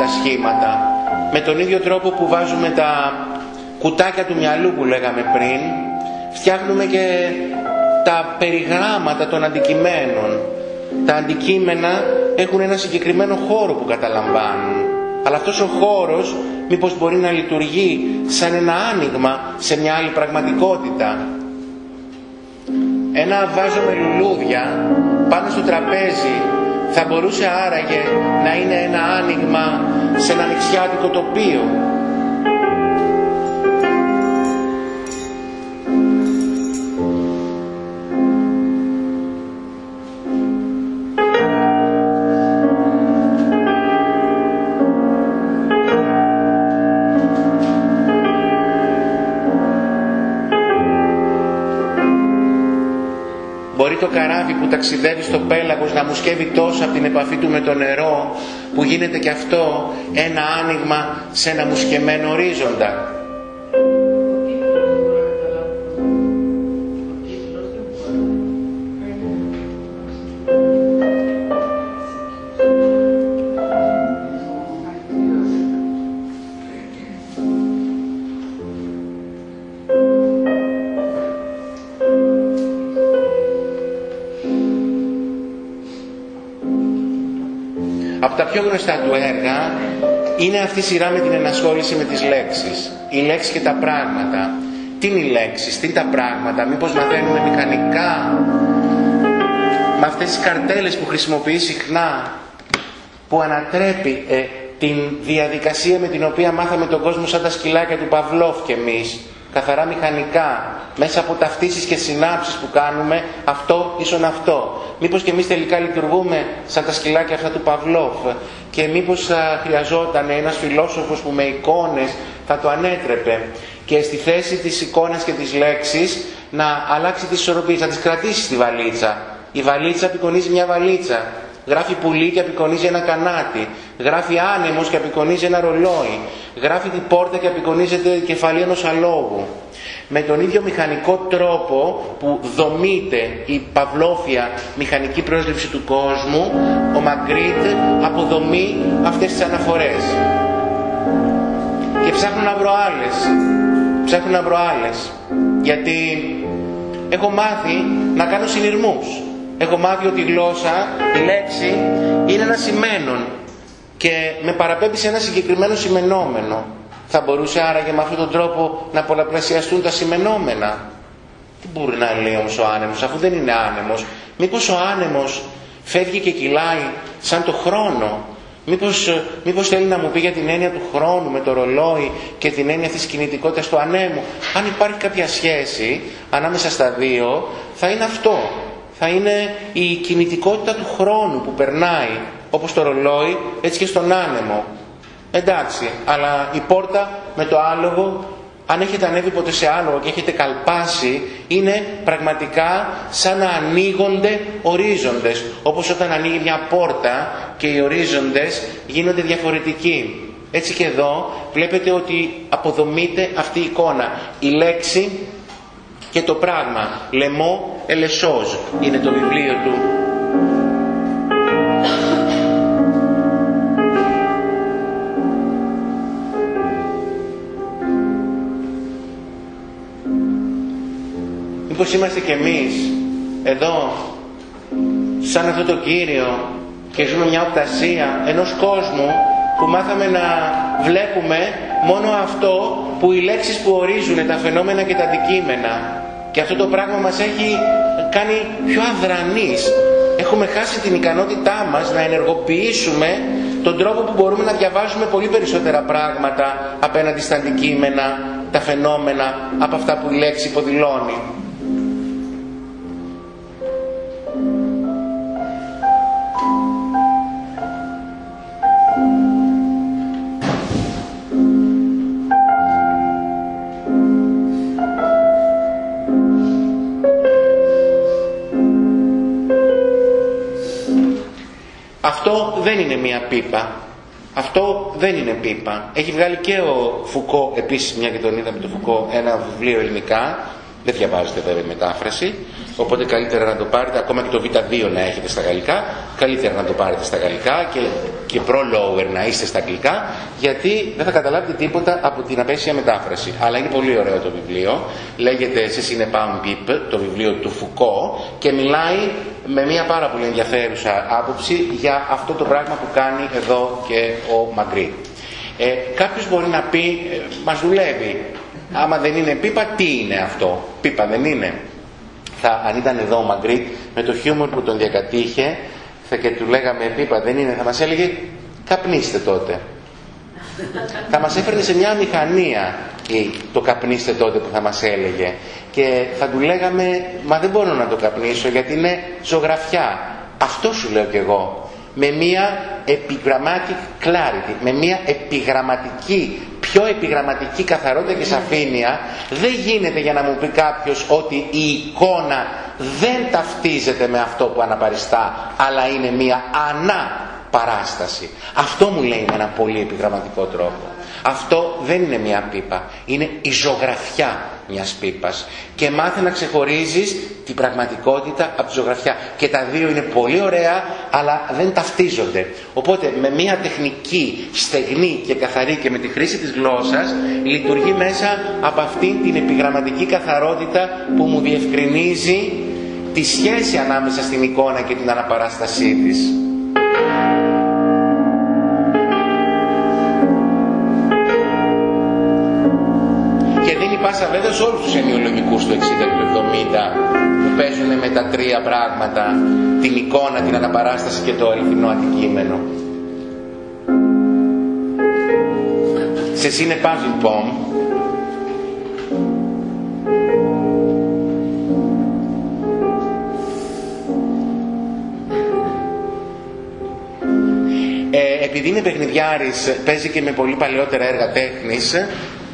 Τα σχήματα. Με τον ίδιο τρόπο που βάζουμε τα κουτάκια του μυαλού που λέγαμε πριν, φτιάχνουμε και τα περιγράμματα των αντικειμένων. Τα αντικείμενα έχουν ένα συγκεκριμένο χώρο που καταλαμβάνουν. Αλλά αυτός ο χώρος μήπως μπορεί να λειτουργεί σαν ένα άνοιγμα σε μια άλλη πραγματικότητα. Ένα βάζο με λουλούδια πάνω στο τραπέζι θα μπορούσε άραγε να είναι ένα άνοιγμα σε ένα νησιάτικο τοπίο το καράβι που ταξιδεύει στο πέλαγος να μουσκεύει τόσο από την επαφή του με το νερό που γίνεται και αυτό ένα άνοιγμα σε ένα μουσκεμένο ορίζοντα. Πιο γνωστά του έργα είναι αυτή η σειρά με την ενασχόληση με τις λέξεις. Οι λέξεις και τα πράγματα. Τι είναι οι λέξεις, τι είναι τα πράγματα, μήπως μαθαίνουμε μηχανικά με αυτές τις καρτέλες που χρησιμοποιεί συχνά που ανατρέπει ε, την διαδικασία με την οποία μάθαμε τον κόσμο σαν τα σκυλάκια του Παυλόφ και εμείς καθαρά μηχανικά, μέσα από ταυτίσεις και συνάψεις που κάνουμε, αυτό ίσον αυτό. Μήπως και εμείς τελικά λειτουργούμε σαν τα σκυλάκια αυτά του Παυλόφ και μήπως α, χρειαζόταν ένας φιλόσοφος που με εικόνες θα το ανέτρεπε και στη θέση της εικόνας και της λέξης να αλλάξει τις ισορροπίες, να τις κρατήσει στη βαλίτσα. Η βαλίτσα απεικονίζει μια βαλίτσα. Γράφει πουλί και απεικονίζει ένα κανάτι. Γράφει άνεμος και απεικονίζει ένα ρολόι. Γράφει την πόρτα και απεικονίζεται η κεφαλή ενός αλόγου. Με τον ίδιο μηχανικό τρόπο που δομείται η παυλόφια μηχανική πρόσληψη του κόσμου, ο Μαγκρίτ αποδομεί αυτές τις αναφορές. Και ψάχνω να βρω άλλες. Ψάχνω να βρω άλλες. Γιατί έχω μάθει να κάνω συνειρμούς. Έχω μάθει ότι η γλώσσα, η λέξη, είναι ένα σημαίνον και με παραπέμπει σε ένα συγκεκριμένο σημενόμενο. Θα μπορούσε άραγε με αυτόν τον τρόπο να πολλαπλασιαστούν τα σημενόμενα; Τι μπορεί να λέει όμως ο άνεμος, αφού δεν είναι άνεμος; Μήπως ο άνεμος φεύγει και κυλάει σαν το χρόνο; Μήπως, μήπως θέλει να μου πει για την έννοια του χρόνου με το ρολόι και την έννοια της κινητικότητας του ανέμου; Αν υπάρχει κάποια σχέση ανάμεσα στα δύο, θα είναι αυτό θα είναι η κινητικότητα του χρόνου που περνάει, όπως το ρολόι, έτσι και στον άνεμο. Εντάξει, αλλά η πόρτα με το άλογο, αν έχετε ανέβει ποτέ σε άλογο και έχετε καλπάσει, είναι πραγματικά σαν να ανοίγονται ορίζοντες. Όπως όταν ανοίγει μια πόρτα και οι ορίζοντες γίνονται διαφορετικοί. Έτσι και εδώ βλέπετε ότι αποδομείται αυτή η εικόνα. Η λέξη και το πράγμα. Λεμό ελεσόζ είναι το βιβλίο του. Μήπως είμαστε κι εμείς εδώ σαν αυτό το Κύριο και ζούμε μια οπτασία ενός κόσμου που μάθαμε να βλέπουμε μόνο αυτό που οι λέξεις που ορίζουν τα φαινόμενα και τα αντικείμενα και αυτό το πράγμα μας έχει κάνει πιο αδρανείς έχουμε χάσει την ικανότητά μας να ενεργοποιήσουμε τον τρόπο που μπορούμε να διαβάζουμε πολύ περισσότερα πράγματα απέναντι στα αντικείμενα, τα φαινόμενα από αυτά που η λέξη υποδηλώνει. Αυτό δεν είναι μία πίπα. Αυτό δεν είναι πίπα. Έχει βγάλει και ο Φουκώ, επίσης μια και τον είδαμε το Φουκώ, ένα βιβλίο ελληνικά, δεν διαβάζετε βέβαια η μετάφραση, οπότε καλύτερα να το πάρετε, ακόμα και το Β2 να έχετε στα γαλλικά, καλύτερα να το πάρετε στα γαλλικά και, και pro-lower να είστε στα αγγλικά, γιατί δεν θα καταλάβετε τίποτα από την απέσια μετάφραση. Αλλά είναι πολύ ωραίο το βιβλίο, λέγεται σε Cinepaum Pip, το βιβλίο του Φουκώ, και μιλάει με μια πάρα πολύ ενδιαφέρουσα άποψη για αυτό το πράγμα που κάνει εδώ και ο Μαγκρίτ. Ε, κάποιος μπορεί να πει, ε, μας δουλεύει, άμα δεν είναι πίπα, τι είναι αυτό, πίπα δεν είναι. Θα, αν ήταν εδώ ο Μαγκρίτ, με το χιούμορ που τον διακατήχε, θα και του λέγαμε πίπα δεν είναι, θα μας έλεγε καπνίστε τότε. θα μας έφερνε σε μια μηχανία το καπνίστε τότε που θα μας έλεγε. Και θα του λέγαμε μα δεν μπορώ να το καπνίσω γιατί είναι ζωγραφιά αυτό σου λέω κι εγώ. Με μια epigrammatic clarity με μια επιγραμματική πιο επιγραμματική καθαρότητα και σαφήνεια δεν γίνεται για να μου πει κάποιος ότι η εικόνα δεν ταυτίζεται με αυτό που αναπαριστά αλλά είναι μια αναπαράσταση. Αυτό μου λέει με ένα πολύ επιγραμματικό τρόπο αυτό δεν είναι μια πίπα, είναι η ζωγραφιά μιας πίπας. Και μάθε να ξεχωρίζεις την πραγματικότητα από τη ζωγραφιά. Και τα δύο είναι πολύ ωραία, αλλά δεν ταυτίζονται. Οπότε με μια τεχνική στεγνή και καθαρή και με τη χρήση της γλώσσας, λειτουργεί μέσα από αυτήν την επιγραμματική καθαρότητα που μου διευκρινίζει τη σχέση ανάμεσα στην εικόνα και την αναπαράστασή της. Πάσα βέβαια σε όλους τους ενοιολογικούς του 60 και του 70 που παίζουν με τα τρία πράγματα την εικόνα, την αναπαράσταση και το αληθινό αντικείμενο. Σε σύνε πάζιν πομ ε, επειδή είναι παιχνιδιάρης παίζει και με πολύ παλαιότερα έργα τέχνης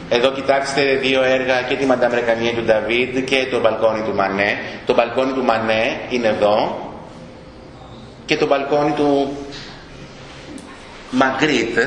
εδώ κοιτάξτε δύο έργα και τη Μανταμρεκανία του Νταβίδ και το μπαλκόνι του Μανέ. Το μπαλκόνι του Μανέ είναι εδώ και το μπαλκόνι του Μαγκρίτ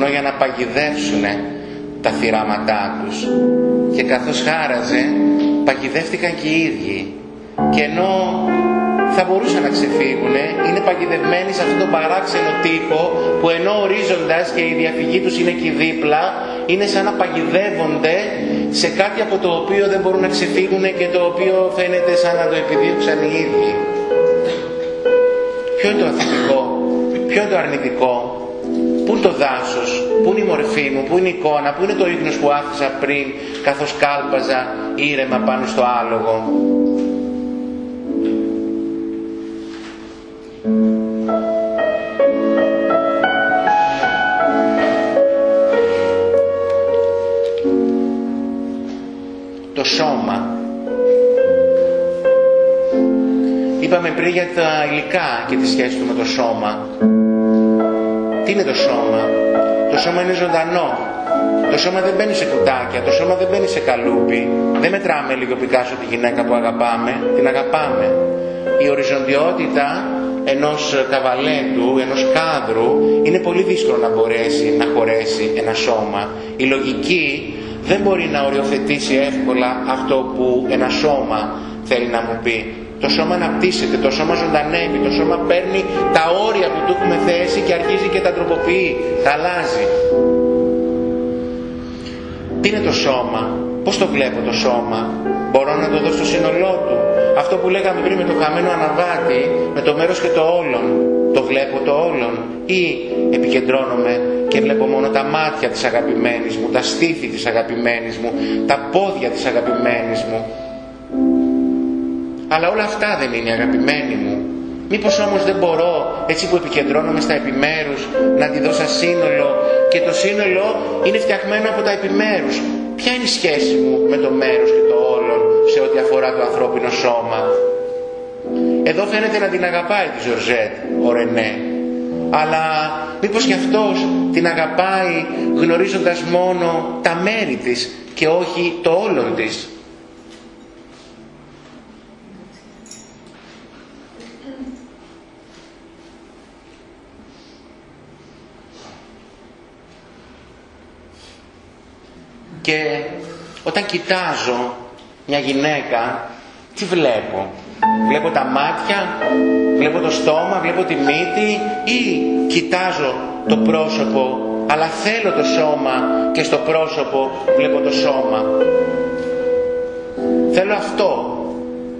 βουνό για να παγιδεύσουν τα θυράματά τους και καθώς χάραζε παγιδεύτηκαν και οι ίδιοι και ενώ θα μπορούσαν να ξεφύγουν. Είναι παγιδευμένοι σε αυτόν τον παράξενο τείχο που ενώ ορίζοντας και η διαφυγή τους είναι εκεί δίπλα, είναι σαν να παγιδεύονται σε κάτι από το οποίο δεν μπορούν να ξεφύγουν και το οποίο φαίνεται σαν να το επιδίωξαν οι ίδιοι. Ποιο είναι το αθλητικό, ποιο είναι το αρνητικό, πού είναι το δάσος, πού είναι η μορφή μου, πού είναι η εικόνα, πού είναι το ίχνος που άφησα πριν καθώς κάλπαζα ήρεμα πάνω στο άλογο. Το σώμα. Είπαμε πριν για τα υλικά και τη σχέση του με το σώμα. Τι είναι το σώμα; Το σώμα είναι ζωντανό. Το σώμα δεν μπαίνει σε κουτάκια, το σώμα δεν μπαίνει σε καλούπι. Δεν μετράμε λίγο πικάσο τη γυναίκα που αγαπάμε, την αγαπάμε. Η οριζοντιότητα ενός καβαλέντου, ενός κάδρου, είναι πολύ δύσκολο να μπορέσει να χωρέσει ένα σώμα. Η λογική δεν μπορεί να οριοθετήσει εύκολα αυτό που ένα σώμα θέλει να μου πει. Το σώμα αναπτύσσεται, το σώμα ζωντανεύει, το σώμα παίρνει τα όρια που του έχουμε θέσει και αρχίζει και τα τροποποιεί, τα αλλάζει. Τι είναι το σώμα, πώς το βλέπω το σώμα, μπορώ να το δω στο σύνολό του. Αυτό που λέγαμε πριν με το χαμένο αναβάτη, με το μέρος και το όλον, το βλέπω το όλον ή επικεντρώνομαι και βλέπω μόνο τα μάτια της αγαπημένης μου, τα στήθη της αγαπημένης μου, τα πόδια της αγαπημένης μου. Αλλά όλα αυτά δεν είναι αγαπημένοι μου. Μήπως όμως δεν μπορώ, έτσι που επικεντρώνομαι στα επιμέρους, να τη δω σαν σύνολο και το σύνολο είναι φτιαγμένο από τα επιμέρους. Ποια είναι η σχέση μου με το μέρος και το όλον σε ό,τι αφορά το ανθρώπινο σώμα; Εδώ φαίνεται να την αγαπάει τη Ζορζέτ, ο Ρενέ. Αλλά μήπως και αυτός την αγαπάει γνωρίζοντας μόνο τα μέρη της και όχι το όλον της; Και όταν κοιτάζω μια γυναίκα, τι βλέπω; Βλέπω τα μάτια, βλέπω το στόμα, βλέπω τη μύτη ή κοιτάζω το πρόσωπο, αλλά θέλω το σώμα και στο πρόσωπο βλέπω το σώμα. Θέλω αυτό.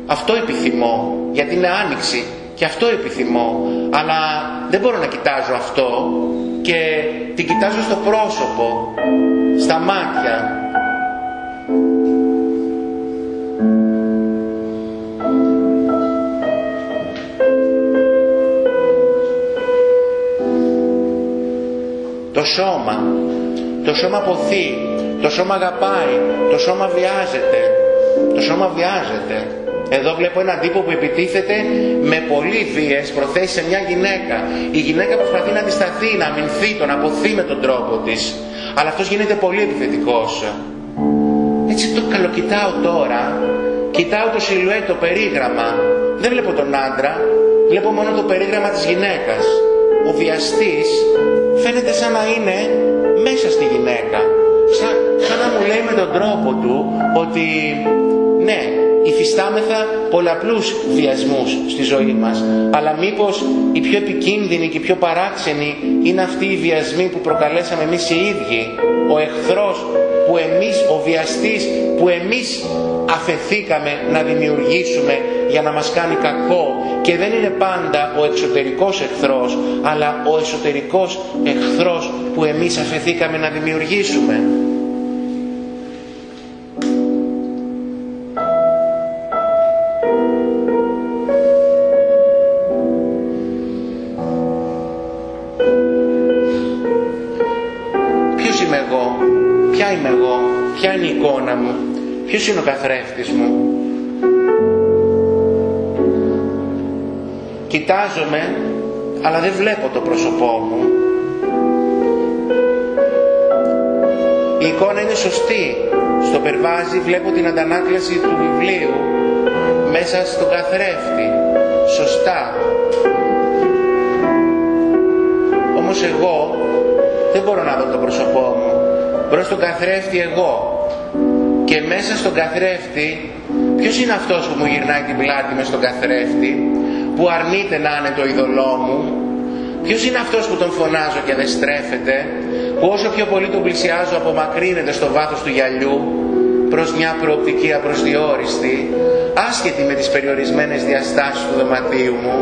Αυτό επιθυμώ, γιατί είναι άνοιξη και αυτό επιθυμώ. Αλλά δεν μπορώ να κοιτάζω αυτό και την κοιτάζω στο πρόσωπο, στα μάτια. Το σώμα, το σώμα ποθεί, το σώμα αγαπάει, το σώμα βιάζεται, το σώμα βιάζεται. Εδώ βλέπω έναν τύπο που επιτίθεται με πολύ βίες προθέσεις σε μια γυναίκα. Η γυναίκα προσπαθεί να αντισταθεί, να αμυνθεί, τον αποθεί με τον τρόπο της. Αλλά αυτός γίνεται πολύ επιθετικός. Έτσι το καλοκοιτάω τώρα, κοιτάω το σιλουέτ, το περίγραμμα. Δεν βλέπω τον άντρα, βλέπω μόνο το περίγραμμα της γυναίκας. Ο βιαστής φαίνεται σαν να είναι μέσα στη γυναίκα. Σαν, σαν να μου λέει με τον τρόπο του ότι ναι, υφιστάμεθα πολλαπλούς βιασμούς στη ζωή μας. Αλλά μήπως οι πιο επικίνδυνοι και οι πιο παράξενοι είναι αυτοί οι βιασμοί που προκαλέσαμε εμείς οι ίδιοι; Ο εχθρός που εμείς, ο βιαστής που εμείς αφεθήκαμε να δημιουργήσουμε για να μας κάνει κακό και δεν είναι πάντα ο εξωτερικός εχθρός αλλά ο εσωτερικός εχθρός που εμείς αφεθήκαμε να δημιουργήσουμε. Ποιος είναι ο καθρέφτης μου; Κοιτάζομαι, αλλά δεν βλέπω το πρόσωπό μου. Η εικόνα είναι σωστή. Στο περβάζι βλέπω την αντανάκλαση του βιβλίου μέσα στον καθρέφτη. Σωστά. Όμως εγώ δεν μπορώ να δω το πρόσωπό μου. Μπρος στον καθρέφτη εγώ και μέσα στον καθρέφτη ποιος είναι αυτός που μου γυρνάει την πλάτη μες στον καθρέφτη που αρνείται να είναι το ειδωλό μου; Ποιος είναι αυτός που τον φωνάζω και δεν στρέφεται, που όσο πιο πολύ τον πλησιάζω απομακρύνεται στο βάθος του γυαλιού προς μια προοπτική απροσδιόριστη, άσχετη με τις περιορισμένες διαστάσεις του δωματίου μου,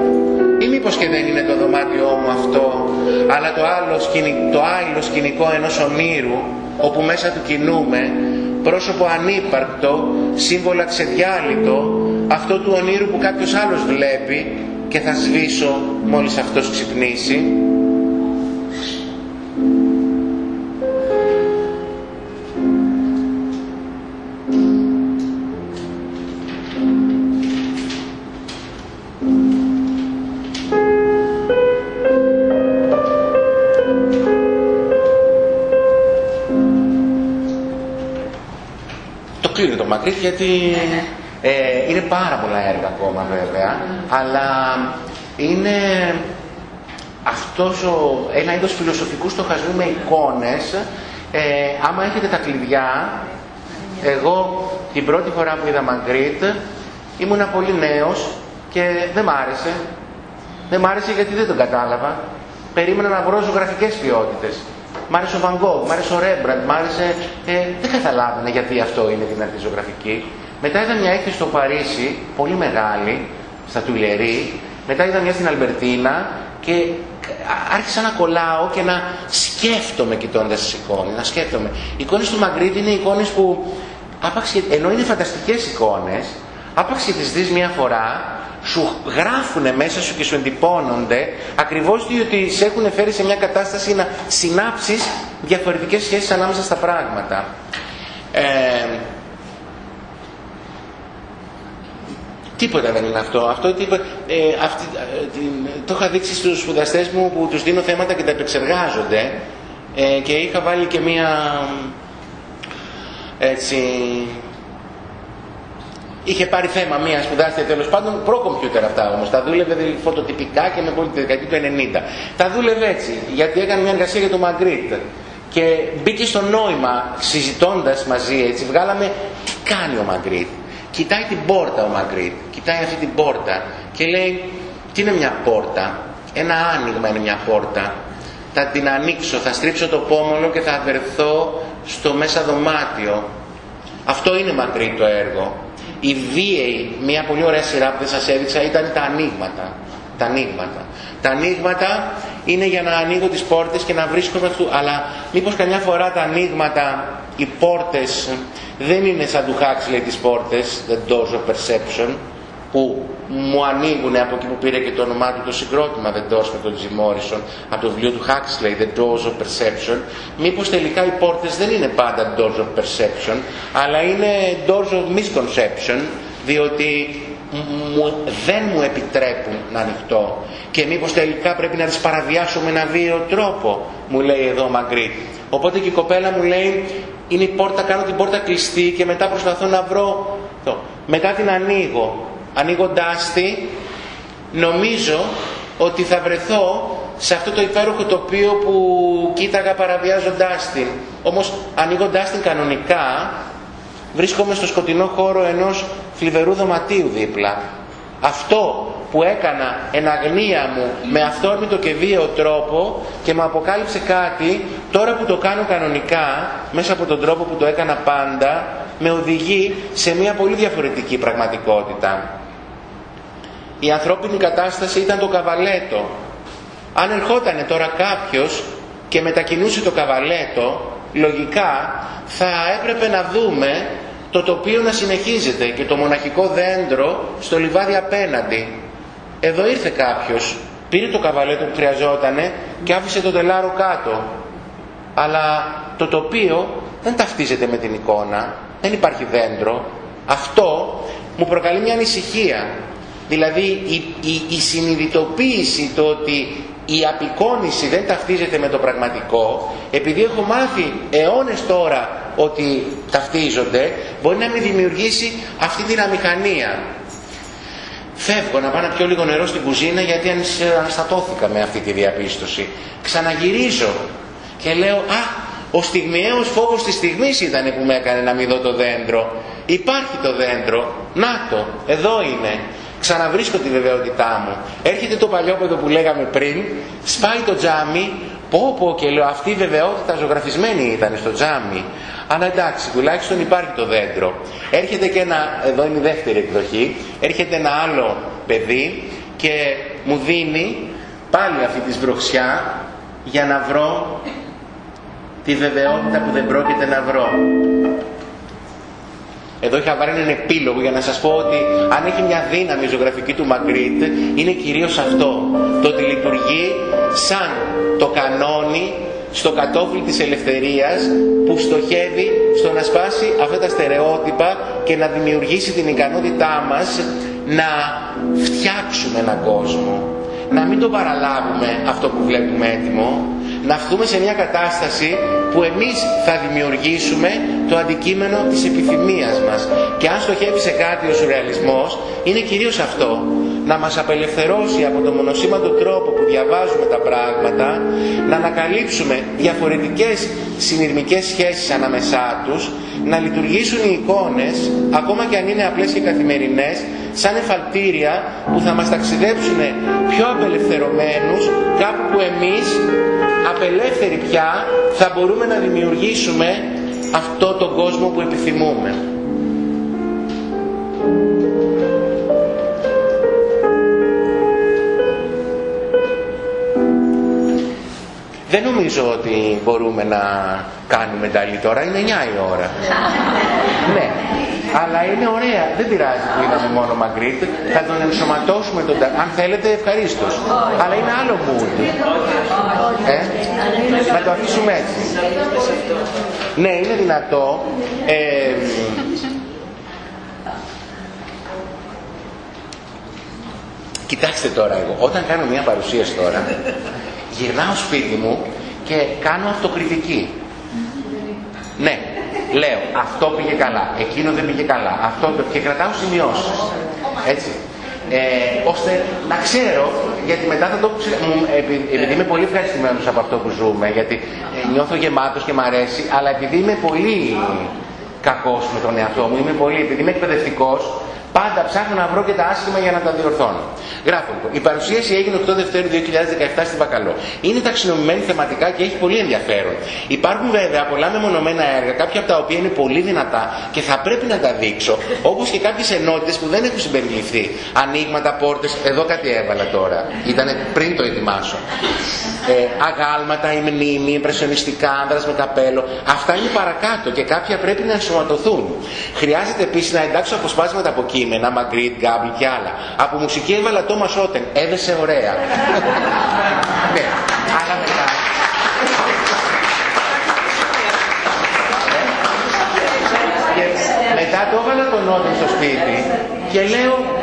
ή μήπως και δεν είναι το δωμάτιό μου αυτό, αλλά το άλλο, το άλλο σκηνικό ενός ονείρου, όπου μέσα του κινούμε, πρόσωπο ανύπαρκτο, σύμβολα ξεδιάλυτο, αυτό του ονείρου που κάποιος άλλος βλέπει και θα σβήσω μόλις αυτός ξυπνήσει. Το κλείνω το μακρύ γιατί ε, είναι πάρα πολλά έργα ακόμα βέβαια, αλλά είναι αυτός ο, ένα είδος φιλοσοφικού στοχασμού με εικόνες. Ε, άμα έχετε τα κλειδιά, εγώ την πρώτη φορά που είδα Μαγκρίτ ήμουνα πολύ νέος και δεν μ' άρεσε. Δεν μ' άρεσε γιατί δεν τον κατάλαβα. Περίμενα να βρω ζωγραφικές ποιότητες. Μ' άρεσε ο Βαγκόγκ, μ' άρεσε ο Ρέμπραντ, μ' άρεσε... Ε, δεν καταλάβαινε γιατί αυτό είναι την αρτιζωγραφική. Μετά είδα μια έκθεση στο Παρίσι, πολύ μεγάλη, στα Τουλερί. Μετά είδα μια στην Αλμπερτίνα και άρχισα να κολλάω και να σκέφτομαι κοιτώντας τις εικόνες. Να σκέφτομαι. Οι εικόνες του Μαγκρίτ είναι εικόνες που, άπαξ, ενώ είναι φανταστικές εικόνες, άπαξ και τι δει μια φορά, σου γράφουν μέσα σου και σου εντυπώνονται ακριβώς διότι σε έχουν φέρει σε μια κατάσταση να συνάψεις διαφορετικές σχέσεις ανάμεσα στα πράγματα. Ε, Τίποτα δεν είναι αυτό. αυτό τίποτα, ε, αυτή, ε, το είχα δείξει στους σπουδαστές μου που τους δίνω θέματα και τα επεξεργάζονται ε, και είχα βάλει και μία έτσι είχε πάρει θέμα μία σπουδάστρια τέλος πάντων προ-κομπιούτερ αυτά όμως. Τα δούλευε φωτοτυπικά και με πολύ τη δεκαετία του 90. Τα δούλευε έτσι γιατί έκανε μια εργασία για το Μαγκρίτ και μπήκε στο νόημα συζητώντας μαζί έτσι. Βγάλαμε τι κάνει ο Μαγκρίτ; Κοιτάει την πόρτα ο Μαγκρίτ, κοιτάει αυτή την πόρτα και λέει τι είναι μια πόρτα, ένα άνοιγμα είναι μια πόρτα. Θα την ανοίξω, θα στρίψω το πόμολο και θα βρεθώ στο μέσα δωμάτιο. Αυτό είναι Μαγκρίτ το έργο. Η βίαιη, μια πολύ ωραία σειρά που δεν σας έδειξα ήταν τα ανοίγματα. Τα ανοίγματα. Τα ανοίγματα είναι για να ανοίγω τις πόρτες και να βρίσκομαι αυτού. Αλλά μήπως καμιά φορά τα ανοίγματα, οι πόρτες δεν είναι σαν του Huxley τις πόρτες, the doors of perception, που μου ανοίγουν από εκεί που πήρε και το όνομά του το συγκρότημα The Doors με τον Jim Morrison από το βιβλίο του Huxley The Doors of Perception μήπως τελικά οι πόρτες δεν είναι πάντα Doors of Perception αλλά είναι Doors of Misconception διότι μου, δεν μου επιτρέπουν να ανοιχτώ και μήπως τελικά πρέπει να τις παραβιάσω με ένα βίαιο τρόπο μου λέει εδώ ο Μαγκρίτ οπότε και η κοπέλα μου λέει είναι η πόρτα, κάνω την πόρτα κλειστή και μετά προσπαθώ να βρω το. μετά την ανοίγω ανοίγοντάς τη νομίζω ότι θα βρεθώ σε αυτό το υπέροχο τοπίο που κοίταγα παραβιάζοντάς την όμως ανοίγοντάς την κανονικά βρίσκομαι στο σκοτεινό χώρο ενός θλιβερού δωματίου δίπλα. Αυτό που έκανα εν αγνία μου με αυτόρμητο και βίαιο τρόπο και μου αποκάλυψε κάτι, τώρα που το κάνω κανονικά, μέσα από τον τρόπο που το έκανα πάντα, με οδηγεί σε μια πολύ διαφορετική πραγματικότητα. Η ανθρώπινη κατάσταση ήταν το καβαλέτο. Αν ερχόταν τώρα κάποιος και μετακινούσε το καβαλέτο, λογικά θα έπρεπε να δούμε το τοπίο να συνεχίζεται και το μοναχικό δέντρο στο λιβάδι απέναντι. Εδώ ήρθε κάποιος, πήρε το καβαλέτο που χρειαζότανε και άφησε το τελάρο κάτω. Αλλά το τοπίο δεν ταυτίζεται με την εικόνα, δεν υπάρχει δέντρο. Αυτό μου προκαλεί μια ανησυχία. Δηλαδή η, η, η συνειδητοποίηση το ότι η απεικόνηση δεν ταυτίζεται με το πραγματικό, επειδή έχω μάθει αιώνες τώρα ότι ταυτίζονται, μπορεί να με δημιουργήσει αυτή την αμηχανία. Φεύγω να πάω να πιω λίγο νερό στην κουζίνα γιατί αναστατώθηκα με αυτή τη διαπίστωση. Ξαναγυρίζω και λέω «Α, ο στιγμιαίος φόβος της στιγμής ήταν που με έκανε να μην δω το δέντρο. Υπάρχει το δέντρο, να το, εδώ είναι. ξαναβρίσκω τη βεβαιότητά μου. Έρχεται το παλιόπαιδο που λέγαμε πριν, σπάει το τζάμι, πω πω και λέω αυτή η βεβαιότητα ζωγραφισμένη ήταν στο τζάμι. Αλλά εντάξει, τουλάχιστον υπάρχει το δέντρο. Έρχεται και ένα, εδώ είναι η δεύτερη εκδοχή, έρχεται ένα άλλο παιδί και μου δίνει πάλι αυτή τη σβροχσιά για να βρω τη βεβαιότητα που δεν πρόκειται να βρω. Εδώ είχα βάλει έναν επίλογο για να σας πω ότι αν έχει μια δύναμη η ζωγραφική του Μαγκρίτ είναι κυρίως αυτό. Το ότι λειτουργεί σαν το κανόνι στο κατόφλι της ελευθερίας που στοχεύει στο να σπάσει αυτά τα στερεότυπα και να δημιουργήσει την ικανότητά μας να φτιάξουμε έναν κόσμο. Να μην το παραλάβουμε αυτό που βλέπουμε έτοιμο, να φτούμε σε μια κατάσταση που εμείς θα δημιουργήσουμε το αντικείμενο της επιθυμίας μας. Και αν στοχεύει σε κάτι ο σουρεαλισμός, είναι κυρίως αυτό. Να μας απελευθερώσει από το μονοσήμαντο τρόπο που διαβάζουμε τα πράγματα, να ανακαλύψουμε διαφορετικές συνειρμικές σχέσεις ανάμεσά τους, να λειτουργήσουν οι εικόνες, ακόμα και αν είναι απλές και καθημερινές, σαν εφαλτήρια που θα μας ταξιδέψουν πιο απελευθερωμένους κάπου που εμείς απελεύθεροι πια θα μπορούμε να δημιουργήσουμε αυτό τον κόσμο που επιθυμούμε. Δεν νομίζω ότι μπορούμε να κάνουμε ταλή τώρα, είναι 9 η ώρα. ναι, αλλά είναι ωραία, δεν πειράζει που είδαμε μόνο Μαγκρίτ, θα τον ενσωματώσουμε τον αν θέλετε ευχαρίστως. Αλλά είναι άλλο mood. Ε; Να το αφήσουμε έτσι. Ναι, είναι δυνατό. Ε, Κοιτάξτε τώρα εγώ, όταν κάνω μια παρουσίαση τώρα, γυρνάω σπίτι μου και κάνω αυτοκριτική. Ναι, λέω αυτό πήγε καλά, εκείνο δεν πήγε καλά, αυτό και κρατάω σημειώσεις. Έτσι. Ε, ώστε να ξέρω, γιατί μετά θα το ξέρω, επειδή είμαι πολύ ευχαριστημένος από αυτό που ζούμε, γιατί ε, νιώθω γεμάτος και μ' αρέσει, αλλά επειδή είμαι πολύ κακός με τον εαυτό μου, είμαι πολύ, επειδή είμαι εκπαιδευτικός, Πάντα ψάχνω να βρω και τα άσχημα για να τα διορθώνω. Γράφω λοιπόν. Η παρουσίαση έγινε 8 Δευτέρου 2017 στην Πακαλό. Είναι ταξινομημένη θεματικά και έχει πολύ ενδιαφέρον. Υπάρχουν βέβαια πολλά μεμονωμένα έργα, κάποια από τα οποία είναι πολύ δυνατά και θα πρέπει να τα δείξω, όπως και κάποιες ενότητες που δεν έχουν συμπεριληφθεί. Ανοίγματα, πόρτες, εδώ κάτι έβαλα τώρα. Ήταν πριν το ετοιμάσω. Ε, αγάλματα, η μνήμη, εμπρεσιονιστικά, άνδρας με καπέλο. Αυτά είναι παρακάτω και κάποια πρέπει να ενσωματωθούν. Χρειάζεται επίσης να εντάξω αποσπάσματα από κείμενα κείμενα, Μαγκρίτ, Γκάμπλ και άλλα. Από μουσική έβαλα το Ότεν, έδεσε ωραία. ναι, αλλά μετά. μετά το έβαλα τον Ότεν στο σπίτι και λέω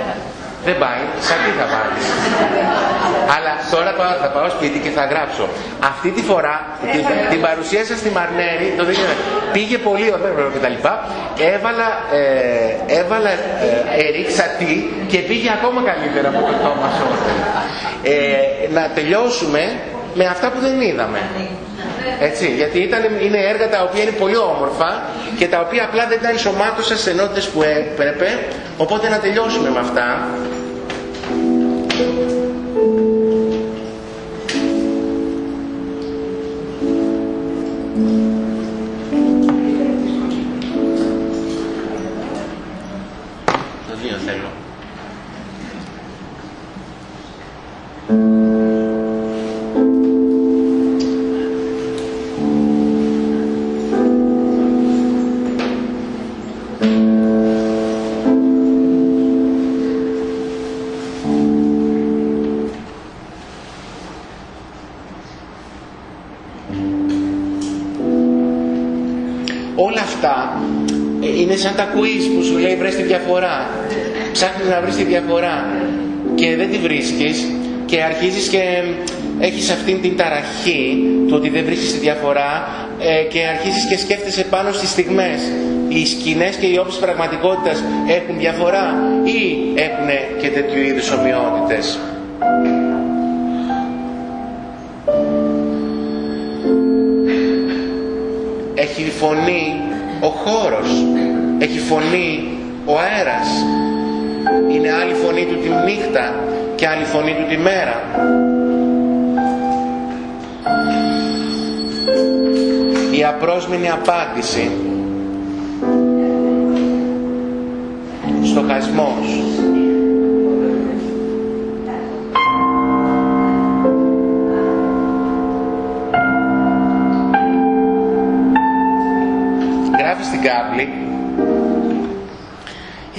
δεν πάει, σαν τι θα βάλεις. Αλλά τώρα θα πάω σπίτι και θα γράψω. Αυτή τη φορά την, την παρουσίασα στη Μαρνέρη, το πήγε πολύ ωραία και τα λοιπά. Έβαλα, ε, έβαλα ε, ερίξα τι και πήγε ακόμα καλύτερα από το Τόμα ε, να τελειώσουμε με αυτά που δεν είδαμε. Έτσι, γιατί ήταν, είναι έργα τα οποία είναι πολύ όμορφα και τα οποία απλά δεν τα ενσωμάτωσα σε ενότητες που έπρεπε, οπότε να τελειώσουμε με αυτά. 这是有三种。Σαν τα quiz που σου λέει βρες τη διαφορά. Ψάχνεις να βρεις τη διαφορά και δεν τη βρίσκεις και αρχίζεις και έχεις αυτήν την ταραχή του ότι δεν βρίσκεις τη διαφορά ε, και αρχίζεις και σκέφτεσαι πάνω στις στιγμές. Οι σκηνές και οι όψεις πραγματικότητας έχουν διαφορά ή έχουν και τέτοιου είδους ομοιότητες; Έχει φωνή ο χώρος έχει φωνή ο αέρας Είναι άλλη φωνή του τη νύχτα και άλλη φωνή του τη μέρα. Η απρόσμενη απάντηση.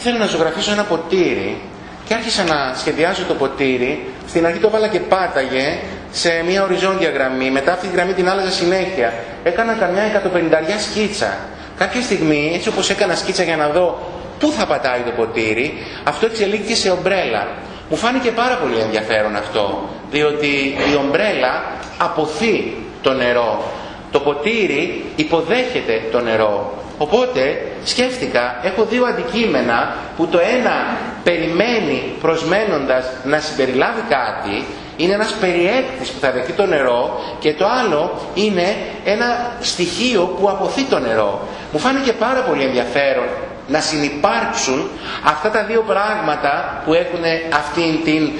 Ήθελα να ζωγραφίσω ένα ποτήρι και άρχισα να σχεδιάζω το ποτήρι. Στην αρχή το βάλα και πάταγε σε μια οριζόντια γραμμή. Μετά αυτή τη γραμμή την άλλαζα συνέχεια. Έκανα καμιά εκατοπενηνταριά σκίτσα. Κάποια στιγμή, έτσι όπως έκανα σκίτσα για να δω πού θα πατάει το ποτήρι, αυτό εξελίχθηκε σε ομπρέλα. Μου φάνηκε πάρα πολύ ενδιαφέρον αυτό, διότι η ομπρέλα αποθεί το νερό. Το ποτήρι υποδέχεται το νερό. Οπότε σκέφτηκα, έχω δύο αντικείμενα που το ένα περιμένει προσμένοντας να συμπεριλάβει κάτι, είναι ένας περιέκτης που θα δεχτεί το νερό και το άλλο είναι ένα στοιχείο που αποθεί το νερό. Μου φάνηκε πάρα πολύ ενδιαφέρον να συνυπάρξουν αυτά τα δύο πράγματα που έχουν αυτήν την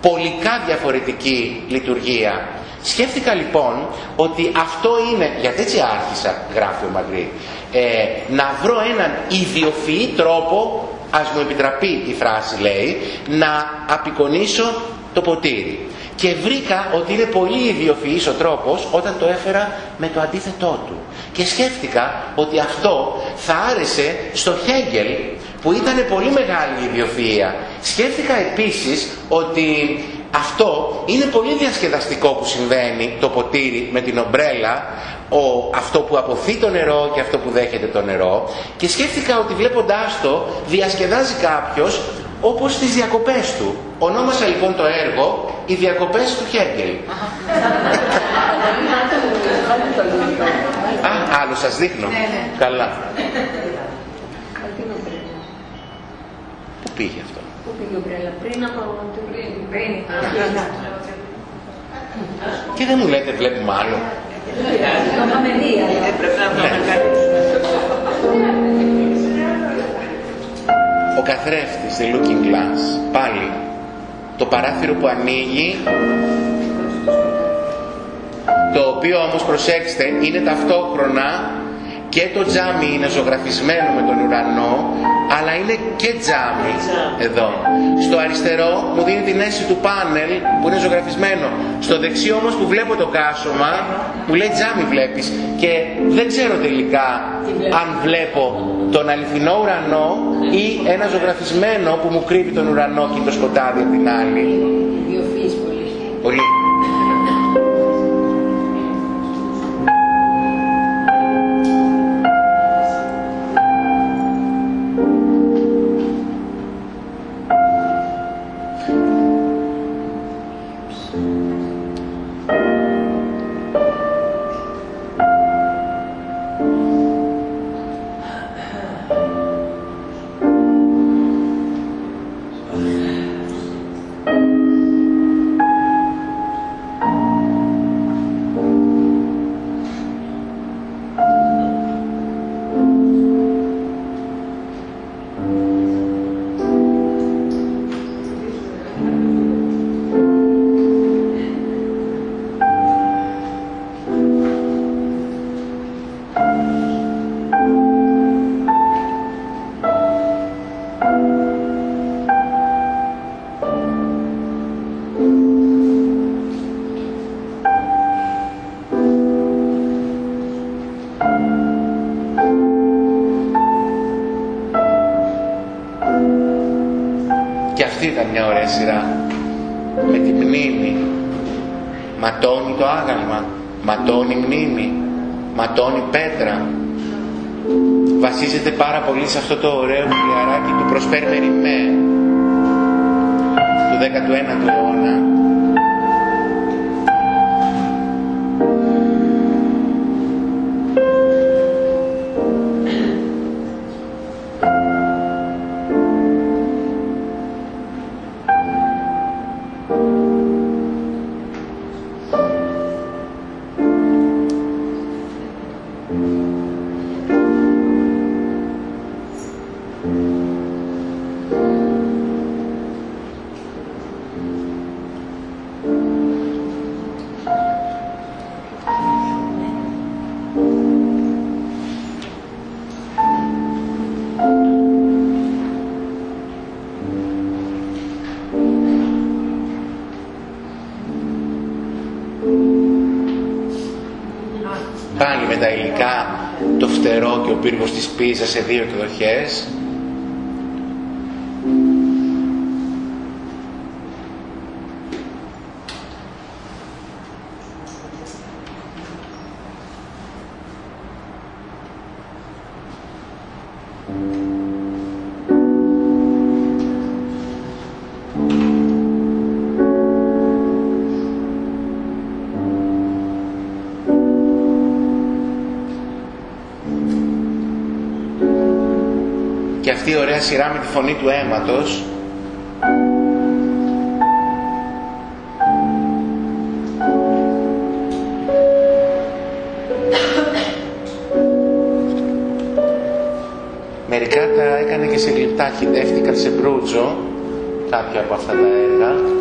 πολικά διαφορετική λειτουργία. Σκέφτηκα λοιπόν ότι αυτό είναι, γιατί έτσι άρχισα, γράφει ο Μαγκρή, ε, να βρω έναν ιδιοφυή τρόπο, ας μου επιτραπεί η φράση λέει, να απεικονίσω το ποτήρι. Και βρήκα ότι είναι πολύ ιδιοφυής ο τρόπος όταν το έφερα με το αντίθετό του. Και σκέφτηκα ότι αυτό θα άρεσε στο Χέγγελ που ήταν πολύ μεγάλη ιδιοφυΐα. Σκέφτηκα επίσης ότι αυτό είναι πολύ διασκεδαστικό που συμβαίνει το ποτήρι με την ομπρέλα, ο, αυτό που αποθεί το νερό και αυτό που δέχεται το νερό και σκέφτηκα ότι βλέποντάς το διασκεδάζει κάποιος όπως στις διακοπές του. Ονόμασα λοιπόν το έργο «Οι διακοπές του Χέγκελ». Α, άλλο σας δείχνω. Ναι, ναι. Καλά. Πού πήγε αυτό; Πού πήγε ο Μπρέλα, πριν από το πριν. Και δεν μου λέτε βλέπουμε άλλο. Το είχαμε δει, έπρεπε να Ο καθρέφτης, the looking glass, πάλι το παράθυρο που ανοίγει το οποίο όμως προσέξτε είναι ταυτόχρονα και το τζάμι είναι ζωγραφισμένο με τον ουρανό αλλά είναι και τζάμι εδώ. Στο αριστερό μου δίνει την αίσθηση του πάνελ που είναι ζωγραφισμένο. Στο δεξί όμως που βλέπω το κάσωμα μου λέει τζάμι βλέπεις. Και δεν ξέρω τελικά αν βλέπω τον αληθινό ουρανό ή ένα ζωγραφισμένο που μου κρύβει τον ουρανό και το σκοτάδι από την άλλη. Πολύ σε αυτό πύργος της Πίζα σε δύο εκδοχές σειρά με τη φωνή του αίματος Μερικά τα έκανε και σε γλυπτά, χιτεύτηκαν σε μπρούτζο κάποια από αυτά τα έργα.